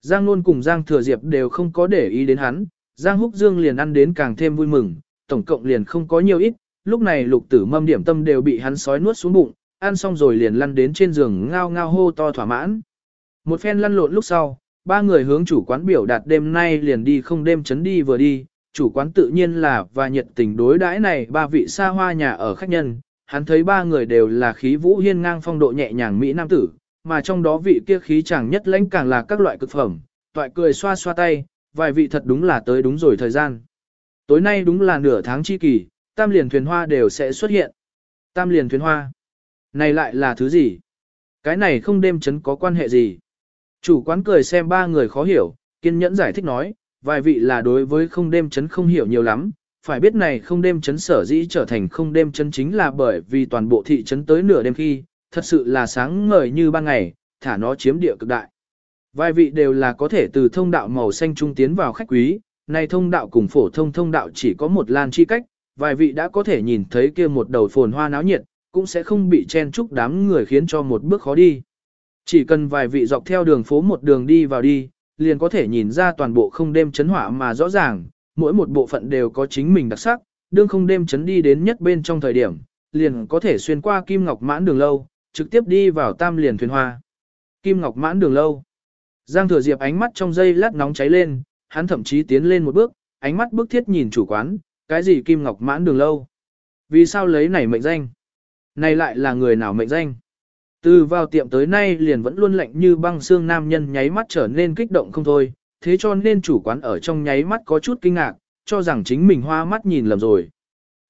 Giang Nôn cùng Giang Thừa Diệp đều không có để ý đến hắn, Giang Húc Dương liền ăn đến càng thêm vui mừng, tổng cộng liền không có nhiều ít, lúc này lục tử mâm điểm tâm đều bị hắn sói nuốt xuống bụng, ăn xong rồi liền lăn đến trên giường ngao ngao hô to thỏa mãn. Một phen lăn lộn lúc sau, ba người hướng chủ quán biểu đạt đêm nay liền đi không đêm chấn đi vừa đi, chủ quán tự nhiên là và nhiệt tình đối đãi này ba vị xa hoa nhà ở khách nhân, hắn thấy ba người đều là khí vũ hiên ngang phong độ nhẹ nhàng mỹ nam tử, mà trong đó vị kia khí chàng nhất lãnh càng là các loại cực phẩm, toại cười xoa xoa tay, vài vị thật đúng là tới đúng rồi thời gian. Tối nay đúng là nửa tháng chi kỳ, tam liền thuyền hoa đều sẽ xuất hiện. Tam liền thuyền hoa. Này lại là thứ gì? Cái này không đêm chấn có quan hệ gì? Chủ quán cười xem ba người khó hiểu, kiên nhẫn giải thích nói, vài vị là đối với không đêm chấn không hiểu nhiều lắm, phải biết này không đêm chấn sở dĩ trở thành không đêm chấn chính là bởi vì toàn bộ thị trấn tới nửa đêm khi, thật sự là sáng ngời như ban ngày, thả nó chiếm địa cực đại. Vài vị đều là có thể từ thông đạo màu xanh trung tiến vào khách quý, này thông đạo cùng phổ thông thông đạo chỉ có một lan chi cách, vài vị đã có thể nhìn thấy kia một đầu phồn hoa náo nhiệt, cũng sẽ không bị chen chúc đám người khiến cho một bước khó đi. Chỉ cần vài vị dọc theo đường phố một đường đi vào đi, liền có thể nhìn ra toàn bộ không đêm chấn hỏa mà rõ ràng, mỗi một bộ phận đều có chính mình đặc sắc, đương không đêm chấn đi đến nhất bên trong thời điểm, liền có thể xuyên qua Kim Ngọc Mãn đường lâu, trực tiếp đi vào tam liền thuyền hoa. Kim Ngọc Mãn đường lâu. Giang Thừa Diệp ánh mắt trong dây lát nóng cháy lên, hắn thậm chí tiến lên một bước, ánh mắt bức thiết nhìn chủ quán, cái gì Kim Ngọc Mãn đường lâu? Vì sao lấy này mệnh danh? Này lại là người nào mệnh danh? Từ vào tiệm tới nay liền vẫn luôn lạnh như băng xương nam nhân nháy mắt trở nên kích động không thôi, thế cho nên chủ quán ở trong nháy mắt có chút kinh ngạc, cho rằng chính mình hoa mắt nhìn lầm rồi.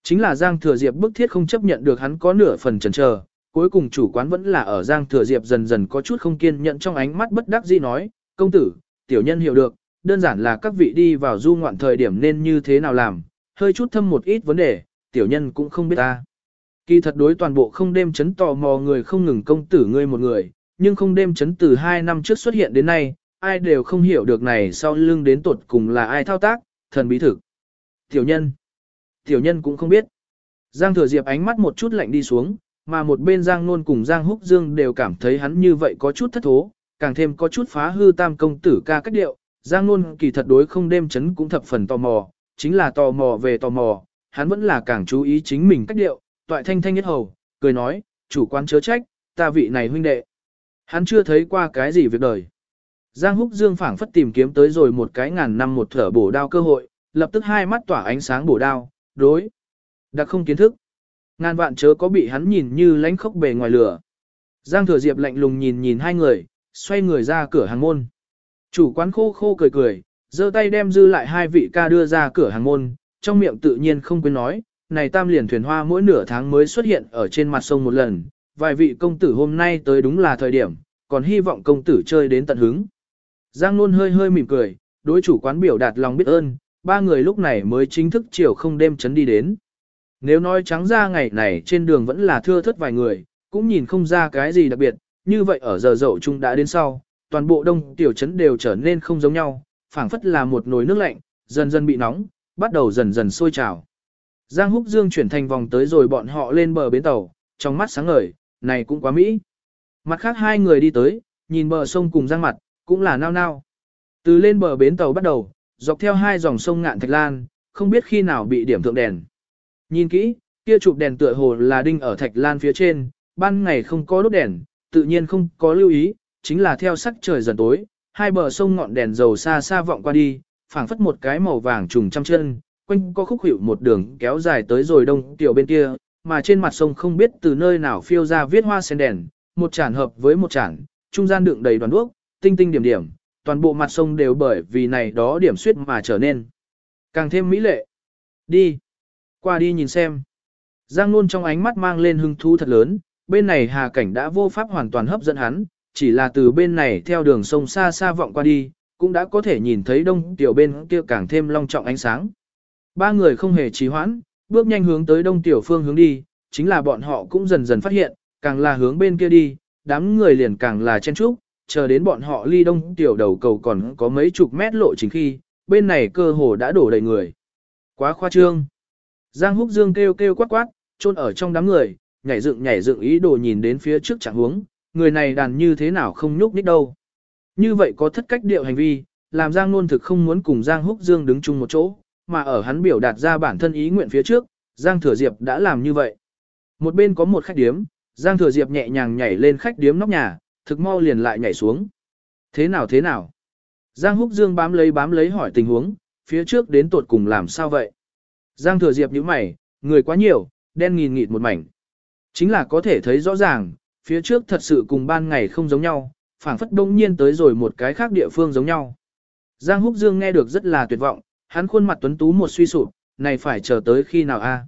Chính là Giang Thừa Diệp bức thiết không chấp nhận được hắn có nửa phần chần chờ, cuối cùng chủ quán vẫn là ở Giang Thừa Diệp dần dần có chút không kiên nhẫn trong ánh mắt bất đắc dĩ nói, công tử, tiểu nhân hiểu được, đơn giản là các vị đi vào du ngoạn thời điểm nên như thế nào làm, hơi chút thâm một ít vấn đề, tiểu nhân cũng không biết ta. Kỳ thật đối toàn bộ không đêm chấn tò mò người không ngừng công tử ngươi một người, nhưng không đêm chấn từ hai năm trước xuất hiện đến nay, ai đều không hiểu được này sau lưng đến tột cùng là ai thao tác, thần bí thực. Tiểu nhân. Tiểu nhân cũng không biết. Giang thừa diệp ánh mắt một chút lạnh đi xuống, mà một bên Giang Nôn cùng Giang Húc Dương đều cảm thấy hắn như vậy có chút thất thố, càng thêm có chút phá hư tam công tử ca cách điệu. Giang Nôn kỳ thật đối không đêm chấn cũng thập phần tò mò, chính là tò mò về tò mò, hắn vẫn là càng chú ý chính mình cách điệu, toại thanh thanh nhất hầu, cười nói, chủ quan chớ trách, ta vị này huynh đệ. Hắn chưa thấy qua cái gì việc đời. Giang Húc Dương phảng phất tìm kiếm tới rồi một cái ngàn năm một thở bổ đao cơ hội, lập tức hai mắt tỏa ánh sáng bổ đao, đối. Đặc không kiến thức. Ngàn vạn chớ có bị hắn nhìn như lánh khốc bề ngoài lửa. Giang Thừa Diệp lạnh lùng nhìn nhìn hai người, xoay người ra cửa hàng môn. Chủ quán khô khô cười cười, giơ tay đem dư lại hai vị ca đưa ra cửa hàng môn, trong miệng tự nhiên không quên nói, này tam liền thuyền hoa mỗi nửa tháng mới xuất hiện ở trên mặt sông một lần, vài vị công tử hôm nay tới đúng là thời điểm, còn hy vọng công tử chơi đến tận hứng. Giang Nôn hơi hơi mỉm cười, đối chủ quán biểu đạt lòng biết ơn, ba người lúc này mới chính thức chiều không đêm chấn đi đến. Nếu nói trắng ra ngày này trên đường vẫn là thưa thất vài người, cũng nhìn không ra cái gì đặc biệt, như vậy ở giờ dậu chung đã đến sau, toàn bộ đông tiểu trấn đều trở nên không giống nhau, phảng phất là một nồi nước lạnh, dần dần bị nóng, bắt đầu dần dần sôi trào. Giang Húc Dương chuyển thành vòng tới rồi bọn họ lên bờ bến tàu, trong mắt sáng ngời, này cũng quá mỹ. Mặt khác hai người đi tới, nhìn bờ sông cùng Giang mặt, cũng là nao nao. Từ lên bờ bến tàu bắt đầu, dọc theo hai dòng sông ngạn thạch lan, không biết khi nào bị điểm thượng đèn. Nhìn kỹ, kia chụp đèn tựa hồ là đinh ở thạch lan phía trên, ban ngày không có đốt đèn, tự nhiên không có lưu ý, chính là theo sắc trời dần tối, hai bờ sông ngọn đèn dầu xa xa vọng qua đi, phảng phất một cái màu vàng trùng trăm chân, quanh có khúc hiệu một đường kéo dài tới rồi đông tiểu bên kia, mà trên mặt sông không biết từ nơi nào phiêu ra viết hoa sen đèn, một chản hợp với một chản, trung gian đựng đầy đoàn đuốc, tinh tinh điểm điểm, toàn bộ mặt sông đều bởi vì này đó điểm suyết mà trở nên càng thêm mỹ lệ. Đi, qua đi nhìn xem. Giang Nôn trong ánh mắt mang lên hưng thú thật lớn, bên này hà cảnh đã vô pháp hoàn toàn hấp dẫn hắn, chỉ là từ bên này theo đường sông xa xa vọng qua đi, cũng đã có thể nhìn thấy đông tiểu bên kia càng thêm long trọng ánh sáng. Ba người không hề trì hoãn, bước nhanh hướng tới đông tiểu phương hướng đi, chính là bọn họ cũng dần dần phát hiện, càng là hướng bên kia đi, đám người liền càng là chen trúc, chờ đến bọn họ ly đông tiểu đầu cầu còn có mấy chục mét lộ trình khi, bên này cơ hồ đã đổ đầy người. Quá khoa trương. Giang Húc Dương kêu kêu quát quát, chôn ở trong đám người, nhảy dựng nhảy dựng ý đồ nhìn đến phía trước chẳng huống, người này đàn như thế nào không nhúc nhích đâu. Như vậy có thất cách điệu hành vi, làm Giang Nôn thực không muốn cùng Giang Húc Dương đứng chung một chỗ, mà ở hắn biểu đạt ra bản thân ý nguyện phía trước, Giang Thừa Diệp đã làm như vậy. Một bên có một khách điếm, Giang Thừa Diệp nhẹ nhàng nhảy lên khách điếm nóc nhà, thực mau liền lại nhảy xuống. Thế nào thế nào? Giang Húc Dương bám lấy bám lấy hỏi tình huống, phía trước đến tuột cùng làm sao vậy? Giang Thừa Diệp nhíu mày, người quá nhiều, đen nghìn nghịt một mảnh. Chính là có thể thấy rõ ràng, phía trước thật sự cùng ban ngày không giống nhau, phảng phất đông nhiên tới rồi một cái khác địa phương giống nhau. Giang Húc Dương nghe được rất là tuyệt vọng, hắn khuôn mặt tuấn tú một suy sụp, này phải chờ tới khi nào a?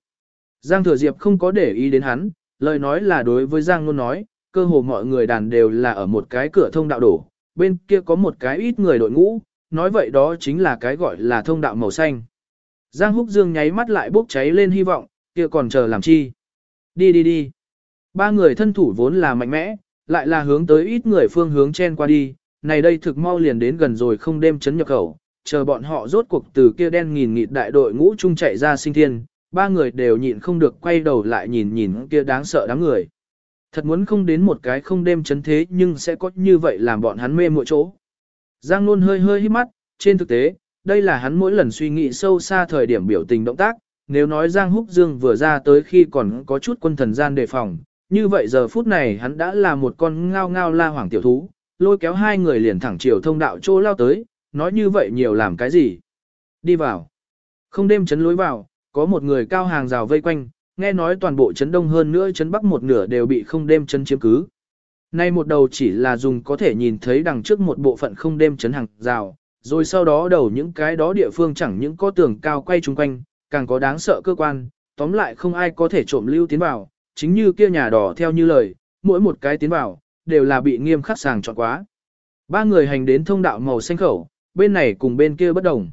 Giang Thừa Diệp không có để ý đến hắn, lời nói là đối với Giang luôn nói, cơ hồ mọi người đàn đều là ở một cái cửa thông đạo đổ, bên kia có một cái ít người đội ngũ, nói vậy đó chính là cái gọi là thông đạo màu xanh. Giang Húc Dương nháy mắt lại bốc cháy lên hy vọng, kia còn chờ làm chi. Đi đi đi. Ba người thân thủ vốn là mạnh mẽ, lại là hướng tới ít người phương hướng chen qua đi, này đây thực mau liền đến gần rồi không đêm chấn nhập khẩu, chờ bọn họ rốt cuộc từ kia đen nghìn nghịt đại đội ngũ chung chạy ra sinh thiên, ba người đều nhịn không được quay đầu lại nhìn nhìn kia đáng sợ đám người. Thật muốn không đến một cái không đêm chấn thế nhưng sẽ có như vậy làm bọn hắn mê mỗi chỗ. Giang luôn hơi hơi hít mắt, trên thực tế, đây là hắn mỗi lần suy nghĩ sâu xa thời điểm biểu tình động tác, nếu nói Giang Húc Dương vừa ra tới khi còn có chút quân thần gian đề phòng, như vậy giờ phút này hắn đã là một con ngao ngao la hoàng tiểu thú, lôi kéo hai người liền thẳng chiều thông đạo chỗ lao tới, nói như vậy nhiều làm cái gì. Đi vào. Không đêm chấn lối vào, có một người cao hàng rào vây quanh, nghe nói toàn bộ chấn đông hơn nữa chấn bắc một nửa đều bị không đêm chấn chiếm cứ. Nay một đầu chỉ là dùng có thể nhìn thấy đằng trước một bộ phận không đêm chấn hàng rào, rồi sau đó đầu những cái đó địa phương chẳng những có tường cao quay chung quanh, càng có đáng sợ cơ quan, tóm lại không ai có thể trộm lưu tiến vào, chính như kia nhà đỏ theo như lời, mỗi một cái tiến vào, đều là bị nghiêm khắc sàng chọn quá. Ba người hành đến thông đạo màu xanh khẩu, bên này cùng bên kia bất đồng.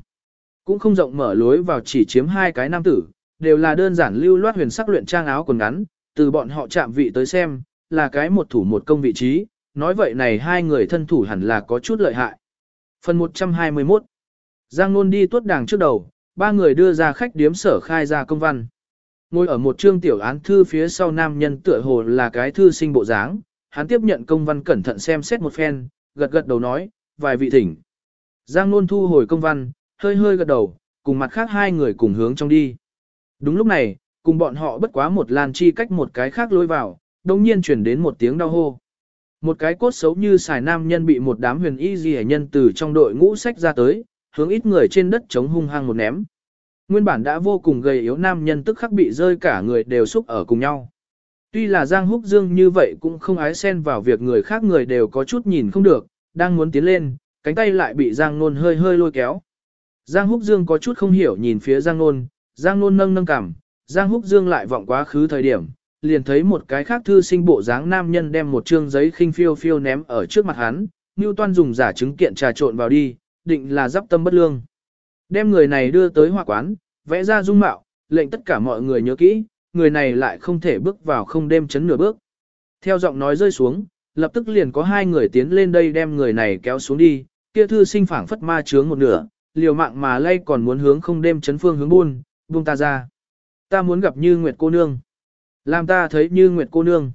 Cũng không rộng mở lối vào chỉ chiếm hai cái nam tử, đều là đơn giản lưu loát huyền sắc luyện trang áo quần ngắn, từ bọn họ chạm vị tới xem, là cái một thủ một công vị trí, nói vậy này hai người thân thủ hẳn là có chút lợi hại. Phần 121 Giang Nôn đi tuốt đàng trước đầu, ba người đưa ra khách điếm sở khai ra công văn. Ngồi ở một trương tiểu án thư phía sau nam nhân tựa hồ là cái thư sinh bộ dáng, hắn tiếp nhận công văn cẩn thận xem xét một phen, gật gật đầu nói, vài vị thỉnh. Giang Nôn thu hồi công văn, hơi hơi gật đầu, cùng mặt khác hai người cùng hướng trong đi. Đúng lúc này, cùng bọn họ bất quá một lan chi cách một cái khác lối vào, đồng nhiên chuyển đến một tiếng đau hô. Một cái cốt xấu như xài nam nhân bị một đám huyền y di nhân từ trong đội ngũ sách ra tới, hướng ít người trên đất chống hung hăng một ném. Nguyên bản đã vô cùng gầy yếu nam nhân tức khắc bị rơi cả người đều xúc ở cùng nhau. Tuy là Giang Húc Dương như vậy cũng không ái xen vào việc người khác người đều có chút nhìn không được, đang muốn tiến lên, cánh tay lại bị Giang Nôn hơi hơi lôi kéo. Giang Húc Dương có chút không hiểu nhìn phía Giang Nôn, Giang Nôn nâng nâng cảm, Giang Húc Dương lại vọng quá khứ thời điểm, liền thấy một cái khác thư sinh bộ dáng nam nhân đem một trương giấy khinh phiêu phiêu ném ở trước mặt hắn, Toan dùng giả chứng kiện trà trộn vào đi, định là giáp tâm bất lương. Đem người này đưa tới hoa quán, vẽ ra dung mạo, lệnh tất cả mọi người nhớ kỹ, người này lại không thể bước vào không đêm chấn nửa bước. Theo giọng nói rơi xuống, lập tức liền có hai người tiến lên đây đem người này kéo xuống đi, kia thư sinh phảng phất ma chướng một nửa, liều mạng mà lay còn muốn hướng không đêm chấn phương hướng buôn, buông ta ra. Ta muốn gặp như Nguyệt cô nương. Làm ta thấy như Nguyệt cô nương.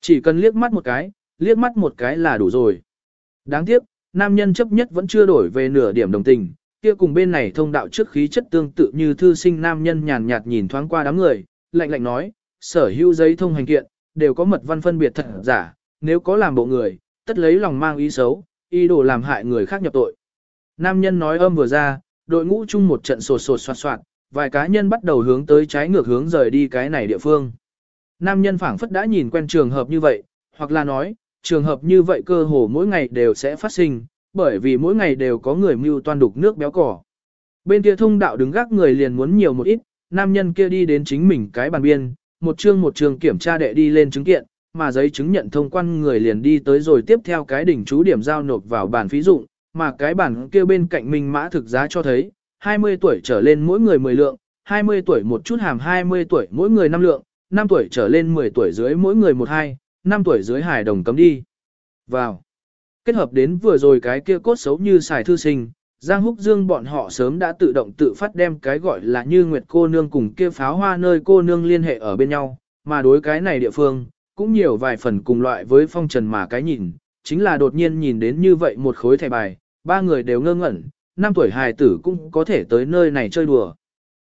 Chỉ cần liếc mắt một cái, liếc mắt một cái là đủ rồi. Đáng tiếc, nam nhân chấp nhất vẫn chưa đổi về nửa điểm đồng tình, kia cùng bên này thông đạo trước khí chất tương tự như thư sinh nam nhân nhàn nhạt nhìn thoáng qua đám người, lạnh lạnh nói, sở hữu giấy thông hành kiện, đều có mật văn phân biệt thật giả, nếu có làm bộ người, tất lấy lòng mang ý xấu, ý đồ làm hại người khác nhập tội. Nam nhân nói âm vừa ra, đội ngũ chung một trận sột sột soạt soạt, vài cá nhân bắt đầu hướng tới trái ngược hướng rời đi cái này địa phương. Nam nhân phảng phất đã nhìn quen trường hợp như vậy, hoặc là nói, trường hợp như vậy cơ hồ mỗi ngày đều sẽ phát sinh, bởi vì mỗi ngày đều có người mưu toan đục nước béo cỏ. Bên kia thông đạo đứng gác người liền muốn nhiều một ít, nam nhân kia đi đến chính mình cái bàn biên, một chương một chương kiểm tra đệ đi lên chứng kiện, mà giấy chứng nhận thông quan người liền đi tới rồi tiếp theo cái đỉnh chú điểm giao nộp vào bản phí dụng, mà cái bản kia bên cạnh mình mã thực giá cho thấy, 20 tuổi trở lên mỗi người 10 lượng, 20 tuổi một chút hàm 20 tuổi mỗi người 5 lượng, 5 tuổi trở lên 10 tuổi dưới mỗi người 12, 5 tuổi dưới hài đồng cấm đi. Vào. Kết hợp đến vừa rồi cái kia cốt xấu như xài thư sinh, Giang Húc Dương bọn họ sớm đã tự động tự phát đem cái gọi là như Nguyệt cô nương cùng kia pháo hoa nơi cô nương liên hệ ở bên nhau, mà đối cái này địa phương, cũng nhiều vài phần cùng loại với phong trần mà cái nhìn, chính là đột nhiên nhìn đến như vậy một khối thẻ bài, ba người đều ngơ ngẩn, năm tuổi hài tử cũng có thể tới nơi này chơi đùa.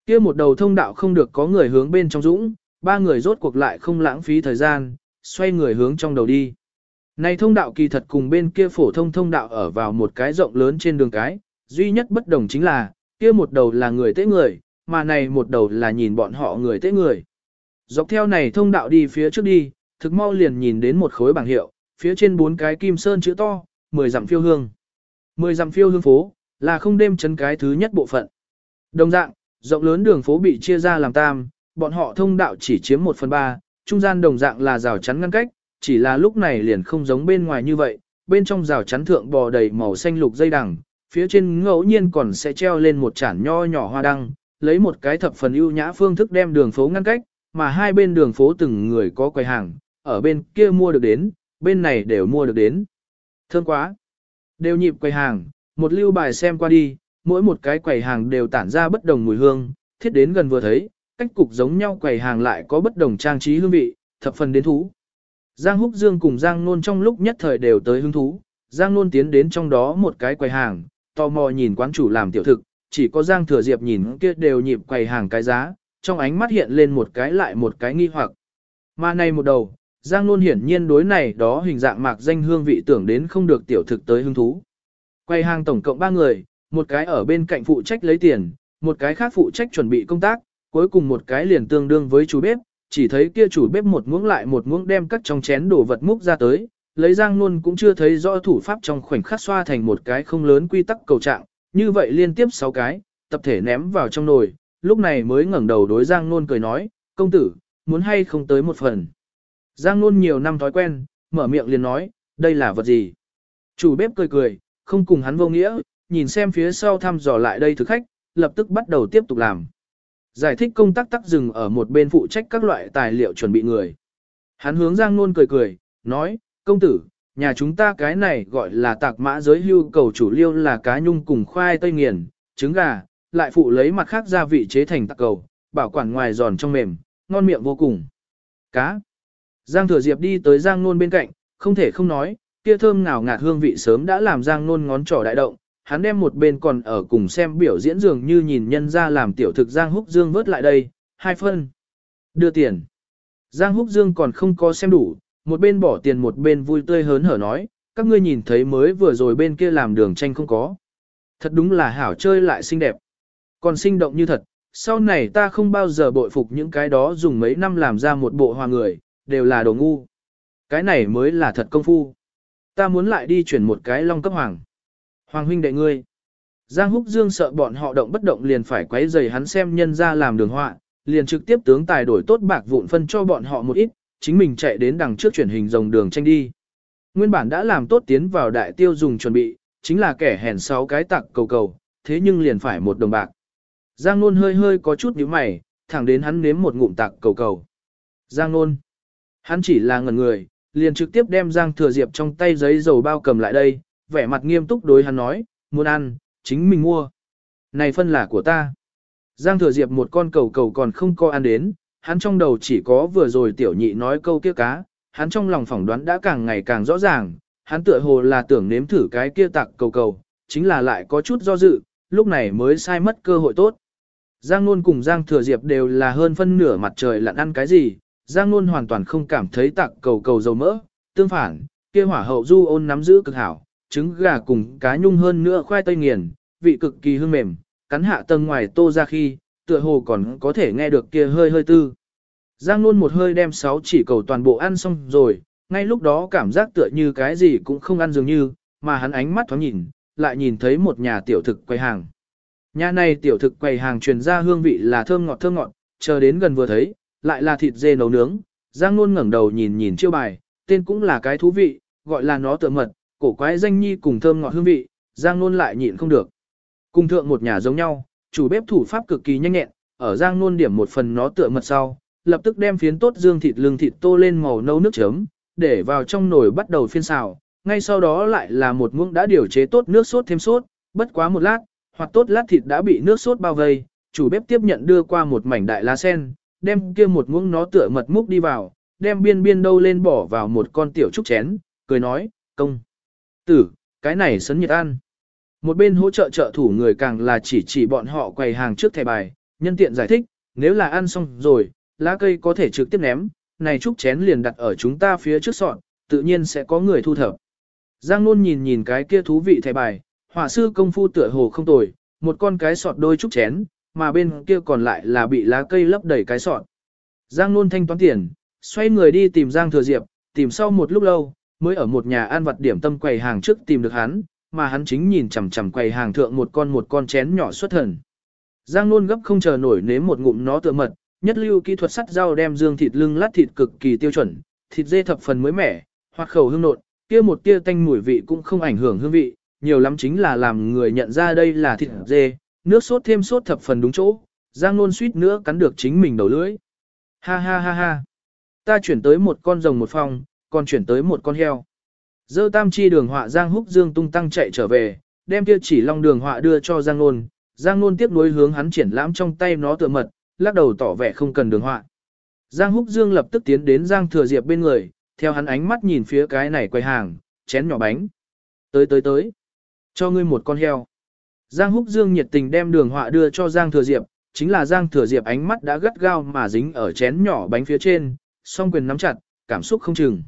Kia một đầu thông đạo không được có người hướng bên trong dũng, ba người rốt cuộc lại không lãng phí thời gian, xoay người hướng trong đầu đi. Này thông đạo kỳ thật cùng bên kia phổ thông thông đạo ở vào một cái rộng lớn trên đường cái, duy nhất bất đồng chính là, kia một đầu là người tế người, mà này một đầu là nhìn bọn họ người tế người. Dọc theo này thông đạo đi phía trước đi, thực mau liền nhìn đến một khối bảng hiệu, phía trên bốn cái kim sơn chữ to, 10 dặm phiêu hương. 10 dặm phiêu hương phố, là không đêm chấn cái thứ nhất bộ phận. Đồng dạng, rộng lớn đường phố bị chia ra làm tam, bọn họ thông đạo chỉ chiếm 1 phần 3, trung gian đồng dạng là rào chắn ngăn cách, chỉ là lúc này liền không giống bên ngoài như vậy, bên trong rào chắn thượng bò đầy màu xanh lục dây đằng, phía trên ngẫu nhiên còn sẽ treo lên một chản nho nhỏ hoa đăng, lấy một cái thập phần ưu nhã phương thức đem đường phố ngăn cách, mà hai bên đường phố từng người có quầy hàng, ở bên kia mua được đến, bên này đều mua được đến. Thương quá! Đều nhịp quầy hàng, một lưu bài xem qua đi, mỗi một cái quầy hàng đều tản ra bất đồng mùi hương, thiết đến gần vừa thấy, cách cục giống nhau quầy hàng lại có bất đồng trang trí hương vị, thập phần đến thú. Giang Húc Dương cùng Giang Nôn trong lúc nhất thời đều tới hứng thú, Giang Nôn tiến đến trong đó một cái quầy hàng, tò mò nhìn quán chủ làm tiểu thực, chỉ có Giang Thừa Diệp nhìn kia đều nhịp quầy hàng cái giá, trong ánh mắt hiện lên một cái lại một cái nghi hoặc. Mà này một đầu, Giang Nôn hiển nhiên đối này đó hình dạng mạc danh hương vị tưởng đến không được tiểu thực tới hứng thú. Quầy hàng tổng cộng 3 người, một cái ở bên cạnh phụ trách lấy tiền, một cái khác phụ trách chuẩn bị công tác, cuối cùng một cái liền tương đương với chủ bếp, chỉ thấy kia chủ bếp một muỗng lại một muỗng đem cắt trong chén đồ vật múc ra tới, lấy Giang Nôn cũng chưa thấy rõ thủ pháp trong khoảnh khắc xoa thành một cái không lớn quy tắc cầu trạng, như vậy liên tiếp 6 cái, tập thể ném vào trong nồi, lúc này mới ngẩng đầu đối Giang Nôn cười nói, công tử, muốn hay không tới một phần. Giang Nôn nhiều năm thói quen, mở miệng liền nói, đây là vật gì? Chủ bếp cười cười, không cùng hắn vô nghĩa, nhìn xem phía sau thăm dò lại đây thực khách, lập tức bắt đầu tiếp tục làm. Giải thích công tác tắc dừng ở một bên phụ trách các loại tài liệu chuẩn bị người. Hắn hướng Giang Nôn cười cười, nói, công tử, nhà chúng ta cái này gọi là tạc mã giới hưu cầu chủ liêu là cá nhung cùng khoai tây nghiền, trứng gà, lại phụ lấy mặt khác gia vị chế thành tạc cầu, bảo quản ngoài giòn trong mềm, ngon miệng vô cùng. Cá. Giang Thừa Diệp đi tới Giang Nôn bên cạnh, không thể không nói, kia thơm ngào ngạt hương vị sớm đã làm Giang Nôn ngón trỏ đại động, hắn đem một bên còn ở cùng xem biểu diễn dường như nhìn nhân ra làm tiểu thực Giang Húc Dương vớt lại đây, hai phân. Đưa tiền. Giang Húc Dương còn không có xem đủ, một bên bỏ tiền một bên vui tươi hớn hở nói, các ngươi nhìn thấy mới vừa rồi bên kia làm đường tranh không có. Thật đúng là hảo chơi lại xinh đẹp. Còn sinh động như thật, sau này ta không bao giờ bội phục những cái đó dùng mấy năm làm ra một bộ hòa người, đều là đồ ngu. Cái này mới là thật công phu. Ta muốn lại đi chuyển một cái long cấp hoàng. Hoàng huynh đệ ngươi. Giang Húc Dương sợ bọn họ động bất động liền phải quấy rầy hắn xem nhân ra làm đường họa, liền trực tiếp tướng tài đổi tốt bạc vụn phân cho bọn họ một ít, chính mình chạy đến đằng trước chuyển hình rồng đường tranh đi. Nguyên bản đã làm tốt tiến vào đại tiêu dùng chuẩn bị, chính là kẻ hèn sáu cái tặng cầu cầu, thế nhưng liền phải một đồng bạc. Giang Nôn hơi hơi có chút nhíu mày, thẳng đến hắn nếm một ngụm tặng cầu cầu. Giang Nôn. Hắn chỉ là ngẩn người, liền trực tiếp đem Giang Thừa Diệp trong tay giấy dầu bao cầm lại đây, vẻ mặt nghiêm túc đối hắn nói, muốn ăn, chính mình mua. Này phân là của ta. Giang Thừa Diệp một con cầu cầu còn không có ăn đến, hắn trong đầu chỉ có vừa rồi tiểu nhị nói câu kia cá, hắn trong lòng phỏng đoán đã càng ngày càng rõ ràng, hắn tựa hồ là tưởng nếm thử cái kia tặc cầu cầu, chính là lại có chút do dự, lúc này mới sai mất cơ hội tốt. Giang Nôn cùng Giang Thừa Diệp đều là hơn phân nửa mặt trời lặn ăn cái gì, Giang Nôn hoàn toàn không cảm thấy tặc cầu cầu dầu mỡ, tương phản, kia hỏa hậu du ôn nắm giữ cực hảo, trứng gà cùng cá nhung hơn nữa khoai tây nghiền, vị cực kỳ hương mềm, cắn hạ tầng ngoài tô ra khi, tựa hồ còn có thể nghe được kia hơi hơi tư. Giang luôn một hơi đem sáu chỉ cầu toàn bộ ăn xong rồi, ngay lúc đó cảm giác tựa như cái gì cũng không ăn dường như, mà hắn ánh mắt thoáng nhìn, lại nhìn thấy một nhà tiểu thực quầy hàng. Nhà này tiểu thực quầy hàng truyền ra hương vị là thơm ngọt thơm ngọt, chờ đến gần vừa thấy, lại là thịt dê nấu nướng. Giang luôn ngẩng đầu nhìn nhìn chiêu bài, tên cũng là cái thú vị, gọi là nó tựa mật, cổ quái danh nhi cùng thơm ngọt hương vị, Giang Nôn lại nhịn không được. Cùng thượng một nhà giống nhau, chủ bếp thủ pháp cực kỳ nhanh nhẹn, ở Giang Nôn điểm một phần nó tựa mật sau, lập tức đem phiến tốt dương thịt lương thịt tô lên màu nâu nước chấm, để vào trong nồi bắt đầu phiên xào, ngay sau đó lại là một muỗng đã điều chế tốt nước sốt thêm sốt, Bất quá một lát, hoặc tốt lát thịt đã bị nước sốt bao vây, chủ bếp tiếp nhận đưa qua một mảnh đại lá sen, đem kia một muỗng nó tựa mật múc đi vào, đem biên biên đâu lên bỏ vào một con tiểu trúc chén, cười nói, công. Tử, cái này sấn nhiệt ăn. Một bên hỗ trợ trợ thủ người càng là chỉ chỉ bọn họ quầy hàng trước thẻ bài, nhân tiện giải thích, nếu là ăn xong rồi, lá cây có thể trực tiếp ném, này trúc chén liền đặt ở chúng ta phía trước sọn, tự nhiên sẽ có người thu thập. Giang Nôn nhìn nhìn cái kia thú vị thẻ bài, họa sư công phu tựa hồ không tồi, một con cái sọt đôi trúc chén, mà bên kia còn lại là bị lá cây lấp đầy cái sọt. Giang Nôn thanh toán tiền, xoay người đi tìm Giang Thừa Diệp, tìm sau một lúc lâu, mới ở một nhà ăn vặt điểm tâm quầy hàng trước tìm được hắn, mà hắn chính nhìn chằm chằm quầy hàng thượng một con một con chén nhỏ xuất thần. Giang Nôn gấp không chờ nổi nếm một ngụm nó tựa mật, nhất lưu kỹ thuật sắt rau đem dương thịt lưng lát thịt cực kỳ tiêu chuẩn, thịt dê thập phần mới mẻ, hoặc khẩu hương nộn, kia một tia tanh mùi vị cũng không ảnh hưởng hương vị, nhiều lắm chính là làm người nhận ra đây là thịt dê, nước sốt thêm sốt thập phần đúng chỗ, Giang Nôn suýt nữa cắn được chính mình đầu lưỡi. Ha ha ha ha. Ta chuyển tới một con rồng một phòng, còn chuyển tới một con heo. Dơ tam chi đường họa Giang Húc Dương tung tăng chạy trở về, đem kia chỉ long đường họa đưa cho Giang Nôn. Giang Nôn tiếp nối hướng hắn triển lãm trong tay nó tựa mật, lắc đầu tỏ vẻ không cần đường họa. Giang Húc Dương lập tức tiến đến Giang Thừa Diệp bên người, theo hắn ánh mắt nhìn phía cái này quầy hàng, chén nhỏ bánh. Tới tới tới, cho ngươi một con heo. Giang Húc Dương nhiệt tình đem đường họa đưa cho Giang Thừa Diệp, chính là Giang Thừa Diệp ánh mắt đã gắt gao mà dính ở chén nhỏ bánh phía trên, song quyền nắm chặt, cảm xúc không chừng.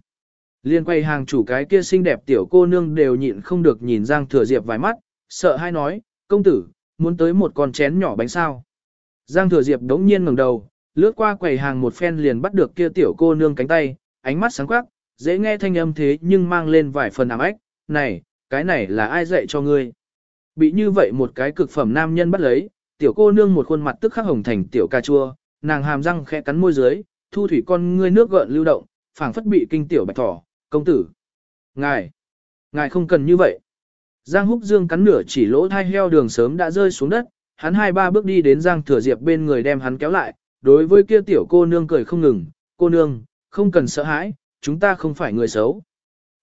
Liên quay hàng chủ cái kia xinh đẹp tiểu cô nương đều nhịn không được nhìn Giang Thừa Diệp vài mắt, sợ hai nói, công tử, muốn tới một con chén nhỏ bánh sao. Giang Thừa Diệp đống nhiên ngẩng đầu, lướt qua quầy hàng một phen liền bắt được kia tiểu cô nương cánh tay, ánh mắt sáng quắc, dễ nghe thanh âm thế nhưng mang lên vài phần ám ếch, này, cái này là ai dạy cho ngươi? Bị như vậy một cái cực phẩm nam nhân bắt lấy, tiểu cô nương một khuôn mặt tức khắc hồng thành tiểu cà chua, nàng hàm răng khẽ cắn môi dưới, thu thủy con ngươi nước gợn lưu động, phảng phất bị kinh tiểu bạch thỏ, công tử. Ngài, ngài không cần như vậy. Giang húc dương cắn nửa chỉ lỗ thai heo đường sớm đã rơi xuống đất, hắn hai ba bước đi đến Giang thừa diệp bên người đem hắn kéo lại, đối với kia tiểu cô nương cười không ngừng, cô nương, không cần sợ hãi, chúng ta không phải người xấu.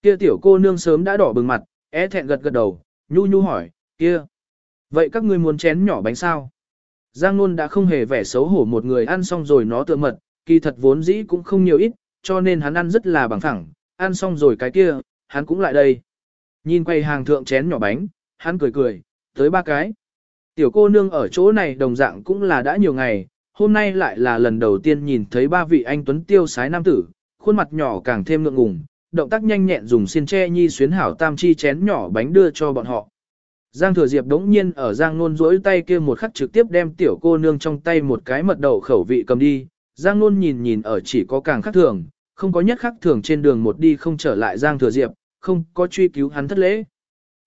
Kia tiểu cô nương sớm đã đỏ bừng mặt, é thẹn gật gật đầu, nhu nhu hỏi, kia. Vậy các ngươi muốn chén nhỏ bánh sao? Giang Nôn đã không hề vẻ xấu hổ một người ăn xong rồi nó tựa mật, kỳ thật vốn dĩ cũng không nhiều ít, cho nên hắn ăn rất là bằng phẳng ăn xong rồi cái kia, hắn cũng lại đây. Nhìn quay hàng thượng chén nhỏ bánh, hắn cười cười, tới ba cái. Tiểu cô nương ở chỗ này đồng dạng cũng là đã nhiều ngày, hôm nay lại là lần đầu tiên nhìn thấy ba vị anh tuấn tiêu sái nam tử, khuôn mặt nhỏ càng thêm ngượng ngùng, động tác nhanh nhẹn dùng xiên tre nhi xuyến hảo tam chi chén nhỏ bánh đưa cho bọn họ. Giang Thừa Diệp đống nhiên ở Giang Nôn rỗi tay kia một khắc trực tiếp đem tiểu cô nương trong tay một cái mật đậu khẩu vị cầm đi. Giang Nôn nhìn nhìn ở chỉ có càng khác thường, không có nhất khác thường trên đường một đi không trở lại Giang Thừa Diệp, không có truy cứu hắn thất lễ.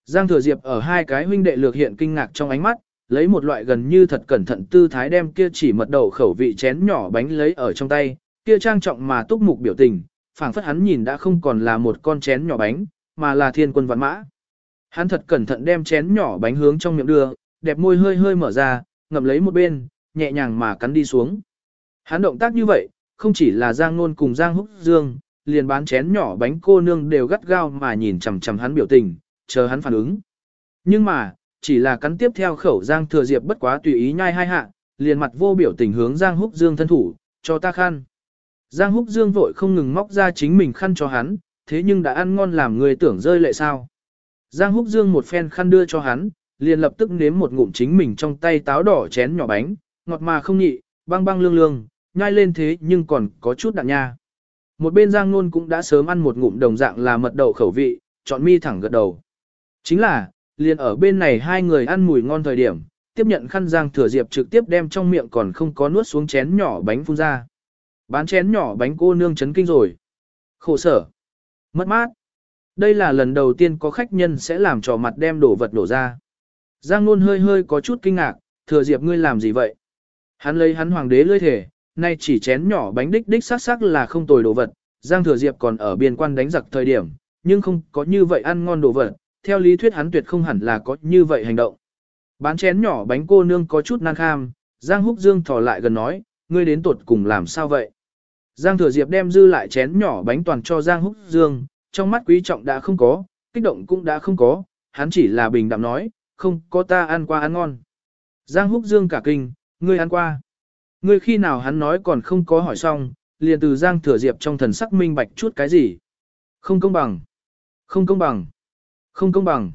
Giang Thừa Diệp ở hai cái huynh đệ lược hiện kinh ngạc trong ánh mắt, lấy một loại gần như thật cẩn thận tư thái đem kia chỉ mật đầu khẩu vị chén nhỏ bánh lấy ở trong tay, kia trang trọng mà túc mục biểu tình, phảng phất hắn nhìn đã không còn là một con chén nhỏ bánh, mà là thiên quân vạn mã. Hắn thật cẩn thận đem chén nhỏ bánh hướng trong miệng đưa, đẹp môi hơi hơi mở ra, ngậm lấy một bên, nhẹ nhàng mà cắn đi xuống. Hắn động tác như vậy, không chỉ là Giang Nôn cùng Giang Húc Dương, liền bán chén nhỏ bánh cô nương đều gắt gao mà nhìn chằm chằm hắn biểu tình, chờ hắn phản ứng. Nhưng mà, chỉ là cắn tiếp theo khẩu Giang Thừa Diệp bất quá tùy ý nhai hai hạ, liền mặt vô biểu tình hướng Giang Húc Dương thân thủ, cho ta khăn. Giang Húc Dương vội không ngừng móc ra chính mình khăn cho hắn, thế nhưng đã ăn ngon làm người tưởng rơi lệ sao. Giang Húc Dương một phen khăn đưa cho hắn, liền lập tức nếm một ngụm chính mình trong tay táo đỏ chén nhỏ bánh, ngọt mà không nhị, băng băng lương lương, nhai lên thế nhưng còn có chút đạn nha. Một bên Giang Nôn cũng đã sớm ăn một ngụm đồng dạng là mật đậu khẩu vị, chọn mi thẳng gật đầu. Chính là, liền ở bên này hai người ăn mùi ngon thời điểm, tiếp nhận khăn Giang Thừa Diệp trực tiếp đem trong miệng còn không có nuốt xuống chén nhỏ bánh phun ra. Bán chén nhỏ bánh cô nương chấn kinh rồi. Khổ sở. Mất mát. Đây là lần đầu tiên có khách nhân sẽ làm trò mặt đem đổ vật đổ ra. Giang Nôn hơi hơi có chút kinh ngạc, thừa diệp ngươi làm gì vậy? Hắn lấy hắn hoàng đế lươi thể, nay chỉ chén nhỏ bánh đích đích sắc sắc là không tồi đồ vật. Giang thừa diệp còn ở biên quan đánh giặc thời điểm, nhưng không có như vậy ăn ngon đồ vật. Theo lý thuyết hắn tuyệt không hẳn là có như vậy hành động. Bán chén nhỏ bánh cô nương có chút nan kham, Giang Húc Dương thò lại gần nói, ngươi đến tuột cùng làm sao vậy? Giang Thừa Diệp đem dư lại chén nhỏ bánh toàn cho Giang Húc Dương, trong mắt quý trọng đã không có, kích động cũng đã không có, hắn chỉ là bình đạm nói, không có ta ăn qua ăn ngon. Giang Húc Dương cả kinh, ngươi ăn qua. Ngươi khi nào hắn nói còn không có hỏi xong, liền từ Giang Thừa Diệp trong thần sắc minh bạch chút cái gì. Không công bằng. Không công bằng. Không công bằng.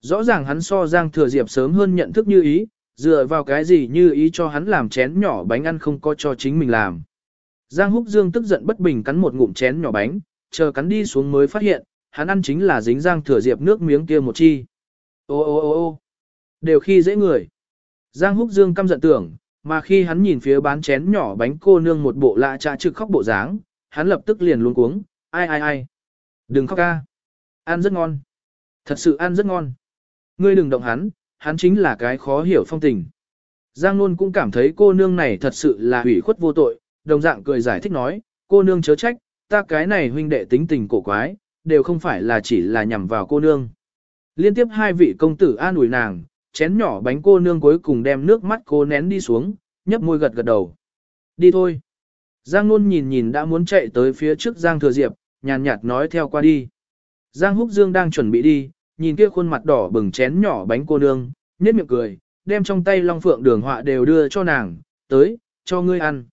Rõ ràng hắn so Giang Thừa Diệp sớm hơn nhận thức như ý, dựa vào cái gì như ý cho hắn làm chén nhỏ bánh ăn không có cho chính mình làm. Giang Húc Dương tức giận bất bình cắn một ngụm chén nhỏ bánh, chờ cắn đi xuống mới phát hiện, hắn ăn chính là dính Giang Thừa Diệp nước miếng kia một chi. Ô ô ô ô đều khi dễ người. Giang Húc Dương căm giận tưởng, mà khi hắn nhìn phía bán chén nhỏ bánh cô nương một bộ lạ trà trực khóc bộ dáng, hắn lập tức liền luống cuống, ai ai ai. Đừng khóc ca. Ăn rất ngon. Thật sự ăn rất ngon. Ngươi đừng động hắn, hắn chính là cái khó hiểu phong tình. Giang Nôn cũng cảm thấy cô nương này thật sự là hủy khuất vô tội, đồng dạng cười giải thích nói, cô nương chớ trách, ta cái này huynh đệ tính tình cổ quái, đều không phải là chỉ là nhằm vào cô nương. Liên tiếp hai vị công tử an ủi nàng, chén nhỏ bánh cô nương cuối cùng đem nước mắt cô nén đi xuống, nhấp môi gật gật đầu. Đi thôi. Giang Nôn nhìn nhìn đã muốn chạy tới phía trước Giang Thừa Diệp, nhàn nhạt nói theo qua đi. Giang Húc Dương đang chuẩn bị đi, nhìn kia khuôn mặt đỏ bừng chén nhỏ bánh cô nương, nhếch miệng cười, đem trong tay long phượng đường họa đều đưa cho nàng, tới, cho ngươi ăn.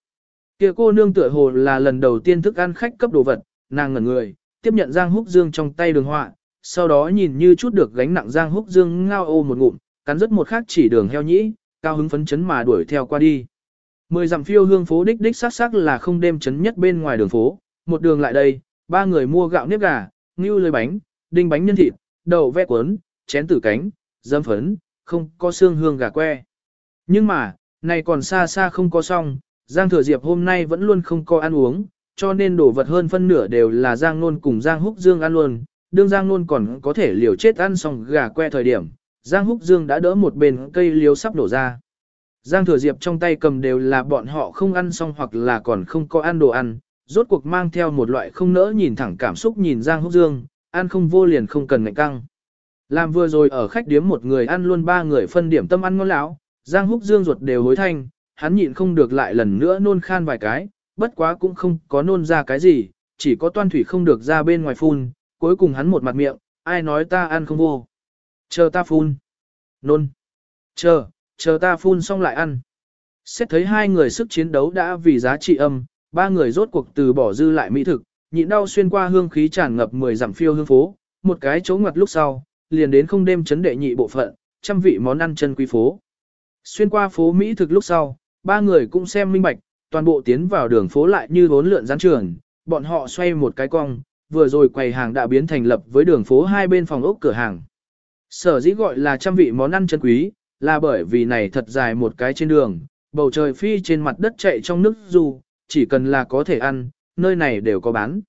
Kia cô nương tựa hồ là lần đầu tiên thức ăn khách cấp đồ vật, nàng ngẩn người, tiếp nhận Giang Húc Dương trong tay đường họa, sau đó nhìn như chút được gánh nặng Giang Húc Dương ngao ô một ngụm, cắn rất một khắc chỉ đường heo nhĩ, cao hứng phấn chấn mà đuổi theo qua đi. Mười dặm phiêu hương phố đích đích sắc sắc là không đêm chấn nhất bên ngoài đường phố, một đường lại đây, ba người mua gạo nếp gà, ngưu lưới bánh, đinh bánh nhân thịt, đậu ve cuốn, chén tử cánh, dâm phấn, không có xương hương gà que. Nhưng mà, này còn xa xa không có xong, Giang Thừa Diệp hôm nay vẫn luôn không có ăn uống, cho nên đổ vật hơn phân nửa đều là Giang Nôn cùng Giang Húc Dương ăn luôn, đương Giang Nôn còn có thể liều chết ăn xong gà que thời điểm, Giang Húc Dương đã đỡ một bên cây liếu sắp đổ ra. Giang Thừa Diệp trong tay cầm đều là bọn họ không ăn xong hoặc là còn không có ăn đồ ăn, rốt cuộc mang theo một loại không nỡ nhìn thẳng cảm xúc nhìn Giang Húc Dương, ăn không vô liền không cần ngạnh căng. Làm vừa rồi ở khách điếm một người ăn luôn ba người phân điểm tâm ăn ngon lão, Giang Húc Dương ruột đều hối thanh, hắn nhịn không được lại lần nữa nôn khan vài cái, bất quá cũng không có nôn ra cái gì, chỉ có toan thủy không được ra bên ngoài phun, cuối cùng hắn một mặt miệng, ai nói ta ăn không vô. Chờ ta phun. Nôn. Chờ, chờ ta phun xong lại ăn. Xét thấy hai người sức chiến đấu đã vì giá trị âm, ba người rốt cuộc từ bỏ dư lại mỹ thực, nhịn đau xuyên qua hương khí tràn ngập 10 dặm phiêu hương phố, một cái chỗ ngoặt lúc sau, liền đến không đêm chấn đệ nhị bộ phận, trăm vị món ăn chân quý phố. Xuyên qua phố Mỹ thực lúc sau, ba người cũng xem minh bạch, toàn bộ tiến vào đường phố lại như vốn lượn gián trường, bọn họ xoay một cái cong, vừa rồi quầy hàng đã biến thành lập với đường phố hai bên phòng ốc cửa hàng. Sở dĩ gọi là trăm vị món ăn chân quý, là bởi vì này thật dài một cái trên đường, bầu trời phi trên mặt đất chạy trong nước dù, chỉ cần là có thể ăn, nơi này đều có bán.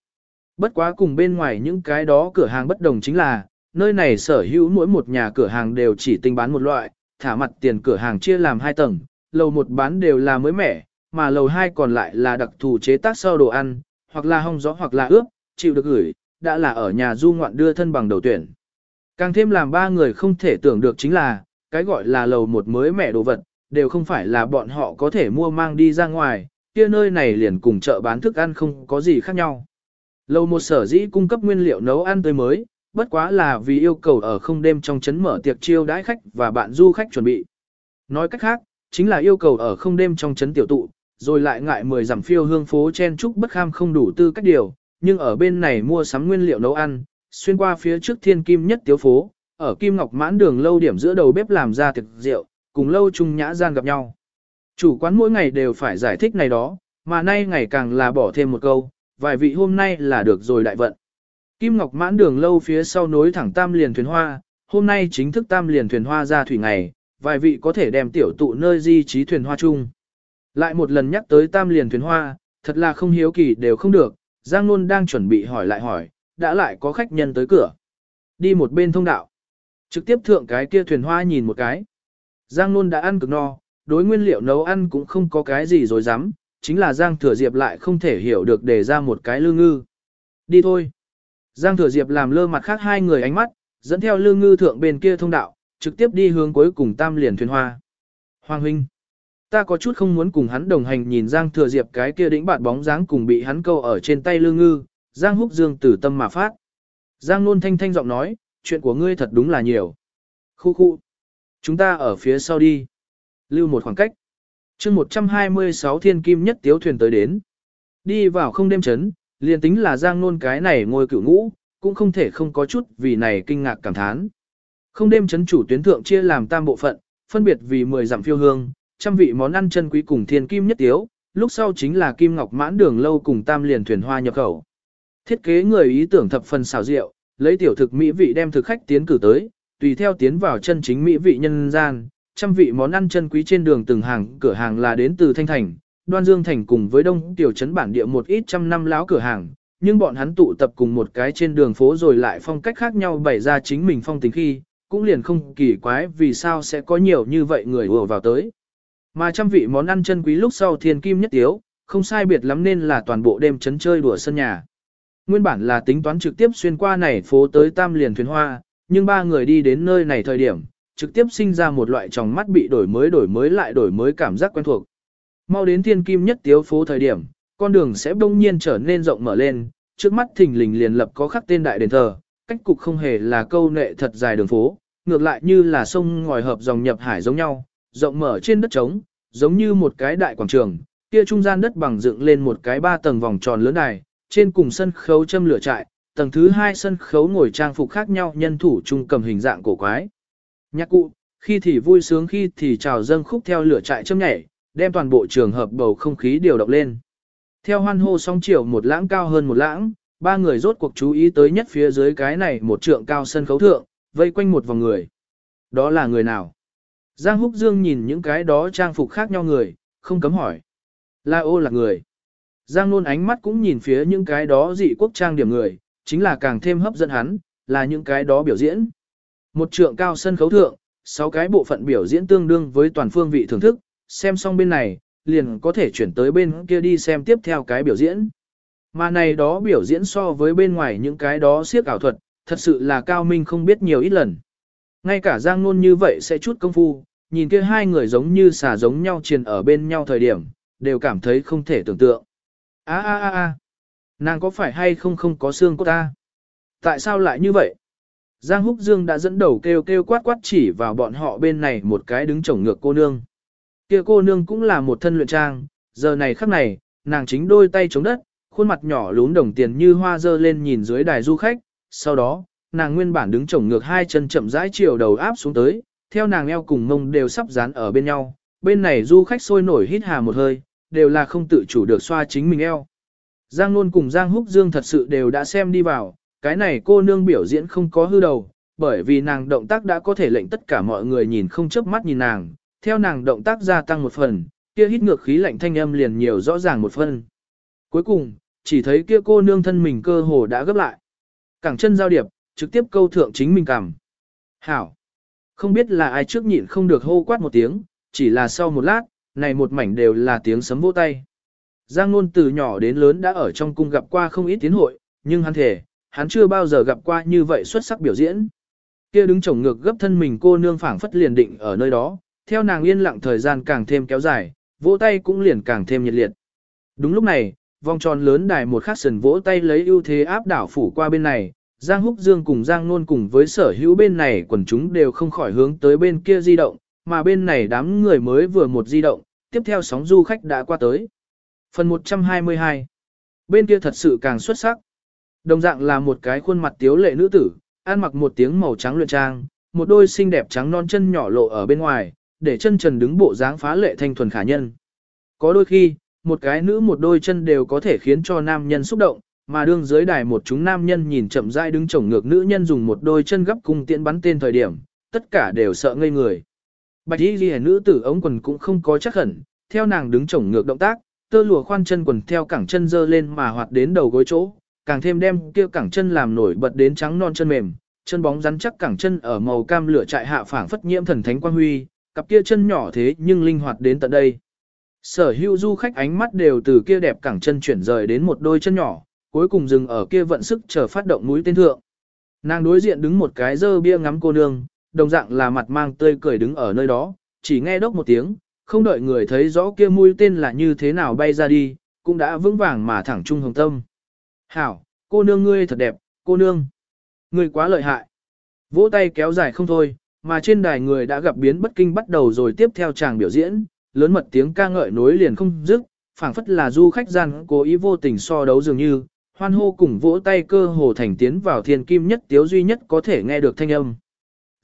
Bất quá cùng bên ngoài những cái đó cửa hàng bất đồng chính là, nơi này sở hữu mỗi một nhà cửa hàng đều chỉ tinh bán một loại, thả mặt tiền cửa hàng chia làm hai tầng, lầu một bán đều là mới mẻ, mà lầu hai còn lại là đặc thù chế tác sau đồ ăn, hoặc là hong gió hoặc là ướp, chịu được gửi, đã là ở nhà du ngoạn đưa thân bằng đầu tuyển. Càng thêm làm ba người không thể tưởng được chính là, cái gọi là lầu một mới mẻ đồ vật, đều không phải là bọn họ có thể mua mang đi ra ngoài, kia nơi này liền cùng chợ bán thức ăn không có gì khác nhau. Lầu một sở dĩ cung cấp nguyên liệu nấu ăn tươi mới, bất quá là vì yêu cầu ở không đêm trong chấn mở tiệc chiêu đãi khách và bạn du khách chuẩn bị. Nói cách khác, chính là yêu cầu ở không đêm trong chấn tiểu tụ, rồi lại ngại mười giảm phiêu hương phố chen trúc bất kham không đủ tư cách điều, nhưng ở bên này mua sắm nguyên liệu nấu ăn, xuyên qua phía trước thiên kim nhất tiếu phố, ở kim ngọc mãn đường lâu điểm giữa đầu bếp làm ra thực rượu, cùng lâu trung nhã gian gặp nhau. Chủ quán mỗi ngày đều phải giải thích này đó, mà nay ngày càng là bỏ thêm một câu, vài vị hôm nay là được rồi đại vận. Kim Ngọc mãn đường lâu phía sau nối thẳng tam liền thuyền hoa, hôm nay chính thức tam liền thuyền hoa ra thủy ngày, vài vị có thể đem tiểu tụ nơi di trí thuyền hoa chung. Lại một lần nhắc tới tam liền thuyền hoa, thật là không hiếu kỳ đều không được, Giang Nôn đang chuẩn bị hỏi lại hỏi, đã lại có khách nhân tới cửa. Đi một bên thông đạo. Trực tiếp thượng cái kia thuyền hoa nhìn một cái. Giang Nôn đã ăn cực no, đối nguyên liệu nấu ăn cũng không có cái gì rồi dám, chính là Giang Thừa Diệp lại không thể hiểu được để ra một cái lương ngư. Đi thôi. Giang Thừa Diệp làm lơ mặt khác hai người ánh mắt, dẫn theo lương ngư thượng bên kia thông đạo, trực tiếp đi hướng cuối cùng tam liền thuyền hoa. Hoàng huynh. Ta có chút không muốn cùng hắn đồng hành nhìn Giang Thừa Diệp cái kia đĩnh bạt bóng dáng cùng bị hắn câu ở trên tay lương ngư, Giang Húc Dương tử tâm mà phát. Giang Nôn thanh thanh giọng nói, chuyện của ngươi thật đúng là nhiều. Khu khu. Chúng ta ở phía sau đi. Lưu một khoảng cách. chương 126 thiên kim nhất tiếu thuyền tới đến. Đi vào không đêm chấn, liền tính là giang nôn cái này ngồi cửu ngũ, cũng không thể không có chút vì này kinh ngạc cảm thán. Không đêm chấn chủ tuyến thượng chia làm tam bộ phận, phân biệt vì 10 dặm phiêu hương, trăm vị món ăn chân quý cùng thiên kim nhất tiếu, lúc sau chính là kim ngọc mãn đường lâu cùng tam liền thuyền hoa nhập khẩu. Thiết kế người ý tưởng thập phần xảo diệu lấy tiểu thực mỹ vị đem thực khách tiến cử tới, tùy theo tiến vào chân chính mỹ vị nhân gian, trăm vị món ăn chân quý trên đường từng hàng cửa hàng là đến từ Thanh Thành, Đoan Dương Thành cùng với đông tiểu trấn bản địa một ít trăm năm láo cửa hàng, nhưng bọn hắn tụ tập cùng một cái trên đường phố rồi lại phong cách khác nhau bày ra chính mình phong tính khi, cũng liền không kỳ quái vì sao sẽ có nhiều như vậy người ùa vào tới. Mà trăm vị món ăn chân quý lúc sau thiên kim nhất tiếu, không sai biệt lắm nên là toàn bộ đêm trấn chơi đùa sân nhà. Nguyên bản là tính toán trực tiếp xuyên qua này phố tới tam liền thuyền hoa, nhưng ba người đi đến nơi này thời điểm, trực tiếp sinh ra một loại tròng mắt bị đổi mới đổi mới lại đổi mới cảm giác quen thuộc. Mau đến thiên kim nhất tiếu phố thời điểm, con đường sẽ đông nhiên trở nên rộng mở lên, trước mắt thình lình liền lập có khắc tên đại đền thờ, cách cục không hề là câu nệ thật dài đường phố, ngược lại như là sông ngòi hợp dòng nhập hải giống nhau, rộng mở trên đất trống, giống như một cái đại quảng trường, kia trung gian đất bằng dựng lên một cái ba tầng vòng tròn lớn này trên cùng sân khấu châm lửa trại, tầng thứ hai sân khấu ngồi trang phục khác nhau nhân thủ chung cầm hình dạng cổ quái. Nhạc cụ, khi thì vui sướng khi thì trào dâng khúc theo lửa trại châm nhảy, đem toàn bộ trường hợp bầu không khí điều động lên. Theo hoan hô song chiều một lãng cao hơn một lãng, ba người rốt cuộc chú ý tới nhất phía dưới cái này một trượng cao sân khấu thượng, vây quanh một vòng người. Đó là người nào? Giang Húc Dương nhìn những cái đó trang phục khác nhau người, không cấm hỏi. La ô là người. Giang Nôn ánh mắt cũng nhìn phía những cái đó dị quốc trang điểm người, chính là càng thêm hấp dẫn hắn, là những cái đó biểu diễn. Một trượng cao sân khấu thượng, sáu cái bộ phận biểu diễn tương đương với toàn phương vị thưởng thức, xem xong bên này, liền có thể chuyển tới bên kia đi xem tiếp theo cái biểu diễn. Mà này đó biểu diễn so với bên ngoài những cái đó siếc ảo thuật, thật sự là cao minh không biết nhiều ít lần. Ngay cả Giang Nôn như vậy sẽ chút công phu, nhìn kia hai người giống như xà giống nhau triền ở bên nhau thời điểm, đều cảm thấy không thể tưởng tượng a a a a nàng có phải hay không không có xương cốt ta? Tại sao lại như vậy? Giang Húc Dương đã dẫn đầu kêu kêu quát quát chỉ vào bọn họ bên này một cái đứng chổng ngược cô nương. Kia cô nương cũng là một thân luyện trang, giờ này khắc này, nàng chính đôi tay chống đất, khuôn mặt nhỏ lún đồng tiền như hoa dơ lên nhìn dưới đài du khách, sau đó, nàng nguyên bản đứng chổng ngược hai chân chậm rãi chiều đầu áp xuống tới, theo nàng eo cùng mông đều sắp dán ở bên nhau, bên này du khách sôi nổi hít hà một hơi, đều là không tự chủ được xoa chính mình eo. Giang Nôn cùng Giang Húc Dương thật sự đều đã xem đi vào, cái này cô nương biểu diễn không có hư đầu, bởi vì nàng động tác đã có thể lệnh tất cả mọi người nhìn không chớp mắt nhìn nàng, theo nàng động tác gia tăng một phần, kia hít ngược khí lạnh thanh âm liền nhiều rõ ràng một phần. Cuối cùng, chỉ thấy kia cô nương thân mình cơ hồ đã gấp lại. Cẳng chân giao điệp, trực tiếp câu thượng chính mình cằm. Hảo! Không biết là ai trước nhịn không được hô quát một tiếng, chỉ là sau một lát, này một mảnh đều là tiếng sấm vỗ tay. Giang Nôn từ nhỏ đến lớn đã ở trong cung gặp qua không ít tiến hội, nhưng hắn thể, hắn chưa bao giờ gặp qua như vậy xuất sắc biểu diễn. Kia đứng chồng ngược gấp thân mình cô nương phảng phất liền định ở nơi đó, theo nàng yên lặng thời gian càng thêm kéo dài, vỗ tay cũng liền càng thêm nhiệt liệt. Đúng lúc này, vòng tròn lớn đài một khắc sần vỗ tay lấy ưu thế áp đảo phủ qua bên này, Giang Húc Dương cùng Giang Nôn cùng với sở hữu bên này quần chúng đều không khỏi hướng tới bên kia di động, mà bên này đám người mới vừa một di động, tiếp theo sóng du khách đã qua tới. Phần 122 Bên kia thật sự càng xuất sắc. Đồng dạng là một cái khuôn mặt tiếu lệ nữ tử, ăn mặc một tiếng màu trắng luyện trang, một đôi xinh đẹp trắng non chân nhỏ lộ ở bên ngoài, để chân trần đứng bộ dáng phá lệ thanh thuần khả nhân. Có đôi khi, một cái nữ một đôi chân đều có thể khiến cho nam nhân xúc động, mà đương dưới đài một chúng nam nhân nhìn chậm rãi đứng chổng ngược nữ nhân dùng một đôi chân gấp cung tiễn bắn tên thời điểm, tất cả đều sợ ngây người. Bạch y ghi nữ tử ống quần cũng không có chắc hẳn, theo nàng đứng chổng ngược động tác, tơ lụa khoan chân quần theo cẳng chân dơ lên mà hoạt đến đầu gối chỗ, càng thêm đem kia cẳng chân làm nổi bật đến trắng non chân mềm, chân bóng rắn chắc cẳng chân ở màu cam lửa trại hạ phảng phất nhiễm thần thánh quang huy, cặp kia chân nhỏ thế nhưng linh hoạt đến tận đây. Sở hữu du khách ánh mắt đều từ kia đẹp cẳng chân chuyển rời đến một đôi chân nhỏ, cuối cùng dừng ở kia vận sức chờ phát động mũi tên thượng. Nàng đối diện đứng một cái dơ bia ngắm cô nương, đồng dạng là mặt mang tươi cười đứng ở nơi đó, chỉ nghe đốc một tiếng, không đợi người thấy rõ kia mũi tên là như thế nào bay ra đi, cũng đã vững vàng mà thẳng trung hồng tâm. Hảo, cô nương ngươi thật đẹp, cô nương. Ngươi quá lợi hại. Vỗ tay kéo dài không thôi, Mà trên đài người đã gặp biến bất kinh bắt đầu rồi tiếp theo chàng biểu diễn, lớn mật tiếng ca ngợi nối liền không dứt, phảng phất là du khách gian cố ý vô tình so đấu dường như, hoan hô cùng vỗ tay cơ hồ thành tiến vào thiên kim nhất tiếu duy nhất có thể nghe được thanh âm.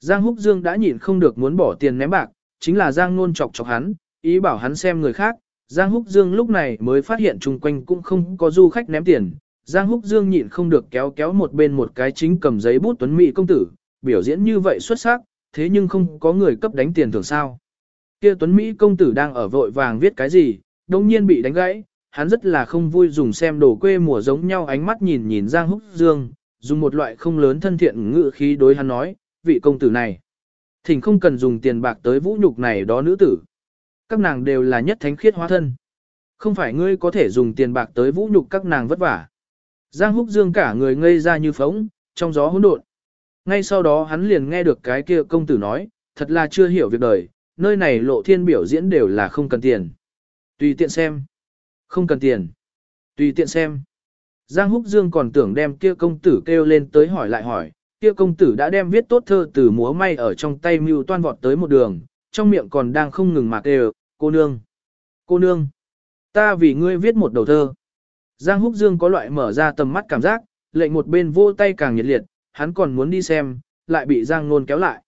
Giang Húc Dương đã nhịn không được muốn bỏ tiền ném bạc, chính là Giang Nôn chọc chọc hắn, ý bảo hắn xem người khác. Giang Húc Dương lúc này mới phát hiện chung quanh cũng không có du khách ném tiền. Giang Húc Dương nhịn không được kéo kéo một bên một cái chính cầm giấy bút tuấn mỹ công tử, biểu diễn như vậy xuất sắc, thế nhưng không có người cấp đánh tiền thường sao. Kia tuấn Mỹ công tử đang ở vội vàng viết cái gì, đồng nhiên bị đánh gãy, hắn rất là không vui dùng xem đồ quê mùa giống nhau ánh mắt nhìn nhìn Giang Húc Dương, dùng một loại không lớn thân thiện ngữ khí đối hắn nói, vị công tử này. Thỉnh không cần dùng tiền bạc tới vũ nhục này đó nữ tử. Các nàng đều là nhất thánh khiết hóa thân. Không phải ngươi có thể dùng tiền bạc tới vũ nhục các nàng vất vả. Giang Húc Dương cả người ngây ra như phóng, trong gió hỗn độn. Ngay sau đó hắn liền nghe được cái kia công tử nói, thật là chưa hiểu việc đời, nơi này lộ thiên biểu diễn đều là không cần tiền. Tùy tiện xem. Không cần tiền. Tùy tiện xem. Giang Húc Dương còn tưởng đem kia công tử kêu lên tới hỏi lại hỏi, kia công tử đã đem viết tốt thơ từ múa may ở trong tay mưu toan vọt tới một đường, trong miệng còn đang không ngừng mà đều, cô nương. Cô nương. Ta vì ngươi viết một đầu thơ. Giang Húc Dương có loại mở ra tầm mắt cảm giác, lệnh một bên vô tay càng nhiệt liệt, hắn còn muốn đi xem, lại bị Giang Nôn kéo lại.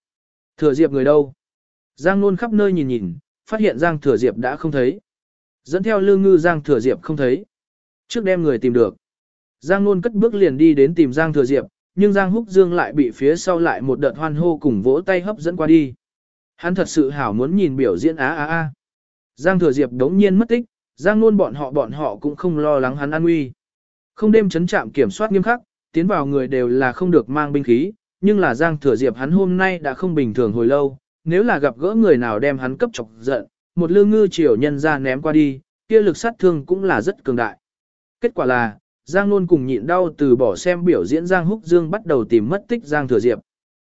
Thừa Diệp người đâu? Giang Nôn khắp nơi nhìn nhìn, phát hiện Giang Thừa Diệp đã không thấy. Dẫn theo lương ngư Giang Thừa Diệp không thấy. Trước đem người tìm được. Giang Nôn cất bước liền đi đến tìm Giang Thừa Diệp, nhưng Giang Húc Dương lại bị phía sau lại một đợt hoan hô cùng vỗ tay hấp dẫn qua đi. Hắn thật sự hảo muốn nhìn biểu diễn á á á. Giang Thừa Diệp đống nhiên mất tích, Giang luôn bọn họ bọn họ cũng không lo lắng hắn an nguy. Không đêm chấn trạm kiểm soát nghiêm khắc, tiến vào người đều là không được mang binh khí, nhưng là Giang Thừa Diệp hắn hôm nay đã không bình thường hồi lâu, nếu là gặp gỡ người nào đem hắn cấp chọc giận, một lương ngư triều nhân ra ném qua đi, kia lực sát thương cũng là rất cường đại. Kết quả là, Giang Nôn cùng nhịn đau từ bỏ xem biểu diễn Giang Húc Dương bắt đầu tìm mất tích Giang Thừa Diệp.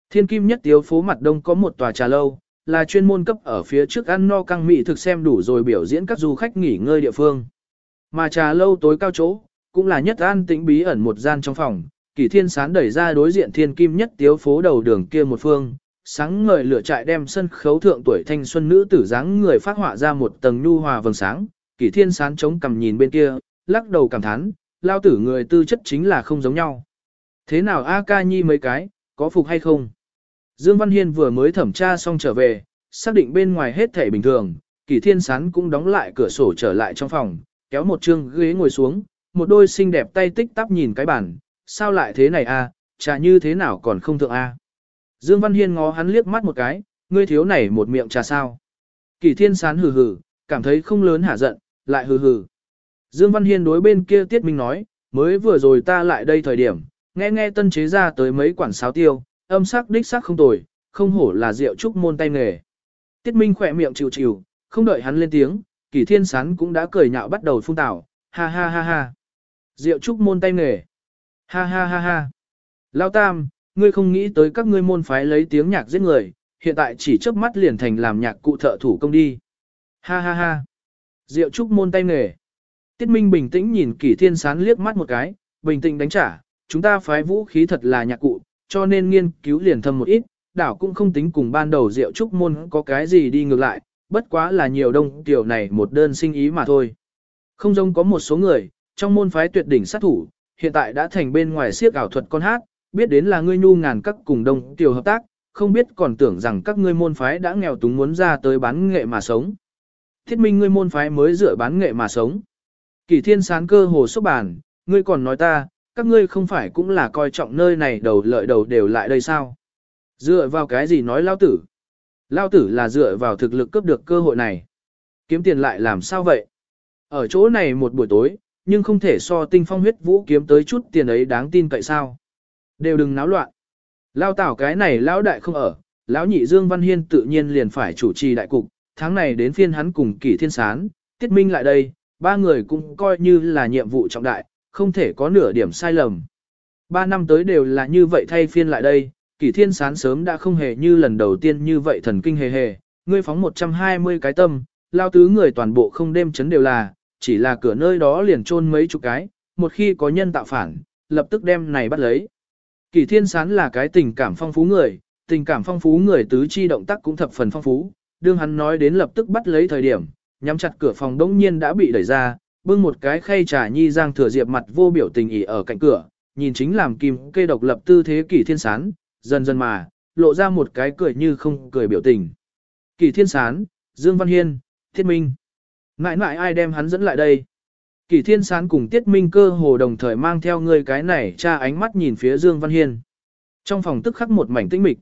Thiên Kim nhất tiếu phố mặt đông có một tòa trà lâu, là chuyên môn cấp ở phía trước ăn no căng mỹ thực xem đủ rồi biểu diễn các du khách nghỉ ngơi địa phương. Mà trà lâu tối cao chỗ, cũng là nhất an tĩnh bí ẩn một gian trong phòng, Kỷ Thiên Sán đẩy ra đối diện Thiên Kim nhất tiếu phố đầu đường kia một phương, sáng ngời lửa trại đem sân khấu thượng tuổi thanh xuân nữ tử dáng người phát họa ra một tầng nhu hòa vầng sáng, Kỷ Thiên Sán chống cằm nhìn bên kia, lắc đầu cảm thán, lao tử người tư chất chính là không giống nhau. Thế nào A ca nhi mấy cái, có phục hay không? Dương Văn Hiên vừa mới thẩm tra xong trở về, xác định bên ngoài hết thể bình thường, Kỳ Thiên Sán cũng đóng lại cửa sổ trở lại trong phòng, kéo một chương ghế ngồi xuống, một đôi xinh đẹp tay tích tắp nhìn cái bản, sao lại thế này a, trà như thế nào còn không thượng a. Dương Văn Hiên ngó hắn liếc mắt một cái, ngươi thiếu này một miệng trà sao. Kỳ Thiên Sán hừ hừ, cảm thấy không lớn hả giận, lại hừ hừ. Dương Văn Hiên đối bên kia Tiết Minh nói, mới vừa rồi ta lại đây thời điểm, nghe nghe tân chế ra tới mấy quản sáo tiêu, âm sắc đích sắc không tồi, không hổ là rượu trúc môn tay nghề. Tiết Minh khỏe miệng chịu chịu, không đợi hắn lên tiếng, Kỷ Thiên Sán cũng đã cười nhạo bắt đầu phun tảo, ha ha ha ha. Rượu trúc môn tay nghề. Ha ha ha ha. Lao Tam, ngươi không nghĩ tới các ngươi môn phái lấy tiếng nhạc giết người, hiện tại chỉ chớp mắt liền thành làm nhạc cụ thợ thủ công đi. Ha ha ha. Rượu trúc môn tay nghề. Tiết Minh bình tĩnh nhìn Kỷ Thiên Sán liếc mắt một cái, bình tĩnh đánh trả, chúng ta phái vũ khí thật là nhạc cụ, cho nên nghiên cứu liền thâm một ít, đảo cũng không tính cùng ban đầu rượu trúc môn có cái gì đi ngược lại, bất quá là nhiều đông tiểu này một đơn sinh ý mà thôi. Không giống có một số người, trong môn phái tuyệt đỉnh sát thủ, hiện tại đã thành bên ngoài siếc ảo thuật con hát, biết đến là ngươi nhu ngàn các cùng đông tiểu hợp tác, không biết còn tưởng rằng các ngươi môn phái đã nghèo túng muốn ra tới bán nghệ mà sống. Thiết minh ngươi môn phái mới dựa bán nghệ mà sống. Kỳ thiên sán cơ hồ xúc bàn, ngươi còn nói ta, các ngươi không phải cũng là coi trọng nơi này đầu lợi đầu đều lại đây sao? Dựa vào cái gì nói lao tử? Lao tử là dựa vào thực lực cướp được cơ hội này. Kiếm tiền lại làm sao vậy? Ở chỗ này một buổi tối, nhưng không thể so tinh phong huyết vũ kiếm tới chút tiền ấy đáng tin cậy sao. Đều đừng náo loạn. Lao tảo cái này lão đại không ở, lão nhị Dương Văn Hiên tự nhiên liền phải chủ trì đại cục, tháng này đến phiên hắn cùng kỷ thiên sán, tiết minh lại đây, ba người cũng coi như là nhiệm vụ trọng đại, không thể có nửa điểm sai lầm. Ba năm tới đều là như vậy thay phiên lại đây, kỷ thiên sán sớm đã không hề như lần đầu tiên như vậy thần kinh hề hề, ngươi phóng 120 cái tâm, lao tứ người toàn bộ không đêm chấn đều là, chỉ là cửa nơi đó liền chôn mấy chục cái, một khi có nhân tạo phản, lập tức đem này bắt lấy. Kỷ thiên sán là cái tình cảm phong phú người, tình cảm phong phú người tứ chi động tác cũng thập phần phong phú, đương hắn nói đến lập tức bắt lấy thời điểm, nhắm chặt cửa phòng đống nhiên đã bị đẩy ra, bưng một cái khay trà nhi giang thừa diệp mặt vô biểu tình ỉ ở cạnh cửa, nhìn chính làm kim cây độc lập tư thế kỷ thiên sán, dần dần mà, lộ ra một cái cười như không cười biểu tình. Kỷ thiên sán, Dương Văn Hiên, Thiết Minh. Ngại ngại ai đem hắn dẫn lại đây? Kỷ thiên sán cùng Tiết Minh cơ hồ đồng thời mang theo người cái này cha ánh mắt nhìn phía Dương Văn Hiên. Trong phòng tức khắc một mảnh tĩnh mịch.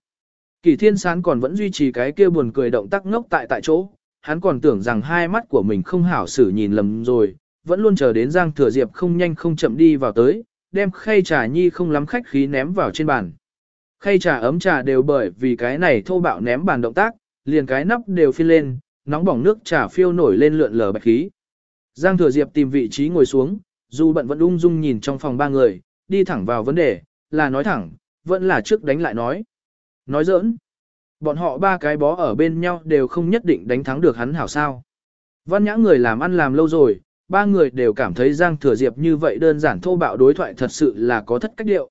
Kỷ thiên sán còn vẫn duy trì cái kia buồn cười động tác ngốc tại tại chỗ, hắn còn tưởng rằng hai mắt của mình không hảo xử nhìn lầm rồi, vẫn luôn chờ đến Giang Thừa Diệp không nhanh không chậm đi vào tới, đem khay trà nhi không lắm khách khí ném vào trên bàn. Khay trà ấm trà đều bởi vì cái này thô bạo ném bàn động tác, liền cái nắp đều phi lên, nóng bỏng nước trà phiêu nổi lên lượn lờ bạch khí. Giang Thừa Diệp tìm vị trí ngồi xuống, dù bận vẫn ung dung nhìn trong phòng ba người, đi thẳng vào vấn đề, là nói thẳng, vẫn là trước đánh lại nói. Nói giỡn. Bọn họ ba cái bó ở bên nhau đều không nhất định đánh thắng được hắn hảo sao. Văn nhã người làm ăn làm lâu rồi, ba người đều cảm thấy Giang Thừa Diệp như vậy đơn giản thô bạo đối thoại thật sự là có thất cách điệu.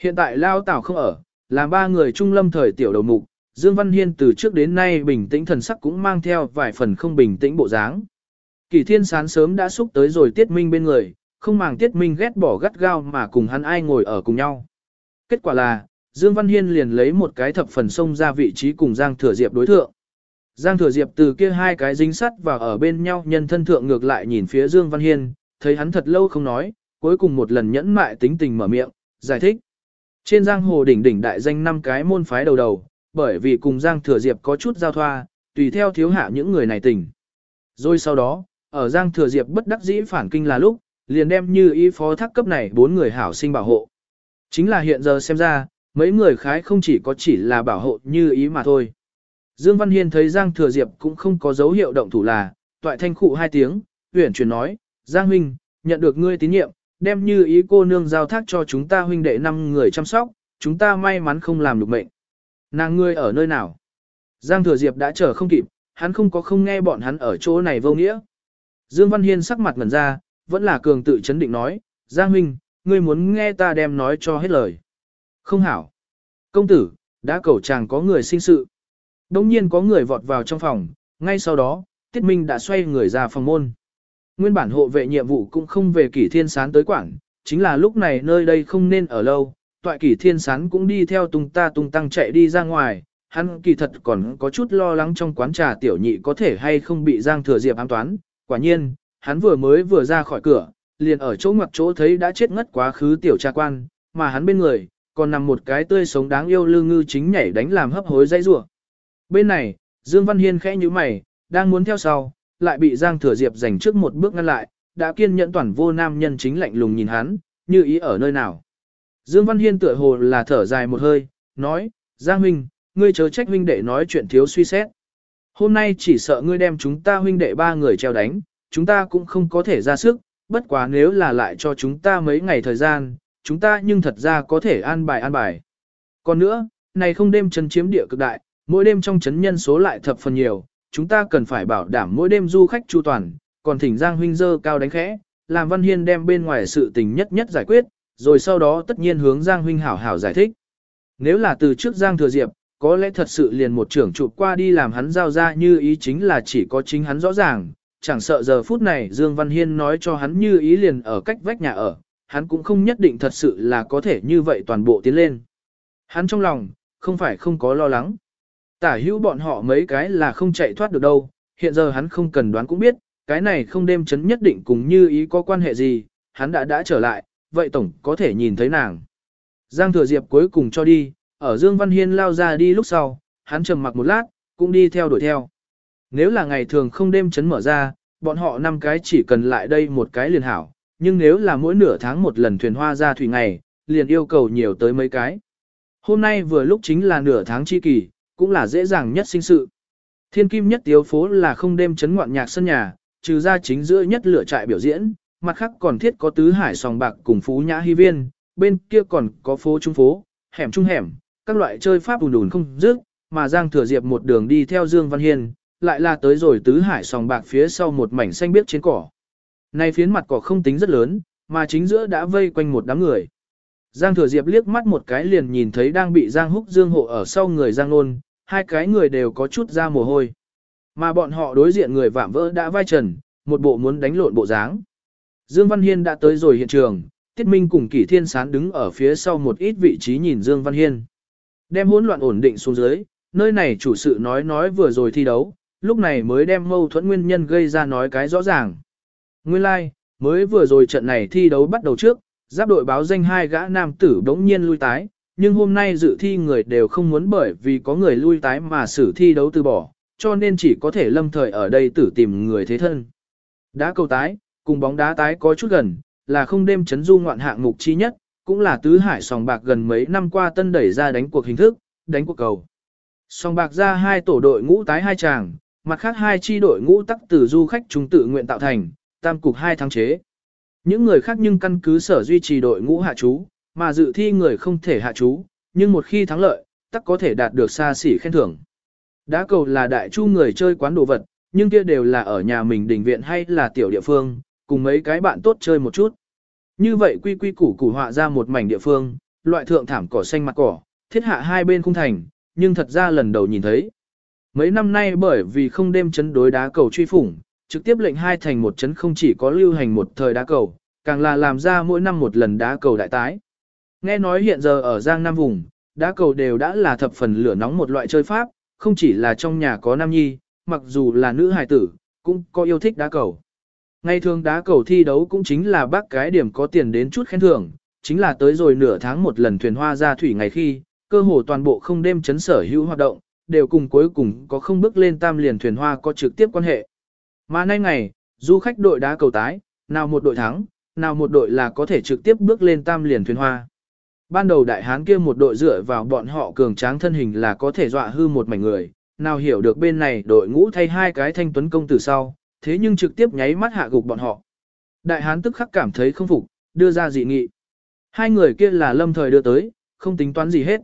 Hiện tại Lao Tảo không ở, làm ba người trung lâm thời tiểu đầu mục, Dương Văn Hiên từ trước đến nay bình tĩnh thần sắc cũng mang theo vài phần không bình tĩnh bộ dáng. Kỳ thiên sán sớm đã xúc tới rồi tiết minh bên người, không màng tiết minh ghét bỏ gắt gao mà cùng hắn ai ngồi ở cùng nhau. Kết quả là, Dương Văn Hiên liền lấy một cái thập phần xông ra vị trí cùng Giang Thừa Diệp đối thượng. Giang Thừa Diệp từ kia hai cái dính sắt và ở bên nhau nhân thân thượng ngược lại nhìn phía Dương Văn Hiên, thấy hắn thật lâu không nói, cuối cùng một lần nhẫn mại tính tình mở miệng, giải thích. Trên giang hồ đỉnh đỉnh đại danh năm cái môn phái đầu đầu, bởi vì cùng Giang Thừa Diệp có chút giao thoa, tùy theo thiếu hạ những người này tình. Rồi sau đó, ở Giang Thừa Diệp bất đắc dĩ phản kinh là lúc, liền đem như ý phó thác cấp này bốn người hảo sinh bảo hộ. Chính là hiện giờ xem ra, mấy người khái không chỉ có chỉ là bảo hộ như ý mà thôi. Dương Văn Hiên thấy Giang Thừa Diệp cũng không có dấu hiệu động thủ là, toại thanh khụ hai tiếng, huyển chuyển nói, Giang Huynh, nhận được ngươi tín nhiệm, đem như ý cô nương giao thác cho chúng ta huynh đệ năm người chăm sóc, chúng ta may mắn không làm được mệnh. Nàng ngươi ở nơi nào? Giang Thừa Diệp đã chờ không kịp, hắn không có không nghe bọn hắn ở chỗ này vô nghĩa. Dương Văn Hiên sắc mặt ngẩn ra, vẫn là cường tự chấn định nói, Giang Huynh, ngươi muốn nghe ta đem nói cho hết lời. Không hảo. Công tử, đã cầu chàng có người sinh sự. Đông nhiên có người vọt vào trong phòng, ngay sau đó, Tiết Minh đã xoay người ra phòng môn. Nguyên bản hộ vệ nhiệm vụ cũng không về kỷ thiên sán tới quảng, chính là lúc này nơi đây không nên ở lâu, toại kỷ thiên sán cũng đi theo tung ta tung tăng chạy đi ra ngoài, hắn kỳ thật còn có chút lo lắng trong quán trà tiểu nhị có thể hay không bị Giang Thừa Diệp ám toán, quả nhiên, hắn vừa mới vừa ra khỏi cửa, liền ở chỗ ngoặc chỗ thấy đã chết ngất quá khứ tiểu tra quan, mà hắn bên người, còn nằm một cái tươi sống đáng yêu lư ngư chính nhảy đánh làm hấp hối dây rủa. Bên này, Dương Văn Hiên khẽ như mày, đang muốn theo sau, lại bị Giang Thừa Diệp giành trước một bước ngăn lại, đã kiên nhẫn toàn vô nam nhân chính lạnh lùng nhìn hắn, như ý ở nơi nào. Dương Văn Hiên tựa hồ là thở dài một hơi, nói, Giang huynh, ngươi chớ trách huynh đệ nói chuyện thiếu suy xét. Hôm nay chỉ sợ ngươi đem chúng ta huynh đệ ba người treo đánh, chúng ta cũng không có thể ra sức, bất quá nếu là lại cho chúng ta mấy ngày thời gian, chúng ta nhưng thật ra có thể an bài an bài. Còn nữa, này không đêm trấn chiếm địa cực đại, mỗi đêm trong chấn nhân số lại thập phần nhiều, chúng ta cần phải bảo đảm mỗi đêm du khách chu toàn, còn thỉnh Giang huynh dơ cao đánh khẽ, làm Văn Hiên đem bên ngoài sự tình nhất nhất giải quyết, rồi sau đó tất nhiên hướng Giang huynh hảo hảo giải thích. Nếu là từ trước Giang Thừa Diệp, có lẽ thật sự liền một trưởng chụp qua đi làm hắn giao ra như ý chính là chỉ có chính hắn rõ ràng, chẳng sợ giờ phút này Dương Văn Hiên nói cho hắn như ý liền ở cách vách nhà ở, hắn cũng không nhất định thật sự là có thể như vậy toàn bộ tiến lên. Hắn trong lòng, không phải không có lo lắng. Tả hữu bọn họ mấy cái là không chạy thoát được đâu, hiện giờ hắn không cần đoán cũng biết, cái này không đêm chấn nhất định cùng như ý có quan hệ gì, hắn đã đã trở lại, vậy tổng có thể nhìn thấy nàng. Giang Thừa Diệp cuối cùng cho đi, ở Dương Văn Hiên lao ra đi lúc sau, hắn trầm mặc một lát, cũng đi theo đuổi theo. Nếu là ngày thường không đêm chấn mở ra, bọn họ năm cái chỉ cần lại đây một cái liền hảo, nhưng nếu là mỗi nửa tháng một lần thuyền hoa ra thủy ngày, liền yêu cầu nhiều tới mấy cái. Hôm nay vừa lúc chính là nửa tháng chi kỳ, cũng là dễ dàng nhất sinh sự. Thiên kim nhất tiếu phố là không đêm chấn ngoạn nhạc sân nhà, trừ ra chính giữa nhất lửa trại biểu diễn, mặt khác còn thiết có tứ hải sòng bạc cùng phú nhã hy viên, bên kia còn có phố trung phố, hẻm trung hẻm, các loại chơi pháp ùn ùn không dứt, mà Giang Thừa Diệp một đường đi theo Dương Văn Hiên, lại là tới rồi tứ hải sòng bạc phía sau một mảnh xanh biếc trên cỏ. Này phiến mặt cỏ không tính rất lớn, mà chính giữa đã vây quanh một đám người. Giang Thừa Diệp liếc mắt một cái liền nhìn thấy đang bị Giang Húc Dương hộ ở sau người Giang Nôn, hai cái người đều có chút ra mồ hôi. Mà bọn họ đối diện người vạm vỡ đã vai trần, một bộ muốn đánh lộn bộ dáng. Dương Văn Hiên đã tới rồi hiện trường, Tiết Minh cùng Kỷ Thiên Sán đứng ở phía sau một ít vị trí nhìn Dương Văn Hiên. Đem hỗn loạn ổn định xuống dưới, nơi này chủ sự nói nói vừa rồi thi đấu, lúc này mới đem mâu thuẫn nguyên nhân gây ra nói cái rõ ràng. Nguyên lai, like, mới vừa rồi trận này thi đấu bắt đầu trước, giáp đội báo danh hai gã nam tử đống nhiên lui tái, nhưng hôm nay dự thi người đều không muốn bởi vì có người lui tái mà xử thi đấu từ bỏ, cho nên chỉ có thể lâm thời ở đây tử tìm người thế thân. Đá cầu tái, cùng bóng đá tái có chút gần, là không đêm chấn du ngoạn hạng mục chi nhất, cũng là tứ hải sòng bạc gần mấy năm qua tân đẩy ra đánh cuộc hình thức, đánh cuộc cầu. Sòng bạc ra hai tổ đội ngũ tái hai chàng, mặt khác hai chi đội ngũ tắc từ du khách chúng tự nguyện tạo thành, tam cục hai thắng chế. Những người khác nhưng căn cứ sở duy trì đội ngũ hạ chú, mà dự thi người không thể hạ chú, nhưng một khi thắng lợi, tắc có thể đạt được xa xỉ khen thưởng. Đá cầu là đại chu người chơi quán đồ vật, nhưng kia đều là ở nhà mình đình viện hay là tiểu địa phương, cùng mấy cái bạn tốt chơi một chút. Như vậy quy quy củ củ họa ra một mảnh địa phương, loại thượng thảm cỏ xanh mặt cỏ, thiết hạ hai bên khung thành, nhưng thật ra lần đầu nhìn thấy. Mấy năm nay bởi vì không đêm chấn đối đá cầu truy phủng, trực tiếp lệnh hai thành một chấn không chỉ có lưu hành một thời đá cầu, càng là làm ra mỗi năm một lần đá cầu đại tái. Nghe nói hiện giờ ở Giang Nam vùng, đá cầu đều đã là thập phần lửa nóng một loại chơi pháp, không chỉ là trong nhà có nam nhi, mặc dù là nữ hài tử, cũng có yêu thích đá cầu. Ngày thường đá cầu thi đấu cũng chính là bác cái điểm có tiền đến chút khen thưởng, chính là tới rồi nửa tháng một lần thuyền hoa ra thủy ngày khi, cơ hồ toàn bộ không đêm chấn sở hữu hoạt động, đều cùng cuối cùng có không bước lên tam liền thuyền hoa có trực tiếp quan hệ. Mà nay ngày, du khách đội đá cầu tái, nào một đội thắng, nào một đội là có thể trực tiếp bước lên tam liền thuyền hoa. Ban đầu đại hán kia một đội dựa vào bọn họ cường tráng thân hình là có thể dọa hư một mảnh người, nào hiểu được bên này đội ngũ thay hai cái thanh tuấn công từ sau, thế nhưng trực tiếp nháy mắt hạ gục bọn họ. Đại hán tức khắc cảm thấy không phục, đưa ra dị nghị. Hai người kia là lâm thời đưa tới, không tính toán gì hết.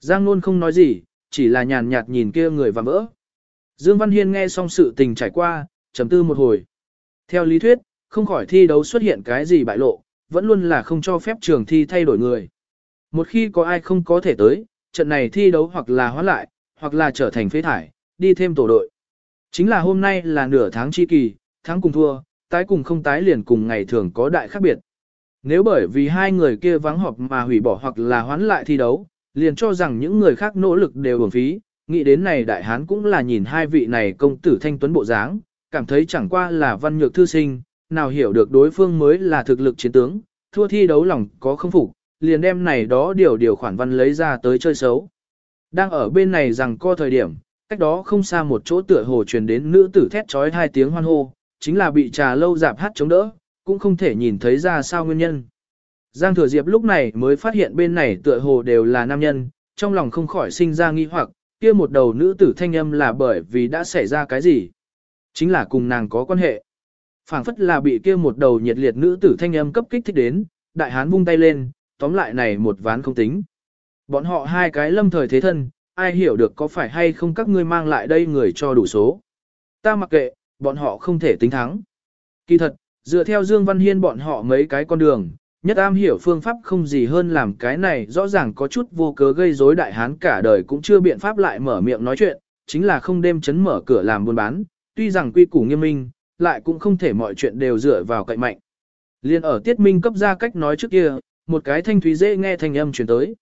Giang luôn không nói gì, chỉ là nhàn nhạt nhìn kia người và vỡ. Dương Văn Hiên nghe xong sự tình trải qua, trầm tư một hồi. Theo lý thuyết, không khỏi thi đấu xuất hiện cái gì bại lộ, vẫn luôn là không cho phép trường thi thay đổi người. Một khi có ai không có thể tới, trận này thi đấu hoặc là hóa lại, hoặc là trở thành phế thải, đi thêm tổ đội. Chính là hôm nay là nửa tháng chi kỳ, tháng cùng thua, tái cùng không tái liền cùng ngày thường có đại khác biệt. Nếu bởi vì hai người kia vắng họp mà hủy bỏ hoặc là hoán lại thi đấu, liền cho rằng những người khác nỗ lực đều uổng phí, nghĩ đến này đại hán cũng là nhìn hai vị này công tử thanh tuấn bộ dáng, cảm thấy chẳng qua là văn nhược thư sinh, nào hiểu được đối phương mới là thực lực chiến tướng, thua thi đấu lòng có không phục, liền đem này đó điều điều khoản văn lấy ra tới chơi xấu. Đang ở bên này rằng co thời điểm, cách đó không xa một chỗ tựa hồ truyền đến nữ tử thét trói hai tiếng hoan hô, chính là bị trà lâu dạp hát chống đỡ, cũng không thể nhìn thấy ra sao nguyên nhân. Giang Thừa Diệp lúc này mới phát hiện bên này tựa hồ đều là nam nhân, trong lòng không khỏi sinh ra nghi hoặc, kia một đầu nữ tử thanh âm là bởi vì đã xảy ra cái gì? Chính là cùng nàng có quan hệ. phảng phất là bị kia một đầu nhiệt liệt nữ tử thanh âm cấp kích thích đến, đại hán vung tay lên, tóm lại này một ván không tính. Bọn họ hai cái lâm thời thế thân, ai hiểu được có phải hay không các ngươi mang lại đây người cho đủ số. Ta mặc kệ, bọn họ không thể tính thắng. Kỳ thật, dựa theo Dương Văn Hiên bọn họ mấy cái con đường, nhất am hiểu phương pháp không gì hơn làm cái này rõ ràng có chút vô cớ gây rối đại hán cả đời cũng chưa biện pháp lại mở miệng nói chuyện, chính là không đêm chấn mở cửa làm buôn bán, tuy rằng quy củ nghiêm minh, lại cũng không thể mọi chuyện đều dựa vào cậy mạnh. Liên ở tiết minh cấp ra cách nói trước kia, một cái thanh thúy dễ nghe thanh âm truyền tới.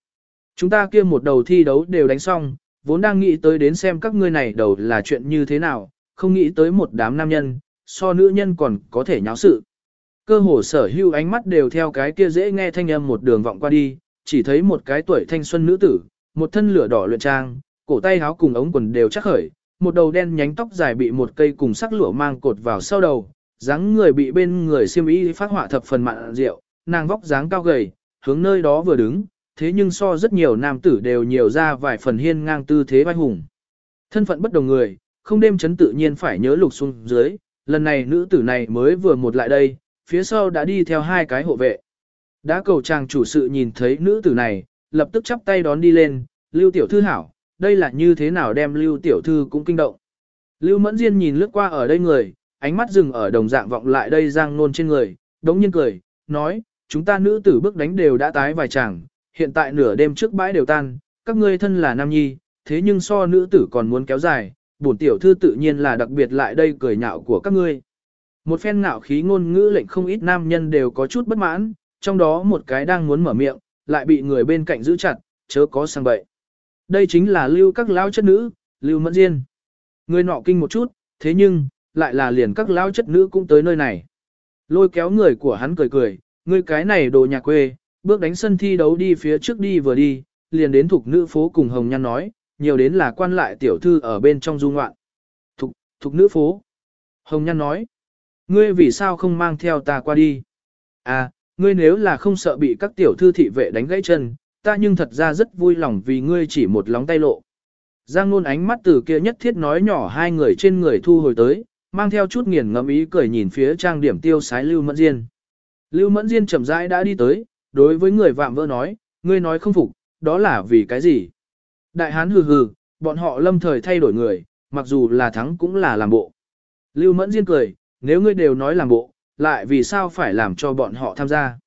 Chúng ta kia một đầu thi đấu đều đánh xong, vốn đang nghĩ tới đến xem các ngươi này đầu là chuyện như thế nào, không nghĩ tới một đám nam nhân, so nữ nhân còn có thể nháo sự. Cơ hồ sở hưu ánh mắt đều theo cái kia dễ nghe thanh âm một đường vọng qua đi, chỉ thấy một cái tuổi thanh xuân nữ tử, một thân lửa đỏ luyện trang, cổ tay áo cùng ống quần đều chắc khởi, một đầu đen nhánh tóc dài bị một cây cùng sắc lửa mang cột vào sau đầu, dáng người bị bên người xiêm y phát họa thập phần mặn rượu, nàng vóc dáng cao gầy, hướng nơi đó vừa đứng, thế nhưng so rất nhiều nam tử đều nhiều ra vài phần hiên ngang tư thế vai hùng. Thân phận bất đồng người, không đêm chấn tự nhiên phải nhớ lục xuống dưới, lần này nữ tử này mới vừa một lại đây, phía sau đã đi theo hai cái hộ vệ. Đã cầu chàng chủ sự nhìn thấy nữ tử này, lập tức chắp tay đón đi lên, lưu tiểu thư hảo, đây là như thế nào đem lưu tiểu thư cũng kinh động. Lưu mẫn diên nhìn lướt qua ở đây người, ánh mắt dừng ở đồng dạng vọng lại đây giang nôn trên người, đống nhiên cười, nói, chúng ta nữ tử bước đánh đều đã tái vài chàng, hiện tại nửa đêm trước bãi đều tan, các ngươi thân là nam nhi, thế nhưng so nữ tử còn muốn kéo dài, bổn tiểu thư tự nhiên là đặc biệt lại đây cười nhạo của các ngươi. Một phen ngạo khí ngôn ngữ lệnh không ít nam nhân đều có chút bất mãn, trong đó một cái đang muốn mở miệng, lại bị người bên cạnh giữ chặt, chớ có sang bậy. Đây chính là lưu các lão chất nữ, lưu mẫn diên. Người nọ kinh một chút, thế nhưng, lại là liền các lão chất nữ cũng tới nơi này. Lôi kéo người của hắn cười cười, ngươi cái này đồ nhà quê, bước đánh sân thi đấu đi phía trước đi vừa đi, liền đến thuộc nữ phố cùng Hồng Nhan nói, nhiều đến là quan lại tiểu thư ở bên trong du ngoạn. Thục, thục nữ phố. Hồng Nhan nói, ngươi vì sao không mang theo ta qua đi? À, ngươi nếu là không sợ bị các tiểu thư thị vệ đánh gãy chân, ta nhưng thật ra rất vui lòng vì ngươi chỉ một lóng tay lộ. Giang nôn ánh mắt từ kia nhất thiết nói nhỏ hai người trên người thu hồi tới, mang theo chút nghiền ngẫm ý cười nhìn phía trang điểm tiêu sái Lưu Mẫn Diên. Lưu Mẫn Diên chậm rãi đã đi tới, đối với người vạm vỡ nói, ngươi nói không phục, đó là vì cái gì? Đại hán hừ hừ, bọn họ lâm thời thay đổi người, mặc dù là thắng cũng là làm bộ. Lưu Mẫn Diên cười, nếu ngươi đều nói làm bộ, lại vì sao phải làm cho bọn họ tham gia?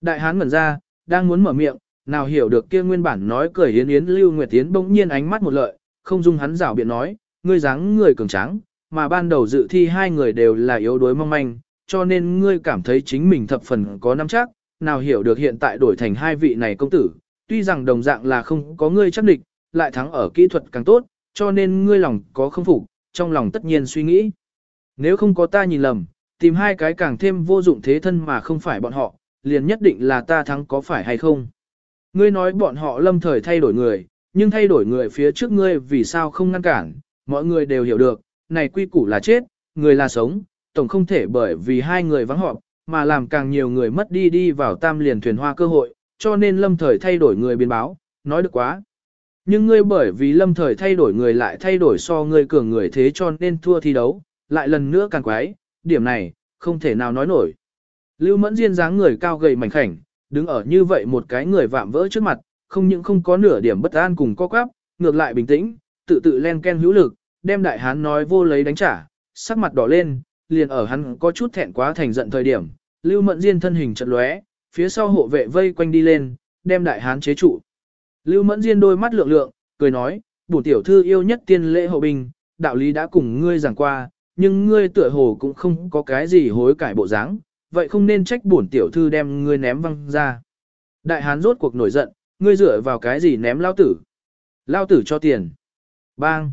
Đại hán ngẩn ra, đang muốn mở miệng, nào hiểu được kia nguyên bản nói cười yến yến Lưu Nguyệt Tiến bỗng nhiên ánh mắt một lợi, không dung hắn rảo biện nói, ngươi dáng người cường tráng, mà ban đầu dự thi hai người đều là yếu đuối mong manh, cho nên ngươi cảm thấy chính mình thập phần có nắm chắc, nào hiểu được hiện tại đổi thành hai vị này công tử, tuy rằng đồng dạng là không có ngươi chắc địch, lại thắng ở kỹ thuật càng tốt, cho nên ngươi lòng có không phục, trong lòng tất nhiên suy nghĩ. Nếu không có ta nhìn lầm, tìm hai cái càng thêm vô dụng thế thân mà không phải bọn họ, liền nhất định là ta thắng có phải hay không. Ngươi nói bọn họ lâm thời thay đổi người, nhưng thay đổi người phía trước ngươi vì sao không ngăn cản, mọi người đều hiểu được, này quy củ là chết, người là sống, tổng không thể bởi vì hai người vắng họp, mà làm càng nhiều người mất đi đi vào tam liền thuyền hoa cơ hội, cho nên lâm thời thay đổi người biến báo, nói được quá. Nhưng ngươi bởi vì lâm thời thay đổi người lại thay đổi so ngươi cường người thế cho nên thua thi đấu, lại lần nữa càng quái, điểm này, không thể nào nói nổi. Lưu Mẫn Diên dáng người cao gầy mảnh khảnh, đứng ở như vậy một cái người vạm vỡ trước mặt, không những không có nửa điểm bất an cùng co quắp, ngược lại bình tĩnh, tự tự len ken hữu lực, đem đại hán nói vô lấy đánh trả, sắc mặt đỏ lên, liền ở hắn có chút thẹn quá thành giận thời điểm, Lưu Mẫn Diên thân hình chợt lóe, phía sau hộ vệ vây quanh đi lên, đem đại hán chế trụ. Lưu Mẫn Diên đôi mắt lượng lượng, cười nói, bổ tiểu thư yêu nhất tiên lễ hậu bình, đạo lý đã cùng ngươi giảng qua, nhưng ngươi tựa hồ cũng không có cái gì hối cải bộ dáng, vậy không nên trách bổn tiểu thư đem ngươi ném văng ra. Đại hán rốt cuộc nổi giận, ngươi dựa vào cái gì ném lao tử. Lao tử cho tiền. Bang.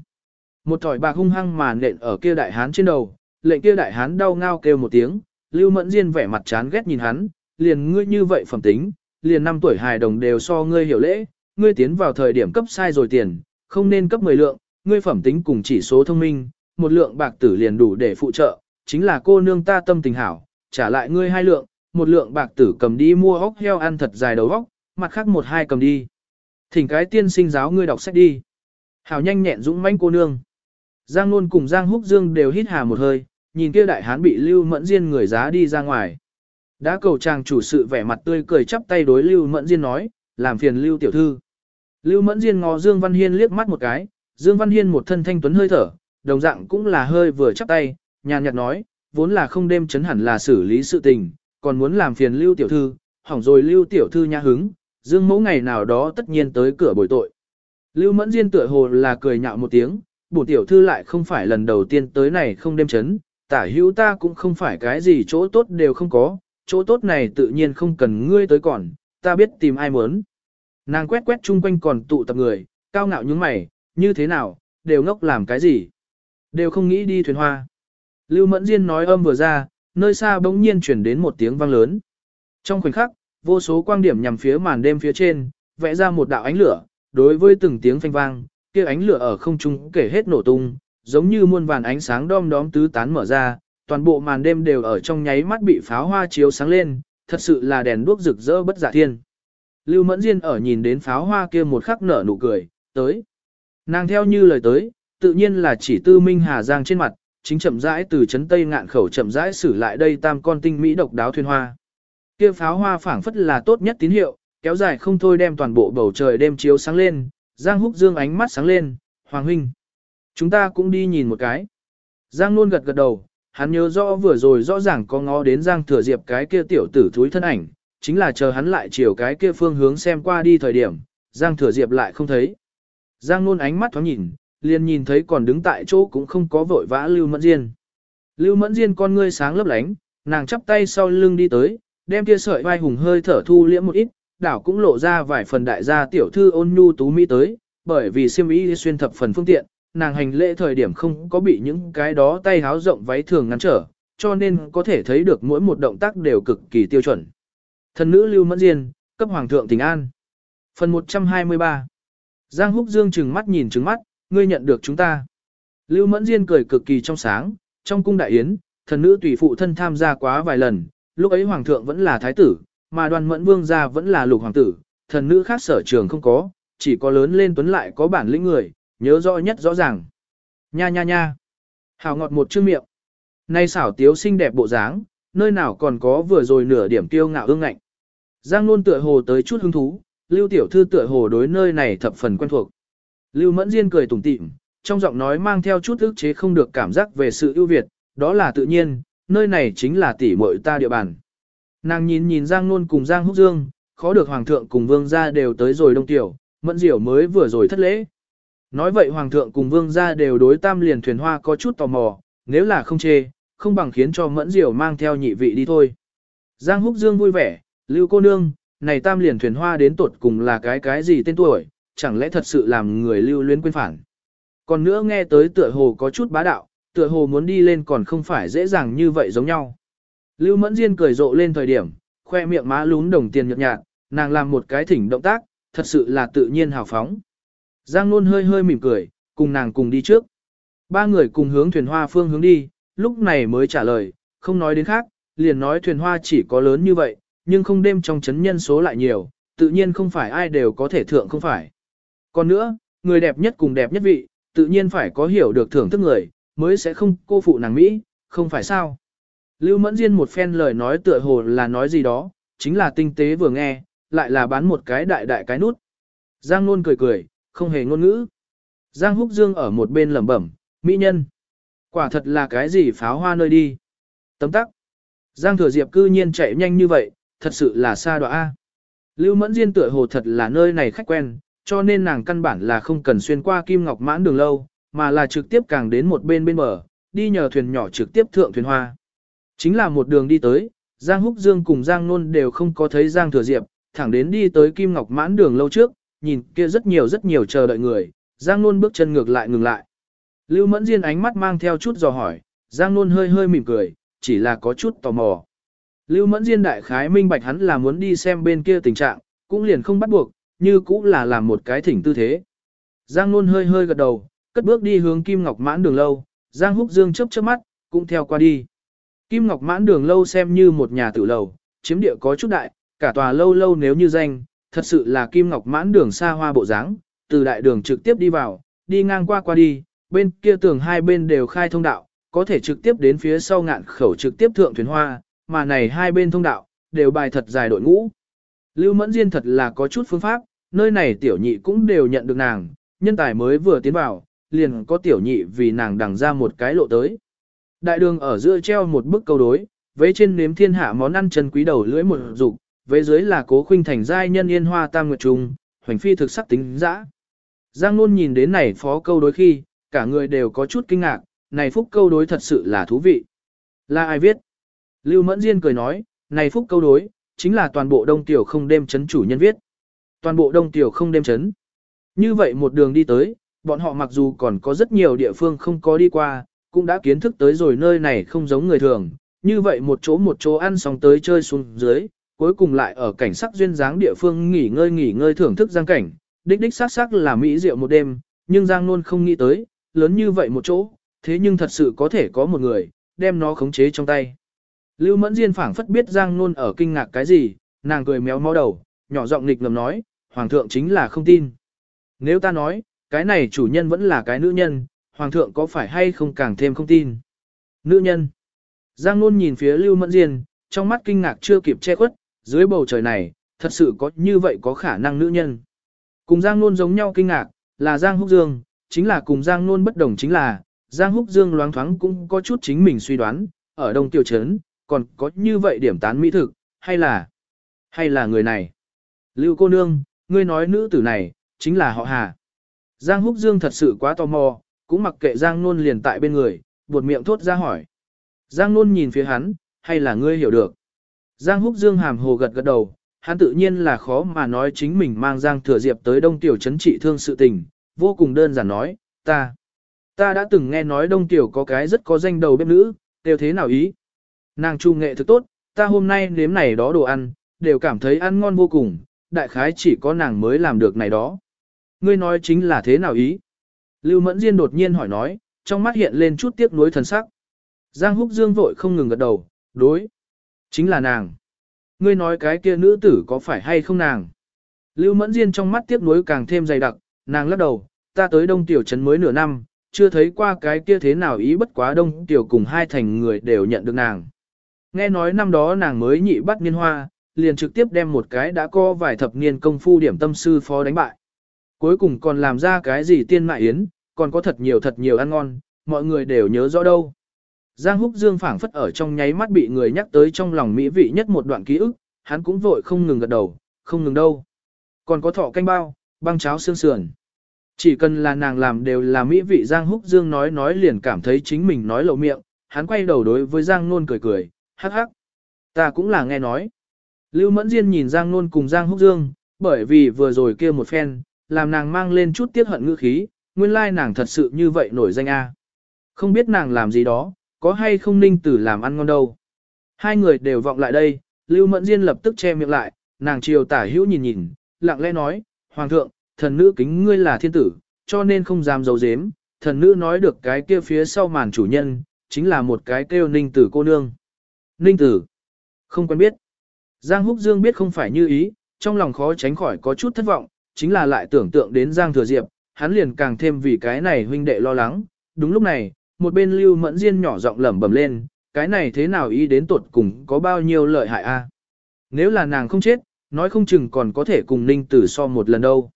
Một thỏi bạc hung hăng màn nện ở kia đại hán trên đầu, lệnh kia đại hán đau ngao kêu một tiếng, Lưu Mẫn Diên vẻ mặt chán ghét nhìn hắn, liền ngươi như vậy phẩm tính, liền năm tuổi hài đồng đều so ngươi hiểu lễ, ngươi tiến vào thời điểm cấp sai rồi tiền, không nên cấp 10 lượng, ngươi phẩm tính cùng chỉ số thông minh, một lượng bạc tử liền đủ để phụ trợ, chính là cô nương ta tâm tình hảo, trả lại ngươi hai lượng, một lượng bạc tử cầm đi mua ốc heo ăn thật dài đầu óc, mặt khác một hai cầm đi. Thỉnh cái tiên sinh giáo ngươi đọc sách đi. Hảo nhanh nhẹn dũng mãnh cô nương. Giang Nôn cùng Giang Húc Dương đều hít hà một hơi, nhìn kia đại hán bị Lưu Mẫn Diên người giá đi ra ngoài. Đã cầu chàng chủ sự vẻ mặt tươi cười chắp tay đối Lưu Mẫn Diên nói, làm phiền Lưu tiểu thư. Lưu Mẫn Diên ngó Dương Văn Hiên liếc mắt một cái, Dương Văn Hiên một thân thanh tuấn hơi thở, đồng dạng cũng là hơi vừa chắp tay, nhàn nhạt nói, vốn là không đêm chấn hẳn là xử lý sự tình, còn muốn làm phiền Lưu tiểu thư, hỏng rồi Lưu tiểu thư nha hứng, Dương mẫu ngày nào đó tất nhiên tới cửa bồi tội. Lưu Mẫn Diên tựa hồ là cười nhạo một tiếng, bổ tiểu thư lại không phải lần đầu tiên tới này không đêm chấn, tả hữu ta cũng không phải cái gì chỗ tốt đều không có, chỗ tốt này tự nhiên không cần ngươi tới còn, ta biết tìm ai muốn. Nàng quét quét chung quanh còn tụ tập người, cao ngạo những mày, như thế nào, đều ngốc làm cái gì. Đều không nghĩ đi thuyền hoa. Lưu Mẫn Diên nói âm vừa ra, nơi xa bỗng nhiên chuyển đến một tiếng vang lớn. Trong khoảnh khắc, vô số quang điểm nhằm phía màn đêm phía trên, vẽ ra một đạo ánh lửa, đối với từng tiếng phanh vang, kia ánh lửa ở không trung kể hết nổ tung, giống như muôn vàn ánh sáng đom đóm tứ tán mở ra, toàn bộ màn đêm đều ở trong nháy mắt bị pháo hoa chiếu sáng lên, thật sự là đèn đuốc rực rỡ bất giả thiên. Lưu Mẫn Diên ở nhìn đến pháo hoa kia một khắc nở nụ cười, tới. Nàng theo như lời tới, tự nhiên là chỉ tư minh hà giang trên mặt, chính chậm rãi từ chấn tây ngạn khẩu chậm rãi xử lại đây tam con tinh mỹ độc đáo thuyền hoa. Kia pháo hoa phảng phất là tốt nhất tín hiệu, kéo dài không thôi đem toàn bộ bầu trời đêm chiếu sáng lên, Giang Húc Dương ánh mắt sáng lên, Hoàng huynh. Chúng ta cũng đi nhìn một cái. Giang luôn gật gật đầu, hắn nhớ rõ vừa rồi rõ ràng có ngó đến Giang Thừa Diệp cái kia tiểu tử thúi thân ảnh, chính là chờ hắn lại chiều cái kia phương hướng xem qua đi thời điểm, Giang Thừa Diệp lại không thấy. Giang luôn ánh mắt thoáng nhìn, liền nhìn thấy còn đứng tại chỗ cũng không có vội vã Lưu Mẫn Diên. Lưu Mẫn Diên con ngươi sáng lấp lánh, nàng chắp tay sau lưng đi tới, đem kia sợi vai hùng hơi thở thu liễm một ít, đảo cũng lộ ra vài phần đại gia tiểu thư ôn nhu tú mỹ tới, bởi vì siêm ý xuyên thập phần phương tiện, nàng hành lễ thời điểm không có bị những cái đó tay háo rộng váy thường ngăn trở, cho nên có thể thấy được mỗi một động tác đều cực kỳ tiêu chuẩn. Thần nữ Lưu Mẫn Diên, cấp hoàng thượng tình an. Phần 123 Giang Húc Dương trừng mắt nhìn trừng mắt, ngươi nhận được chúng ta. Lưu Mẫn Diên cười cực kỳ trong sáng, trong cung đại yến, thần nữ tùy phụ thân tham gia quá vài lần, lúc ấy hoàng thượng vẫn là thái tử, mà đoàn mẫn vương gia vẫn là lục hoàng tử, thần nữ khác sở trường không có, chỉ có lớn lên tuấn lại có bản lĩnh người, nhớ rõ nhất rõ ràng. Nha nha nha. Hào ngọt một chữ miệng. Nay xảo tiếu xinh đẹp bộ dáng, nơi nào còn có vừa rồi nửa điểm tiêu ngạo ương ngạnh. Giang luôn tựa hồ tới chút hứng thú, Lưu tiểu thư tựa hồ đối nơi này thập phần quen thuộc. Lưu Mẫn Diên cười tủm tỉm, trong giọng nói mang theo chút ức chế không được cảm giác về sự ưu việt, đó là tự nhiên, nơi này chính là tỷ muội ta địa bàn. Nàng nhìn nhìn Giang Nôn cùng Giang Húc Dương, khó được Hoàng thượng cùng Vương gia đều tới rồi đông tiểu, Mẫn Diểu mới vừa rồi thất lễ. Nói vậy Hoàng thượng cùng Vương gia đều đối tam liền thuyền hoa có chút tò mò, nếu là không chê, không bằng khiến cho Mẫn Diểu mang theo nhị vị đi thôi. Giang Húc Dương vui vẻ, Lưu cô nương, này tam liền thuyền hoa đến tột cùng là cái cái gì tên tuổi, chẳng lẽ thật sự làm người lưu luyến quên phản. Còn nữa nghe tới tựa hồ có chút bá đạo, tựa hồ muốn đi lên còn không phải dễ dàng như vậy giống nhau. Lưu Mẫn Diên cười rộ lên thời điểm, khoe miệng má lún đồng tiền nhợt nhạt, nàng làm một cái thỉnh động tác, thật sự là tự nhiên hào phóng. Giang Nôn hơi hơi mỉm cười, cùng nàng cùng đi trước. Ba người cùng hướng thuyền hoa phương hướng đi, lúc này mới trả lời, không nói đến khác, liền nói thuyền hoa chỉ có lớn như vậy, nhưng không đêm trong chấn nhân số lại nhiều, tự nhiên không phải ai đều có thể thượng không phải. Còn nữa, người đẹp nhất cùng đẹp nhất vị, tự nhiên phải có hiểu được thưởng thức người, mới sẽ không cô phụ nàng Mỹ, không phải sao. Lưu Mẫn Diên một phen lời nói tựa hồ là nói gì đó, chính là tinh tế vừa nghe, lại là bán một cái đại đại cái nút. Giang Nôn cười cười, không hề ngôn ngữ. Giang Húc Dương ở một bên lẩm bẩm, mỹ nhân. Quả thật là cái gì pháo hoa nơi đi. Tấm tắc. Giang Thừa Diệp cư nhiên chạy nhanh như vậy, thật sự là xa đoạ A. Lưu Mẫn Diên tựa hồ thật là nơi này khách quen, cho nên nàng căn bản là không cần xuyên qua Kim Ngọc Mãn đường lâu, mà là trực tiếp càng đến một bên bên bờ, đi nhờ thuyền nhỏ trực tiếp thượng thuyền hoa. Chính là một đường đi tới, Giang Húc Dương cùng Giang Nôn đều không có thấy Giang Thừa Diệp, thẳng đến đi tới Kim Ngọc Mãn đường lâu trước, nhìn kia rất nhiều rất nhiều chờ đợi người, Giang Nôn bước chân ngược lại ngừng lại. Lưu Mẫn Diên ánh mắt mang theo chút dò hỏi, Giang Nôn hơi hơi mỉm cười, chỉ là có chút tò mò. Lưu Mẫn Diên đại khái minh bạch hắn là muốn đi xem bên kia tình trạng, cũng liền không bắt buộc, như cũng là làm một cái thỉnh tư thế. Giang Nôn hơi hơi gật đầu, cất bước đi hướng Kim Ngọc Mãn đường lâu, Giang Húc Dương chớp chớp mắt, cũng theo qua đi. Kim Ngọc Mãn đường lâu xem như một nhà tử lầu, chiếm địa có chút đại, cả tòa lâu lâu nếu như danh, thật sự là Kim Ngọc Mãn đường xa hoa bộ dáng, từ đại đường trực tiếp đi vào, đi ngang qua qua đi, bên kia tường hai bên đều khai thông đạo, có thể trực tiếp đến phía sau ngạn khẩu trực tiếp thượng thuyền hoa, mà này hai bên thông đạo, đều bài thật dài đội ngũ. Lưu Mẫn Diên thật là có chút phương pháp, nơi này tiểu nhị cũng đều nhận được nàng, nhân tài mới vừa tiến vào, liền có tiểu nhị vì nàng đằng ra một cái lộ tới. Đại đường ở giữa treo một bức câu đối, vế trên nếm thiên hạ món ăn chân quý đầu lưỡi một dục, vế dưới là cố khuynh thành giai nhân yên hoa tam nguyệt trùng, hoành phi thực sắc tính dã. Giang luôn nhìn đến này phó câu đối khi, cả người đều có chút kinh ngạc, này phúc câu đối thật sự là thú vị. Là ai viết? Lưu Mẫn Diên cười nói, này phúc câu đối, chính là toàn bộ đông tiểu không đêm chấn chủ nhân viết. Toàn bộ đông tiểu không đêm chấn. Như vậy một đường đi tới, bọn họ mặc dù còn có rất nhiều địa phương không có đi qua, cũng đã kiến thức tới rồi nơi này không giống người thường. Như vậy một chỗ một chỗ ăn xong tới chơi xuống dưới, cuối cùng lại ở cảnh sắc duyên dáng địa phương nghỉ ngơi nghỉ ngơi thưởng thức giang cảnh, đích đích sắc sắc là mỹ diệu một đêm, nhưng Giang Nôn không nghĩ tới, lớn như vậy một chỗ, thế nhưng thật sự có thể có một người, đem nó khống chế trong tay. Lưu Mẫn Diên phảng phất biết Giang Nôn ở kinh ngạc cái gì, nàng cười méo mó đầu, nhỏ giọng nghịch ngầm nói, Hoàng thượng chính là không tin. Nếu ta nói, cái này chủ nhân vẫn là cái nữ nhân, Hoàng thượng có phải hay không càng thêm không tin. Nữ nhân. Giang Nôn nhìn phía Lưu Mẫn Diên, trong mắt kinh ngạc chưa kịp che khuất, dưới bầu trời này, thật sự có như vậy có khả năng nữ nhân. Cùng Giang Nôn giống nhau kinh ngạc, là Giang Húc Dương, chính là cùng Giang Nôn bất đồng chính là, Giang Húc Dương loáng thoáng cũng có chút chính mình suy đoán, ở Đông Tiểu Trấn, còn có như vậy điểm tán mỹ thực, hay là Hay là người này? Lưu cô nương, ngươi nói nữ tử này, chính là họ Hà. Giang Húc Dương thật sự quá tò mò, cũng mặc kệ Giang Nôn liền tại bên người, buột miệng thốt ra hỏi. Giang Nôn nhìn phía hắn, hay là ngươi hiểu được? Giang Húc Dương hàm hồ gật gật đầu, hắn tự nhiên là khó mà nói chính mình mang Giang Thừa Diệp tới Đông Tiểu chấn trị thương sự tình, vô cùng đơn giản nói, ta, ta đã từng nghe nói Đông Tiểu có cái rất có danh đầu bếp nữ, đều thế nào ý. Nàng trung nghệ thực tốt, ta hôm nay nếm này đó đồ ăn, đều cảm thấy ăn ngon vô cùng, đại khái chỉ có nàng mới làm được này đó. Ngươi nói chính là thế nào ý? Lưu Mẫn Diên đột nhiên hỏi nói, trong mắt hiện lên chút tiếc nuối thần sắc. Giang Húc Dương vội không ngừng gật đầu, đối. Chính là nàng. Ngươi nói cái kia nữ tử có phải hay không nàng? Lưu Mẫn Diên trong mắt tiếc nuối càng thêm dày đặc, nàng lắc đầu, ta tới Đông Tiểu Trấn mới nửa năm, chưa thấy qua cái kia thế nào ý bất quá Đông Tiểu cùng hai thành người đều nhận được nàng. Nghe nói năm đó nàng mới nhị bắt niên hoa, liền trực tiếp đem một cái đã có vài thập niên công phu điểm tâm sư phó đánh bại. Cuối cùng còn làm ra cái gì tiên mại yến, còn có thật nhiều thật nhiều ăn ngon, mọi người đều nhớ rõ đâu. Giang Húc Dương phảng phất ở trong nháy mắt bị người nhắc tới trong lòng mỹ vị nhất một đoạn ký ức, hắn cũng vội không ngừng gật đầu, không ngừng đâu. Còn có thọ canh bao, băng cháo xương sườn. Chỉ cần là nàng làm đều là mỹ vị Giang Húc Dương nói nói liền cảm thấy chính mình nói lộ miệng, hắn quay đầu đối với Giang Nôn cười cười, hắc hắc. Ta cũng là nghe nói. Lưu Mẫn Diên nhìn Giang Nôn cùng Giang Húc Dương, bởi vì vừa rồi kia một phen, làm nàng mang lên chút tiếc hận ngữ khí, nguyên lai nàng thật sự như vậy nổi danh a. Không biết nàng làm gì đó, có hay không ninh tử làm ăn ngon đâu. Hai người đều vọng lại đây, Lưu Mẫn Diên lập tức che miệng lại, nàng chiều tả hữu nhìn nhìn, lặng lẽ nói, Hoàng thượng, thần nữ kính ngươi là thiên tử, cho nên không dám giấu giếm, thần nữ nói được cái kia phía sau màn chủ nhân, chính là một cái kêu ninh tử cô nương. Ninh tử, không quen biết. Giang Húc Dương biết không phải như ý, trong lòng khó tránh khỏi có chút thất vọng, chính là lại tưởng tượng đến Giang Thừa Diệp, hắn liền càng thêm vì cái này huynh đệ lo lắng. Đúng lúc này, một bên Lưu Mẫn Diên nhỏ giọng lẩm bẩm lên, cái này thế nào ý đến tuột cùng có bao nhiêu lợi hại a? Nếu là nàng không chết, nói không chừng còn có thể cùng Ninh Tử so một lần đâu.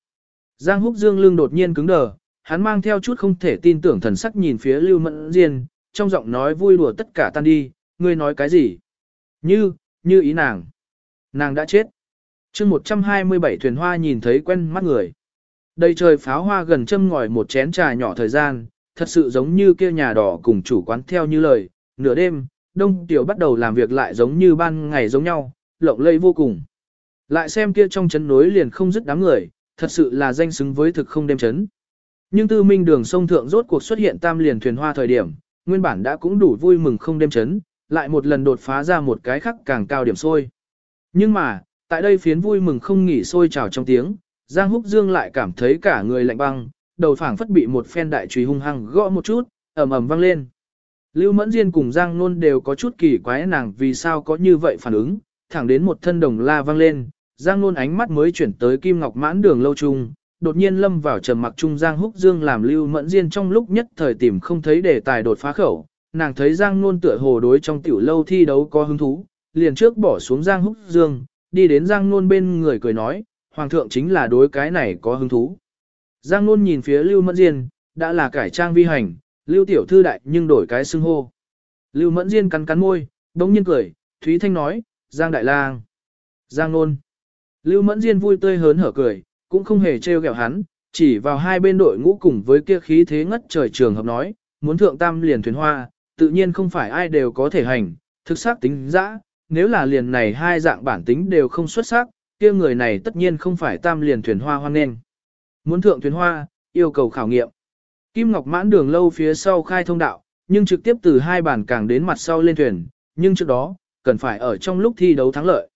Giang Húc Dương lưng đột nhiên cứng đờ, hắn mang theo chút không thể tin tưởng thần sắc nhìn phía Lưu Mẫn Diên, trong giọng nói vui đùa tất cả tan đi, ngươi nói cái gì? Như, như ý nàng. Nàng đã chết. chương 127 thuyền hoa nhìn thấy quen mắt người. Đầy trời pháo hoa gần châm ngòi một chén trà nhỏ thời gian, thật sự giống như kia nhà đỏ cùng chủ quán theo như lời, nửa đêm, đông tiểu bắt đầu làm việc lại giống như ban ngày giống nhau, lộng lây vô cùng. Lại xem kia trong chấn nối liền không dứt đám người, thật sự là danh xứng với thực không đêm chấn. Nhưng tư minh đường sông thượng rốt cuộc xuất hiện tam liền thuyền hoa thời điểm, nguyên bản đã cũng đủ vui mừng không đêm chấn, lại một lần đột phá ra một cái khắc càng cao điểm sôi. Nhưng mà, tại đây phiến vui mừng không nghỉ sôi trào trong tiếng, Giang Húc Dương lại cảm thấy cả người lạnh băng, đầu phảng phất bị một phen đại chùy hung hăng gõ một chút, ầm ầm vang lên. Lưu Mẫn Diên cùng Giang Nôn đều có chút kỳ quái nàng vì sao có như vậy phản ứng, thẳng đến một thân đồng la vang lên, Giang Nôn ánh mắt mới chuyển tới Kim Ngọc Mãn đường lâu trung, đột nhiên lâm vào trầm mặc trung Giang Húc Dương làm Lưu Mẫn Diên trong lúc nhất thời tìm không thấy đề tài đột phá khẩu, nàng thấy Giang Nôn tựa hồ đối trong tiểu lâu thi đấu có hứng thú, liền trước bỏ xuống Giang Húc Dương, đi đến Giang Nôn bên người cười nói, Hoàng thượng chính là đối cái này có hứng thú. Giang Nôn nhìn phía Lưu Mẫn Diên, đã là cải trang vi hành, Lưu Tiểu Thư đại nhưng đổi cái xưng hô. Lưu Mẫn Diên cắn cắn môi, đống nhiên cười, Thúy Thanh nói, Giang Đại Lang. Giang Nôn. Lưu Mẫn Diên vui tươi hớn hở cười, cũng không hề trêu ghẹo hắn, chỉ vào hai bên đội ngũ cùng với kia khí thế ngất trời trường hợp nói, muốn thượng tam liền thuyền hoa, tự nhiên không phải ai đều có thể hành, thực xác tính dã, nếu là liền này hai dạng bản tính đều không xuất sắc, kia người này tất nhiên không phải tam liền thuyền hoa hoan nên. Muốn thượng thuyền hoa, yêu cầu khảo nghiệm. Kim Ngọc mãn đường lâu phía sau khai thông đạo, nhưng trực tiếp từ hai bản càng đến mặt sau lên thuyền, nhưng trước đó, cần phải ở trong lúc thi đấu thắng lợi.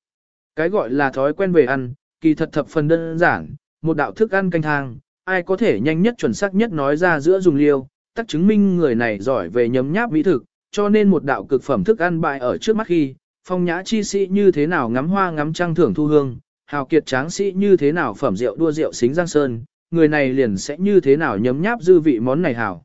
Cái gọi là thói quen về ăn, kỳ thật thập phần đơn giản, một đạo thức ăn canh thang, ai có thể nhanh nhất chuẩn xác nhất nói ra giữa dùng liêu, tất chứng minh người này giỏi về nhấm nháp mỹ thực, cho nên một đạo cực phẩm thức ăn bại ở trước mắt khi, phong nhã chi sĩ như thế nào ngắm hoa ngắm trăng thưởng thu hương, hào kiệt tráng sĩ như thế nào phẩm rượu đua rượu xính giang sơn, người này liền sẽ như thế nào nhấm nháp dư vị món này hảo.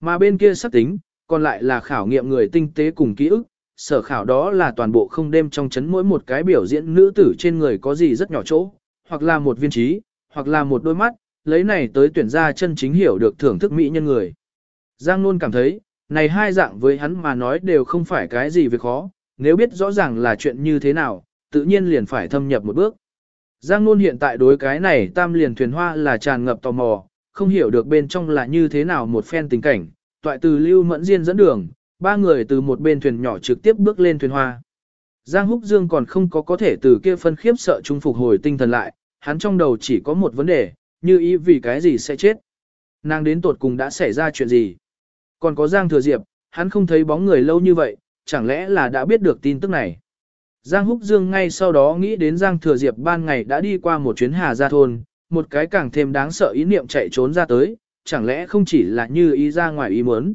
Mà bên kia sắc tính, còn lại là khảo nghiệm người tinh tế cùng ký ức, sở khảo đó là toàn bộ không đêm trong chấn mỗi một cái biểu diễn nữ tử trên người có gì rất nhỏ chỗ, hoặc là một viên trí, hoặc là một đôi mắt, lấy này tới tuyển ra chân chính hiểu được thưởng thức mỹ nhân người. Giang luôn cảm thấy, này hai dạng với hắn mà nói đều không phải cái gì việc khó, nếu biết rõ ràng là chuyện như thế nào, tự nhiên liền phải thâm nhập một bước. Giang Nôn hiện tại đối cái này tam liền thuyền hoa là tràn ngập tò mò, không hiểu được bên trong là như thế nào một phen tình cảnh, toại từ Lưu Mẫn Diên dẫn đường, ba người từ một bên thuyền nhỏ trực tiếp bước lên thuyền hoa. Giang Húc Dương còn không có có thể từ kia phân khiếp sợ trung phục hồi tinh thần lại, hắn trong đầu chỉ có một vấn đề, như ý vì cái gì sẽ chết. Nàng đến tột cùng đã xảy ra chuyện gì. Còn có Giang Thừa Diệp, hắn không thấy bóng người lâu như vậy, chẳng lẽ là đã biết được tin tức này. Giang Húc Dương ngay sau đó nghĩ đến Giang Thừa Diệp ban ngày đã đi qua một chuyến Hà Gia Thôn, một cái càng thêm đáng sợ ý niệm chạy trốn ra tới, chẳng lẽ không chỉ là như ý ra ngoài ý muốn.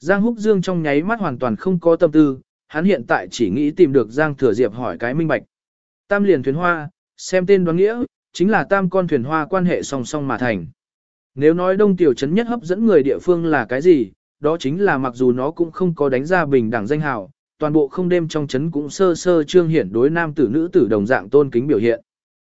Giang Húc Dương trong nháy mắt hoàn toàn không có tâm tư, hắn hiện tại chỉ nghĩ tìm được Giang Thừa Diệp hỏi cái minh bạch. Tam liền thuyền hoa, xem tên đoán nghĩa, chính là tam con thuyền hoa quan hệ song song mà thành. Nếu nói đông tiểu trấn nhất hấp dẫn người địa phương là cái gì, đó chính là mặc dù nó cũng không có đánh ra bình đẳng danh hào, toàn bộ không đêm trong trấn cũng sơ sơ trương hiển đối nam tử nữ tử đồng dạng tôn kính biểu hiện.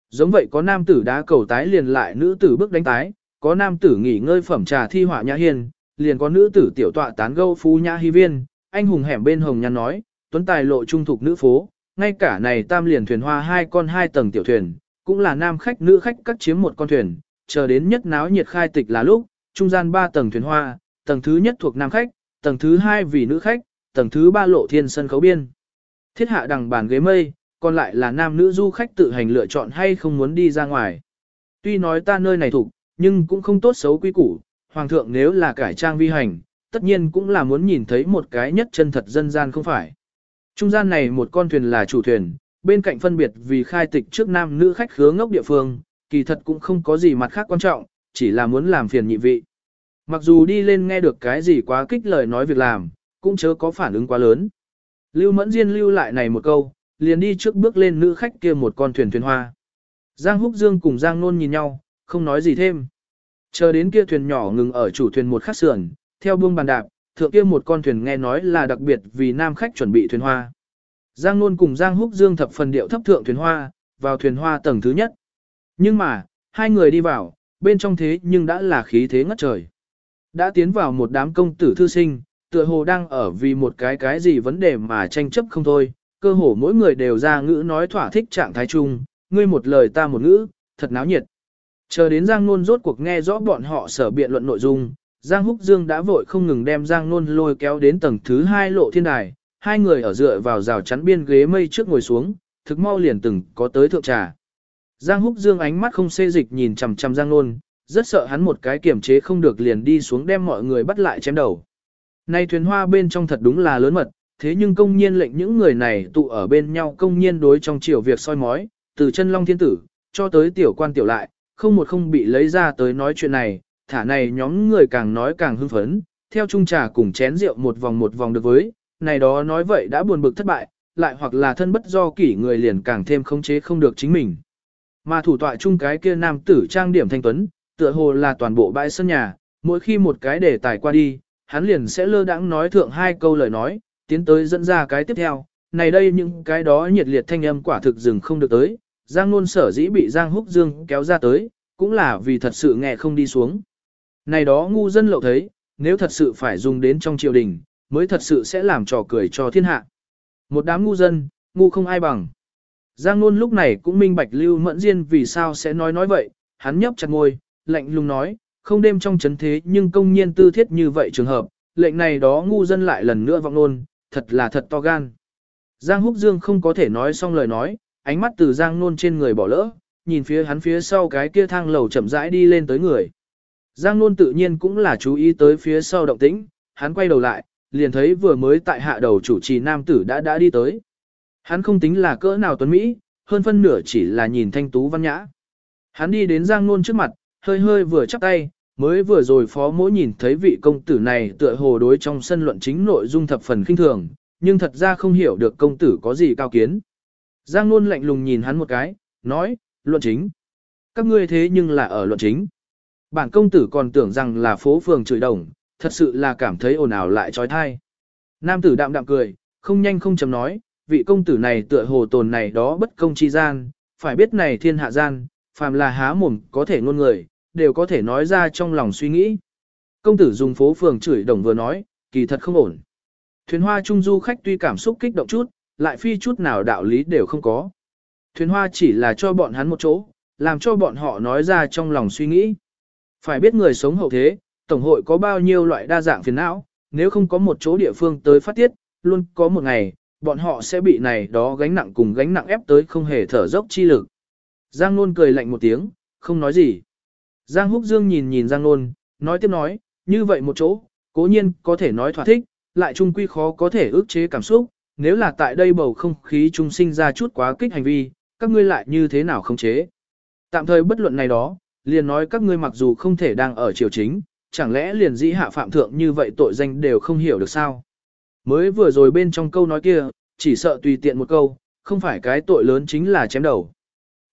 Giống vậy có nam tử đá cầu tái liền lại nữ tử bước đánh tái, có nam tử nghỉ ngơi phẩm trà thi họa nhã hiền, liền có nữ tử tiểu tọa tán gâu phú nhã hy viên, anh hùng hẻm bên hồng nhăn nói, tuấn tài lộ trung thục nữ phố, ngay cả này tam liền thuyền hoa hai con hai tầng tiểu thuyền, cũng là nam khách nữ khách cắt chiếm một con thuyền, chờ đến nhất náo nhiệt khai tịch là lúc, trung gian ba tầng thuyền hoa, tầng thứ nhất thuộc nam khách, tầng thứ hai vì nữ khách, tầng thứ ba lộ thiên sân khấu biên. Thiết hạ đằng bàn ghế mây, còn lại là nam nữ du khách tự hành lựa chọn hay không muốn đi ra ngoài. Tuy nói ta nơi này thuộc, nhưng cũng không tốt xấu quý củ, hoàng thượng nếu là cải trang vi hành, tất nhiên cũng là muốn nhìn thấy một cái nhất chân thật dân gian không phải. Trung gian này một con thuyền là chủ thuyền, bên cạnh phân biệt vì khai tịch trước nam nữ khách khứa ngốc địa phương, kỳ thật cũng không có gì mặt khác quan trọng, chỉ là muốn làm phiền nhị vị. Mặc dù đi lên nghe được cái gì quá kích lời nói việc làm, cũng chớ có phản ứng quá lớn. Lưu Mẫn Diên lưu lại này một câu, liền đi trước bước lên nữ khách kia một con thuyền thuyền hoa. Giang Húc Dương cùng Giang Nôn nhìn nhau, không nói gì thêm. Chờ đến kia thuyền nhỏ ngừng ở chủ thuyền một khắc sườn, theo buông bàn đạp, thượng kia một con thuyền nghe nói là đặc biệt vì nam khách chuẩn bị thuyền hoa. Giang Nôn cùng Giang Húc Dương thập phần điệu thấp thượng thuyền hoa, vào thuyền hoa tầng thứ nhất. Nhưng mà, hai người đi vào, bên trong thế nhưng đã là khí thế ngất trời. Đã tiến vào một đám công tử thư sinh, tựa hồ đang ở vì một cái cái gì vấn đề mà tranh chấp không thôi, cơ hồ mỗi người đều ra ngữ nói thỏa thích trạng thái chung, ngươi một lời ta một ngữ, thật náo nhiệt. Chờ đến Giang Nôn rốt cuộc nghe rõ bọn họ sở biện luận nội dung, Giang Húc Dương đã vội không ngừng đem Giang Nôn lôi kéo đến tầng thứ hai lộ thiên đài, hai người ở dựa vào rào chắn biên ghế mây trước ngồi xuống, thực mau liền từng có tới thượng trà. Giang Húc Dương ánh mắt không xê dịch nhìn chằm chằm Giang Nôn, rất sợ hắn một cái kiểm chế không được liền đi xuống đem mọi người bắt lại chém đầu. Nay thuyền hoa bên trong thật đúng là lớn mật, thế nhưng công nhiên lệnh những người này tụ ở bên nhau công nhiên đối trong chiều việc soi mói, từ chân long thiên tử, cho tới tiểu quan tiểu lại, không một không bị lấy ra tới nói chuyện này, thả này nhóm người càng nói càng hưng phấn, theo chung trà cùng chén rượu một vòng một vòng được với, này đó nói vậy đã buồn bực thất bại, lại hoặc là thân bất do kỷ người liền càng thêm khống chế không được chính mình. Mà thủ tọa chung cái kia nam tử trang điểm thanh tuấn, tựa hồ là toàn bộ bãi sân nhà, mỗi khi một cái đề tài qua đi, hắn liền sẽ lơ đãng nói thượng hai câu lời nói, tiến tới dẫn ra cái tiếp theo, này đây những cái đó nhiệt liệt thanh âm quả thực dừng không được tới, Giang Nôn sở dĩ bị Giang Húc Dương kéo ra tới, cũng là vì thật sự nghe không đi xuống. Này đó ngu dân lậu thấy, nếu thật sự phải dùng đến trong triều đình, mới thật sự sẽ làm trò cười cho thiên hạ. Một đám ngu dân, ngu không ai bằng. Giang Nôn lúc này cũng minh bạch Lưu Mẫn Diên vì sao sẽ nói nói vậy, hắn nhấp chặt ngôi, lạnh lùng nói, không đêm trong chấn thế nhưng công nhiên tư thiết như vậy trường hợp, lệnh này đó ngu dân lại lần nữa vọng nôn, thật là thật to gan. Giang Húc Dương không có thể nói xong lời nói, ánh mắt từ Giang Nôn trên người bỏ lỡ, nhìn phía hắn phía sau cái kia thang lầu chậm rãi đi lên tới người. Giang Nôn tự nhiên cũng là chú ý tới phía sau động tĩnh, hắn quay đầu lại, liền thấy vừa mới tại hạ đầu chủ trì nam tử đã đã đi tới. Hắn không tính là cỡ nào tuấn Mỹ, hơn phân nửa chỉ là nhìn thanh tú văn nhã. Hắn đi đến Giang Nôn trước mặt, hơi hơi vừa chắp tay, mới vừa rồi phó mỗi nhìn thấy vị công tử này tựa hồ đối trong sân luận chính nội dung thập phần khinh thường, nhưng thật ra không hiểu được công tử có gì cao kiến. Giang luôn lạnh lùng nhìn hắn một cái, nói, luận chính. Các ngươi thế nhưng là ở luận chính. Bản công tử còn tưởng rằng là phố phường chửi đồng, thật sự là cảm thấy ồn ào lại trói thai. Nam tử đạm đạm cười, không nhanh không chấm nói, vị công tử này tựa hồ tồn này đó bất công chi gian, phải biết này thiên hạ gian, phàm là há mồm có thể ngôn người, đều có thể nói ra trong lòng suy nghĩ. Công tử dùng phố phường chửi đồng vừa nói, kỳ thật không ổn. Thuyền hoa trung du khách tuy cảm xúc kích động chút, lại phi chút nào đạo lý đều không có. Thuyền hoa chỉ là cho bọn hắn một chỗ, làm cho bọn họ nói ra trong lòng suy nghĩ. Phải biết người sống hậu thế, Tổng hội có bao nhiêu loại đa dạng phiền não, nếu không có một chỗ địa phương tới phát tiết, luôn có một ngày, bọn họ sẽ bị này đó gánh nặng cùng gánh nặng ép tới không hề thở dốc chi lực. Giang luôn cười lạnh một tiếng, không nói gì. Giang Húc Dương nhìn nhìn Giang Nôn, nói tiếp nói, như vậy một chỗ, cố nhiên có thể nói thỏa thích, lại trung quy khó có thể ước chế cảm xúc, nếu là tại đây bầu không khí trung sinh ra chút quá kích hành vi, các ngươi lại như thế nào không chế. Tạm thời bất luận này đó, liền nói các ngươi mặc dù không thể đang ở triều chính, chẳng lẽ liền dĩ hạ phạm thượng như vậy tội danh đều không hiểu được sao. Mới vừa rồi bên trong câu nói kia, chỉ sợ tùy tiện một câu, không phải cái tội lớn chính là chém đầu.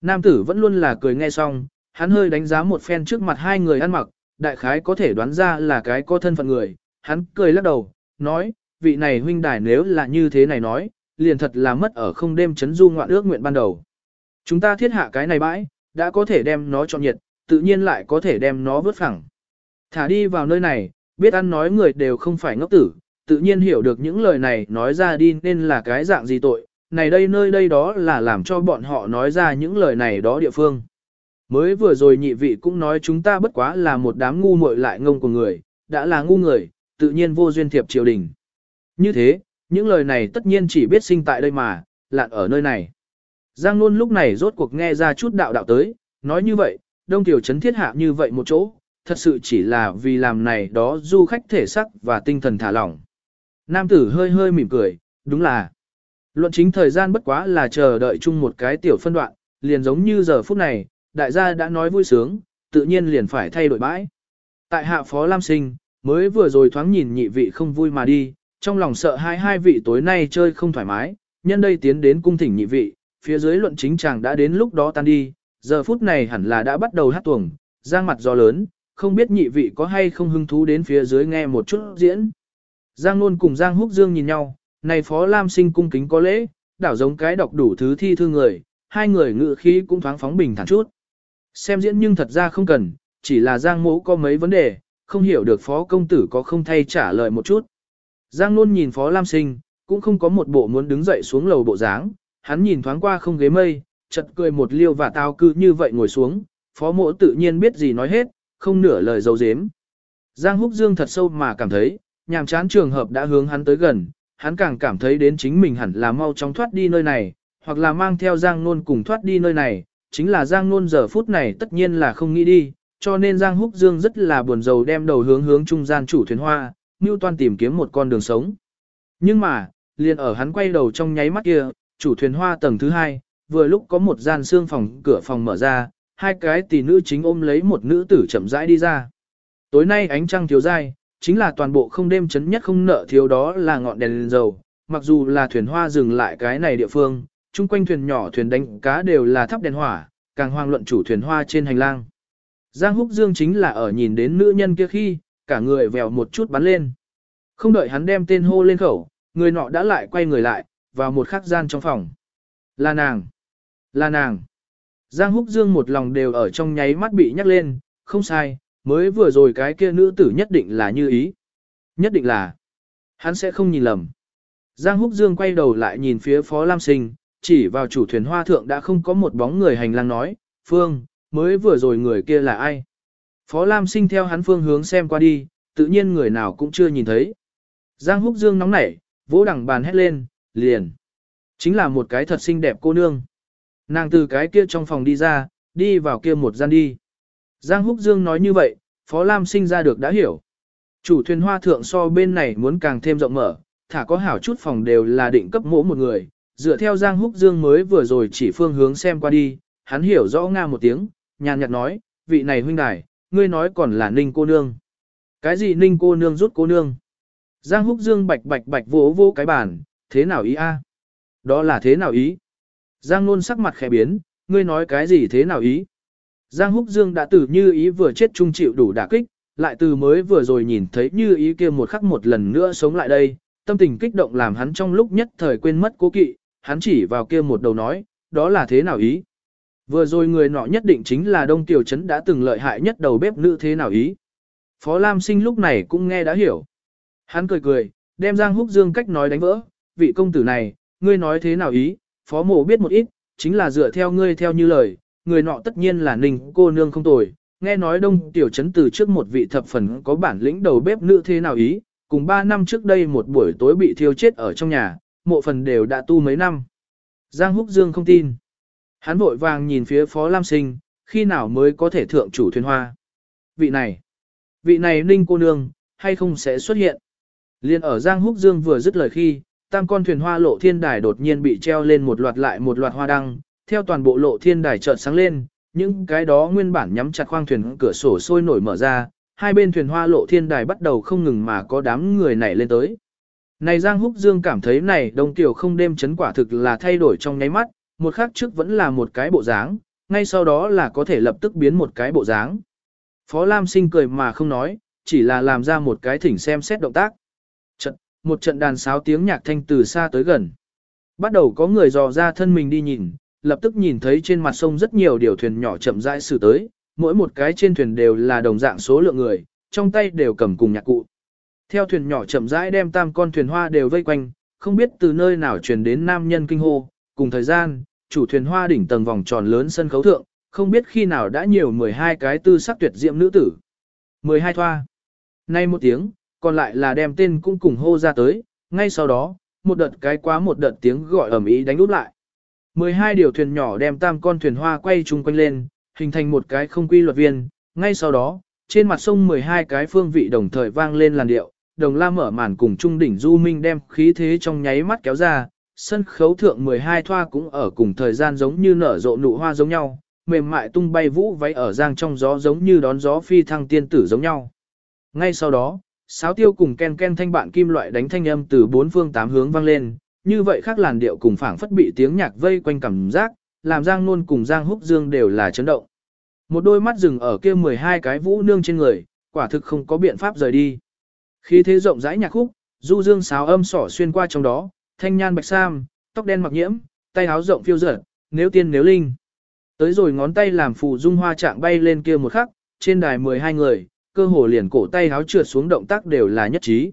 Nam tử vẫn luôn là cười nghe xong, hắn hơi đánh giá một phen trước mặt hai người ăn mặc, đại khái có thể đoán ra là cái có thân phận người, hắn cười lắc đầu, nói, vị này huynh đài nếu là như thế này nói, liền thật là mất ở không đêm chấn du ngoạn ước nguyện ban đầu. Chúng ta thiết hạ cái này bãi, đã có thể đem nó cho nhiệt, tự nhiên lại có thể đem nó vớt phẳng. Thả đi vào nơi này, biết ăn nói người đều không phải ngốc tử, tự nhiên hiểu được những lời này nói ra đi nên là cái dạng gì tội, này đây nơi đây đó là làm cho bọn họ nói ra những lời này đó địa phương. Mới vừa rồi nhị vị cũng nói chúng ta bất quá là một đám ngu muội lại ngông của người, đã là ngu người, tự nhiên vô duyên thiệp triều đình. Như thế, những lời này tất nhiên chỉ biết sinh tại đây mà, lạn ở nơi này. Giang Nôn lúc này rốt cuộc nghe ra chút đạo đạo tới, nói như vậy, đông tiểu trấn thiết hạ như vậy một chỗ, thật sự chỉ là vì làm này đó du khách thể sắc và tinh thần thả lỏng. Nam tử hơi hơi mỉm cười, đúng là. Luận chính thời gian bất quá là chờ đợi chung một cái tiểu phân đoạn, liền giống như giờ phút này, đại gia đã nói vui sướng, tự nhiên liền phải thay đổi bãi. Tại hạ phó Lam Sinh, mới vừa rồi thoáng nhìn nhị vị không vui mà đi, trong lòng sợ hai hai vị tối nay chơi không thoải mái, nhân đây tiến đến cung thỉnh nhị vị, phía dưới luận chính chàng đã đến lúc đó tan đi, giờ phút này hẳn là đã bắt đầu hát tuồng, giang mặt gió lớn, không biết nhị vị có hay không hứng thú đến phía dưới nghe một chút diễn. Giang Nôn cùng Giang Húc Dương nhìn nhau, này Phó Lam sinh cung kính có lễ, đảo giống cái đọc đủ thứ thi thư người, hai người ngự khí cũng thoáng phóng bình thản chút. Xem diễn nhưng thật ra không cần, chỉ là Giang mỗ có mấy vấn đề, không hiểu được Phó Công Tử có không thay trả lời một chút. Giang luôn nhìn Phó Lam sinh, cũng không có một bộ muốn đứng dậy xuống lầu bộ dáng, hắn nhìn thoáng qua không ghế mây, chật cười một liêu và tao cư như vậy ngồi xuống, Phó mỗ tự nhiên biết gì nói hết, không nửa lời dấu dếm. Giang Húc Dương thật sâu mà cảm thấy, nhàm chán trường hợp đã hướng hắn tới gần, hắn càng cảm thấy đến chính mình hẳn là mau chóng thoát đi nơi này, hoặc là mang theo Giang Nôn cùng thoát đi nơi này, chính là Giang Nôn giờ phút này tất nhiên là không nghĩ đi, cho nên Giang Húc Dương rất là buồn rầu đem đầu hướng hướng trung gian chủ thuyền hoa, như Toan tìm kiếm một con đường sống. Nhưng mà, liền ở hắn quay đầu trong nháy mắt kia, chủ thuyền hoa tầng thứ hai, vừa lúc có một gian xương phòng cửa phòng mở ra, hai cái tỷ nữ chính ôm lấy một nữ tử chậm rãi đi ra. Tối nay ánh trăng thiếu dai, chính là toàn bộ không đêm chấn nhất không nợ thiếu đó là ngọn đèn lên dầu, mặc dù là thuyền hoa dừng lại cái này địa phương, chung quanh thuyền nhỏ thuyền đánh cá đều là thắp đèn hỏa, càng hoang luận chủ thuyền hoa trên hành lang. Giang Húc Dương chính là ở nhìn đến nữ nhân kia khi, cả người vèo một chút bắn lên. Không đợi hắn đem tên hô lên khẩu, người nọ đã lại quay người lại, vào một khắc gian trong phòng. Là nàng! Là nàng! Giang Húc Dương một lòng đều ở trong nháy mắt bị nhắc lên, không sai, mới vừa rồi cái kia nữ tử nhất định là như ý. Nhất định là, hắn sẽ không nhìn lầm. Giang Húc Dương quay đầu lại nhìn phía Phó Lam Sinh, chỉ vào chủ thuyền hoa thượng đã không có một bóng người hành lang nói, Phương, mới vừa rồi người kia là ai? Phó Lam Sinh theo hắn phương hướng xem qua đi, tự nhiên người nào cũng chưa nhìn thấy. Giang Húc Dương nóng nảy, vỗ đằng bàn hét lên, liền. Chính là một cái thật xinh đẹp cô nương. Nàng từ cái kia trong phòng đi ra, đi vào kia một gian đi. Giang Húc Dương nói như vậy, Phó Lam sinh ra được đã hiểu. Chủ thuyền hoa thượng so bên này muốn càng thêm rộng mở, thả có hảo chút phòng đều là định cấp mỗ một người. Dựa theo Giang Húc Dương mới vừa rồi chỉ phương hướng xem qua đi, hắn hiểu rõ nga một tiếng, nhàn nhạt nói, vị này huynh đài, ngươi nói còn là ninh cô nương. Cái gì ninh cô nương rút cô nương? Giang Húc Dương bạch bạch bạch vỗ vỗ cái bàn, thế nào ý a? À? Đó là thế nào ý? Giang Nôn sắc mặt khẽ biến, ngươi nói cái gì thế nào ý? Giang Húc Dương đã từ như ý vừa chết trung chịu đủ đả kích, lại từ mới vừa rồi nhìn thấy như ý kia một khắc một lần nữa sống lại đây, tâm tình kích động làm hắn trong lúc nhất thời quên mất cố kỵ, hắn chỉ vào kia một đầu nói, đó là thế nào ý? Vừa rồi người nọ nhất định chính là Đông Tiểu Trấn đã từng lợi hại nhất đầu bếp nữ thế nào ý? Phó Lam Sinh lúc này cũng nghe đã hiểu. Hắn cười cười, đem Giang Húc Dương cách nói đánh vỡ, vị công tử này, ngươi nói thế nào ý, phó mộ biết một ít, chính là dựa theo ngươi theo như lời, người nọ tất nhiên là ninh cô nương không tồi. Nghe nói đông tiểu trấn từ trước một vị thập phần có bản lĩnh đầu bếp nữ thế nào ý, cùng 3 năm trước đây một buổi tối bị thiêu chết ở trong nhà, mộ phần đều đã tu mấy năm. Giang Húc Dương không tin. Hắn vội vàng nhìn phía Phó Lam Sinh, khi nào mới có thể thượng chủ thuyền hoa. Vị này, vị này ninh cô nương, hay không sẽ xuất hiện. Liên ở Giang Húc Dương vừa dứt lời khi, tam con thuyền hoa lộ thiên đài đột nhiên bị treo lên một loạt lại một loạt hoa đăng, theo toàn bộ lộ thiên đài chợt sáng lên, những cái đó nguyên bản nhắm chặt khoang thuyền cửa sổ sôi nổi mở ra, hai bên thuyền hoa lộ thiên đài bắt đầu không ngừng mà có đám người nảy lên tới. Này Giang Húc Dương cảm thấy này đông tiểu không đêm chấn quả thực là thay đổi trong nháy mắt, một khắc trước vẫn là một cái bộ dáng, ngay sau đó là có thể lập tức biến một cái bộ dáng. Phó Lam sinh cười mà không nói, chỉ là làm ra một cái thỉnh xem xét động tác. Trận, một trận đàn sáo tiếng nhạc thanh từ xa tới gần. Bắt đầu có người dò ra thân mình đi nhìn, lập tức nhìn thấy trên mặt sông rất nhiều điều thuyền nhỏ chậm rãi xử tới, mỗi một cái trên thuyền đều là đồng dạng số lượng người, trong tay đều cầm cùng nhạc cụ. Theo thuyền nhỏ chậm rãi đem tam con thuyền hoa đều vây quanh, không biết từ nơi nào truyền đến nam nhân kinh hô, cùng thời gian, chủ thuyền hoa đỉnh tầng vòng tròn lớn sân khấu thượng, không biết khi nào đã nhiều 12 cái tư sắc tuyệt diệm nữ tử. 12 thoa. Nay một tiếng, còn lại là đem tên cũng cùng hô ra tới, ngay sau đó, một đợt cái quá một đợt tiếng gọi ầm ĩ đánh úp lại. 12 điều thuyền nhỏ đem tam con thuyền hoa quay chung quanh lên, hình thành một cái không quy luật viên, ngay sau đó, trên mặt sông 12 cái phương vị đồng thời vang lên làn điệu, đồng la mở màn cùng trung đỉnh du minh đem khí thế trong nháy mắt kéo ra, sân khấu thượng 12 thoa cũng ở cùng thời gian giống như nở rộ nụ hoa giống nhau, mềm mại tung bay vũ váy ở giang trong gió giống như đón gió phi thăng tiên tử giống nhau. Ngay sau đó, sáo tiêu cùng ken ken thanh bạn kim loại đánh thanh âm từ bốn phương tám hướng vang lên, như vậy khác làn điệu cùng phảng phất bị tiếng nhạc vây quanh cảm giác, làm Giang Nôn cùng Giang Húc Dương đều là chấn động. Một đôi mắt rừng ở kia 12 cái vũ nương trên người, quả thực không có biện pháp rời đi. Khi thế rộng rãi nhạc khúc, du dương sáo âm sỏ xuyên qua trong đó, thanh nhan bạch sam, tóc đen mặc nhiễm, tay áo rộng phiêu dở, nếu tiên nếu linh. Tới rồi ngón tay làm phù dung hoa trạng bay lên kia một khắc, trên đài 12 người, cơ hồ liền cổ tay áo trượt xuống động tác đều là nhất trí.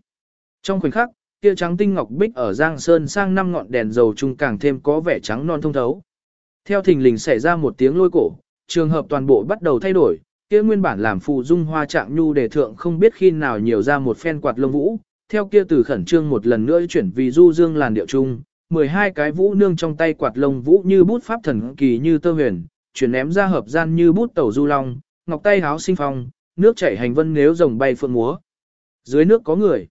Trong khoảnh khắc, kia trắng tinh ngọc bích ở Giang Sơn sang năm ngọn đèn dầu chung càng thêm có vẻ trắng non thông thấu. Theo thình lình xảy ra một tiếng lôi cổ, trường hợp toàn bộ bắt đầu thay đổi, kia nguyên bản làm phù dung hoa trạng nhu đề thượng không biết khi nào nhiều ra một phen quạt lông vũ, theo kia từ khẩn trương một lần nữa chuyển vì du dương làn điệu chung, 12 cái vũ nương trong tay quạt lông vũ như bút pháp thần kỳ như tơ huyền, chuyển ném ra hợp gian như bút tẩu du long, ngọc tay háo sinh phong, nước chảy hành vân nếu rồng bay phượng múa. Dưới nước có người.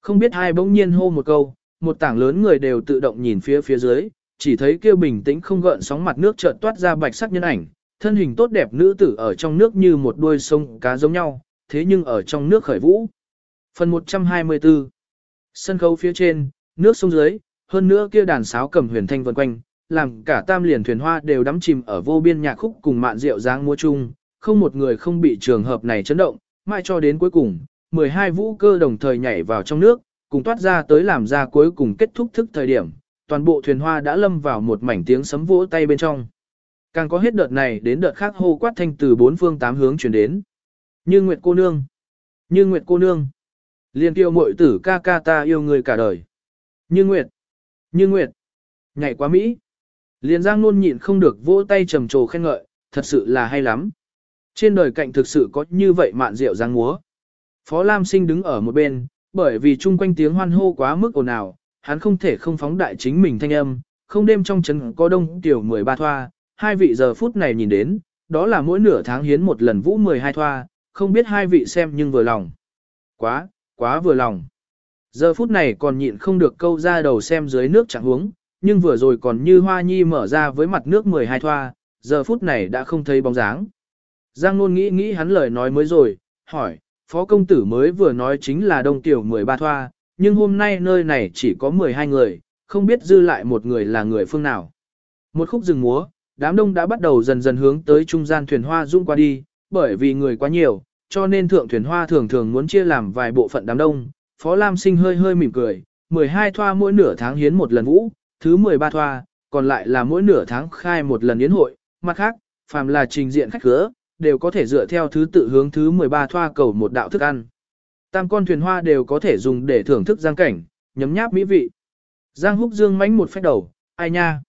Không biết hai bỗng nhiên hô một câu, một tảng lớn người đều tự động nhìn phía phía dưới, chỉ thấy kia bình tĩnh không gợn sóng mặt nước chợt toát ra bạch sắc nhân ảnh, thân hình tốt đẹp nữ tử ở trong nước như một đuôi sông cá giống nhau, thế nhưng ở trong nước khởi vũ. Phần 124 Sân khấu phía trên, nước sông dưới, hơn nữa kia đàn sáo cầm huyền thanh vần quanh, làm cả tam liền thuyền hoa đều đắm chìm ở vô biên nhạc khúc cùng mạn rượu dáng múa chung, không một người không bị trường hợp này chấn động, mãi cho đến cuối cùng, 12 vũ cơ đồng thời nhảy vào trong nước, cùng toát ra tới làm ra cuối cùng kết thúc thức thời điểm, toàn bộ thuyền hoa đã lâm vào một mảnh tiếng sấm vỗ tay bên trong. Càng có hết đợt này đến đợt khác hô quát thanh từ bốn phương tám hướng chuyển đến. Như Nguyệt cô nương, như Nguyệt cô nương, liên tiêu muội tử ca ca ta yêu người cả đời. Như Nguyệt, như Nguyệt, nhảy quá Mỹ. Liên Giang luôn nhịn không được vỗ tay trầm trồ khen ngợi, thật sự là hay lắm. Trên đời cạnh thực sự có như vậy mạn rượu giang múa. Phó Lam Sinh đứng ở một bên, bởi vì chung quanh tiếng hoan hô quá mức ồn ào, hắn không thể không phóng đại chính mình thanh âm, không đêm trong trấn có đông tiểu 13 thoa, hai vị giờ phút này nhìn đến, đó là mỗi nửa tháng hiến một lần vũ 12 thoa, không biết hai vị xem nhưng vừa lòng. Quá, quá vừa lòng. Giờ phút này còn nhịn không được câu ra đầu xem dưới nước chẳng huống, nhưng vừa rồi còn như hoa nhi mở ra với mặt nước 12 thoa, giờ phút này đã không thấy bóng dáng. Giang Nôn nghĩ nghĩ hắn lời nói mới rồi, hỏi, phó công tử mới vừa nói chính là đông tiểu 13 thoa, nhưng hôm nay nơi này chỉ có 12 người, không biết dư lại một người là người phương nào. Một khúc rừng múa, đám đông đã bắt đầu dần dần hướng tới trung gian thuyền hoa dung qua đi, bởi vì người quá nhiều, cho nên thượng thuyền hoa thường thường muốn chia làm vài bộ phận đám đông. Phó Lam Sinh hơi hơi mỉm cười, 12 thoa mỗi nửa tháng hiến một lần vũ, thứ 13 thoa, còn lại là mỗi nửa tháng khai một lần yến hội, mặt khác, phàm là trình diện khách khứa, đều có thể dựa theo thứ tự hướng thứ 13 thoa cầu một đạo thức ăn. Tam con thuyền hoa đều có thể dùng để thưởng thức giang cảnh, nhấm nháp mỹ vị. Giang húc dương mánh một phép đầu, ai nha.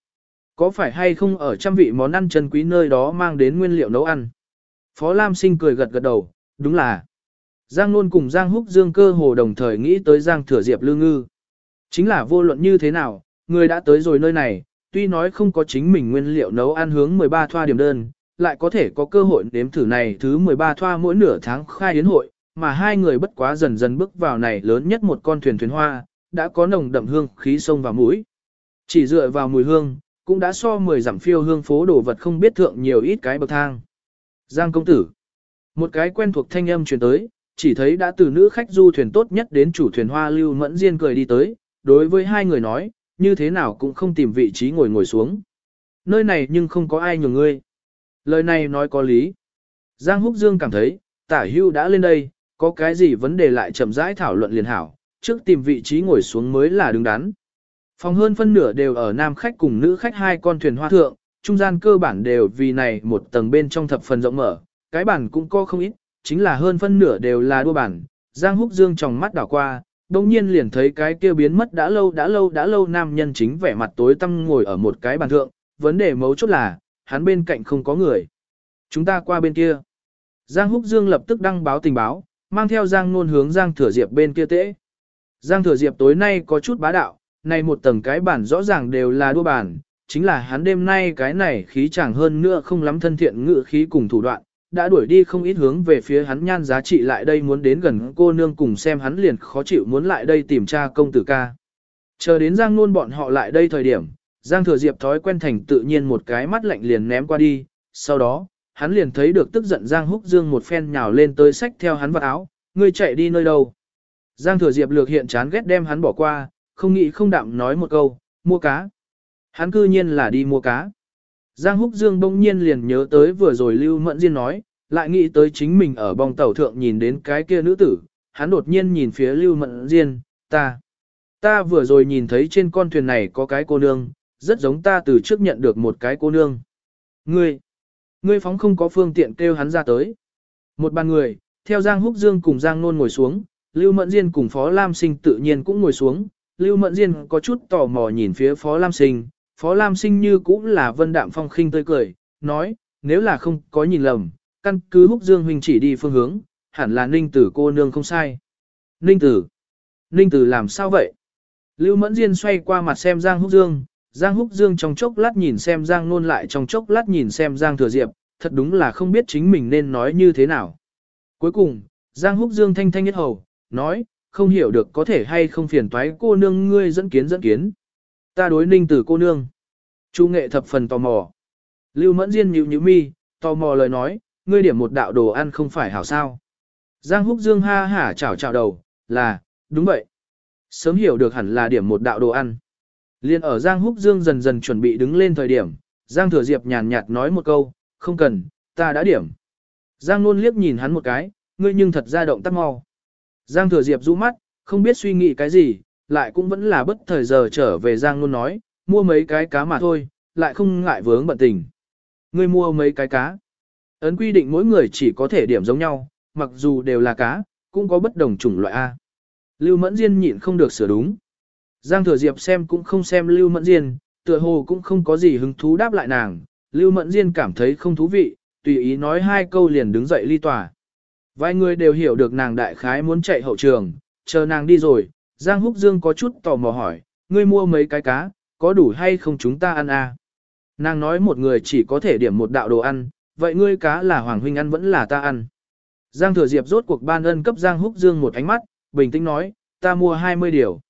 Có phải hay không ở trăm vị món ăn chân quý nơi đó mang đến nguyên liệu nấu ăn? Phó Lam Sinh cười gật gật đầu, đúng là. Giang Nôn cùng Giang Húc Dương cơ hồ đồng thời nghĩ tới Giang Thừa Diệp Lương Ngư. Chính là vô luận như thế nào, người đã tới rồi nơi này, tuy nói không có chính mình nguyên liệu nấu ăn hướng 13 thoa điểm đơn, lại có thể có cơ hội nếm thử này thứ 13 thoa mỗi nửa tháng khai yến hội, mà hai người bất quá dần dần bước vào này lớn nhất một con thuyền thuyền hoa, đã có nồng đậm hương khí sông vào mũi. Chỉ dựa vào mùi hương, cũng đã so 10 giảm phiêu hương phố đồ vật không biết thượng nhiều ít cái bậc thang. Giang công tử. Một cái quen thuộc thanh âm truyền tới, chỉ thấy đã từ nữ khách du thuyền tốt nhất đến chủ thuyền hoa lưu mẫn diên cười đi tới, đối với hai người nói, như thế nào cũng không tìm vị trí ngồi ngồi xuống. Nơi này nhưng không có ai nhường ngươi. Lời này nói có lý. Giang Húc Dương cảm thấy, tả hưu đã lên đây, có cái gì vấn đề lại chậm rãi thảo luận liền hảo, trước tìm vị trí ngồi xuống mới là đứng đắn. Phòng hơn phân nửa đều ở nam khách cùng nữ khách hai con thuyền hoa thượng, trung gian cơ bản đều vì này một tầng bên trong thập phần rộng mở, cái bản cũng có không ít, chính là hơn phân nửa đều là đua bản. Giang Húc Dương trong mắt đảo qua, đồng nhiên liền thấy cái kia biến mất đã lâu đã lâu đã lâu nam nhân chính vẻ mặt tối tăm ngồi ở một cái bàn thượng, vấn đề mấu chốt là, hắn bên cạnh không có người. Chúng ta qua bên kia. Giang Húc Dương lập tức đăng báo tình báo, mang theo Giang Nôn hướng Giang Thừa Diệp bên kia tễ. Giang Thừa Diệp tối nay có chút bá đạo, này một tầng cái bản rõ ràng đều là đua bản, chính là hắn đêm nay cái này khí chẳng hơn nữa không lắm thân thiện ngự khí cùng thủ đoạn, đã đuổi đi không ít hướng về phía hắn nhan giá trị lại đây muốn đến gần cô nương cùng xem hắn liền khó chịu muốn lại đây tìm tra công tử ca. Chờ đến Giang Nôn bọn họ lại đây thời điểm, Giang Thừa Diệp thói quen thành tự nhiên một cái mắt lạnh liền ném qua đi, sau đó, hắn liền thấy được tức giận Giang Húc Dương một phen nhào lên tới sách theo hắn vào áo, ngươi chạy đi nơi đâu. Giang Thừa Diệp lược hiện chán ghét đem hắn bỏ qua, không nghĩ không đạm nói một câu, mua cá. Hắn cư nhiên là đi mua cá. Giang Húc Dương bỗng nhiên liền nhớ tới vừa rồi Lưu Mẫn Diên nói, lại nghĩ tới chính mình ở bong tàu thượng nhìn đến cái kia nữ tử, hắn đột nhiên nhìn phía Lưu Mẫn Diên, ta. Ta vừa rồi nhìn thấy trên con thuyền này có cái cô nương, rất giống ta từ trước nhận được một cái cô nương. Ngươi, ngươi phóng không có phương tiện kêu hắn ra tới. Một bàn người, theo Giang Húc Dương cùng Giang Nôn ngồi xuống, Lưu Mẫn Diên cùng Phó Lam Sinh tự nhiên cũng ngồi xuống, Lưu Mẫn Diên có chút tò mò nhìn phía Phó Lam Sinh, Phó Lam Sinh như cũng là vân đạm phong khinh tươi cười, nói, nếu là không có nhìn lầm, căn cứ Húc Dương huynh chỉ đi phương hướng, hẳn là Ninh Tử cô nương không sai. Ninh Tử, Ninh Tử làm sao vậy? Lưu Mẫn Diên xoay qua mặt xem Giang Húc Dương, Giang Húc Dương trong chốc lát nhìn xem Giang Nôn lại trong chốc lát nhìn xem Giang Thừa Diệp, thật đúng là không biết chính mình nên nói như thế nào. Cuối cùng, Giang Húc Dương thanh thanh nhất hầu, nói, không hiểu được có thể hay không phiền toái cô nương ngươi dẫn kiến dẫn kiến. Ta đối ninh tử cô nương. Chu nghệ thập phần tò mò. Lưu mẫn diên nhíu nhíu mi, tò mò lời nói, ngươi điểm một đạo đồ ăn không phải hảo sao. Giang húc dương ha hả chảo chảo đầu, là, đúng vậy. Sớm hiểu được hẳn là điểm một đạo đồ ăn. Liên ở Giang húc dương dần dần chuẩn bị đứng lên thời điểm, Giang thừa diệp nhàn nhạt nói một câu, không cần, ta đã điểm. Giang luôn liếc nhìn hắn một cái, ngươi nhưng thật ra động tác mau. Giang thừa diệp rũ mắt, không biết suy nghĩ cái gì, lại cũng vẫn là bất thời giờ trở về Giang luôn nói, mua mấy cái cá mà thôi, lại không ngại vướng bận tình. Ngươi mua mấy cái cá. Ấn quy định mỗi người chỉ có thể điểm giống nhau, mặc dù đều là cá, cũng có bất đồng chủng loại A. Lưu Mẫn Diên nhịn không được sửa đúng. Giang Thừa Diệp xem cũng không xem Lưu Mẫn Diên, tựa hồ cũng không có gì hứng thú đáp lại nàng. Lưu Mẫn Diên cảm thấy không thú vị, tùy ý nói hai câu liền đứng dậy ly tòa. Vài người đều hiểu được nàng đại khái muốn chạy hậu trường, chờ nàng đi rồi, Giang Húc Dương có chút tò mò hỏi, ngươi mua mấy cái cá, có đủ hay không chúng ta ăn à? Nàng nói một người chỉ có thể điểm một đạo đồ ăn, vậy ngươi cá là Hoàng Huynh ăn vẫn là ta ăn. Giang Thừa Diệp rốt cuộc ban ân cấp Giang Húc Dương một ánh mắt, bình tĩnh nói, ta mua 20 điều.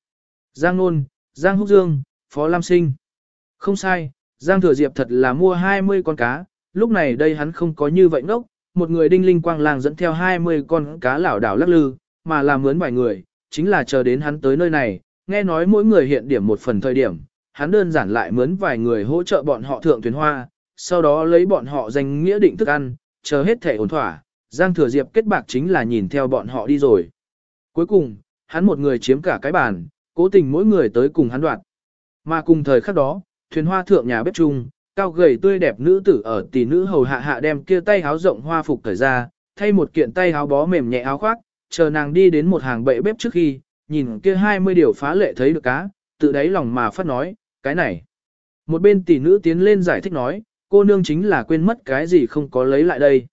Giang Nôn, Giang Húc Dương, Phó Lam Sinh. Không sai, Giang Thừa Diệp thật là mua 20 con cá, lúc này đây hắn không có như vậy ngốc, một người đinh linh quang lang dẫn theo 20 con cá lảo đảo lắc lư, mà làm mướn vài người, chính là chờ đến hắn tới nơi này, nghe nói mỗi người hiện điểm một phần thời điểm, hắn đơn giản lại mướn vài người hỗ trợ bọn họ thượng thuyền hoa, sau đó lấy bọn họ danh nghĩa định thức ăn, chờ hết thể ổn thỏa, Giang Thừa Diệp kết bạc chính là nhìn theo bọn họ đi rồi. Cuối cùng, hắn một người chiếm cả cái bàn, cố tình mỗi người tới cùng hắn đoạt. Mà cùng thời khắc đó, thuyền hoa thượng nhà bếp chung, cao gầy tươi đẹp nữ tử ở tỷ nữ hầu hạ hạ đem kia tay háo rộng hoa phục cởi ra, thay một kiện tay háo bó mềm nhẹ áo khoác, chờ nàng đi đến một hàng bệ bếp trước khi, nhìn kia 20 điều phá lệ thấy được cá, tự đáy lòng mà phát nói, cái này, Một bên tỷ nữ tiến lên giải thích nói, cô nương chính là quên mất cái gì không có lấy lại đây.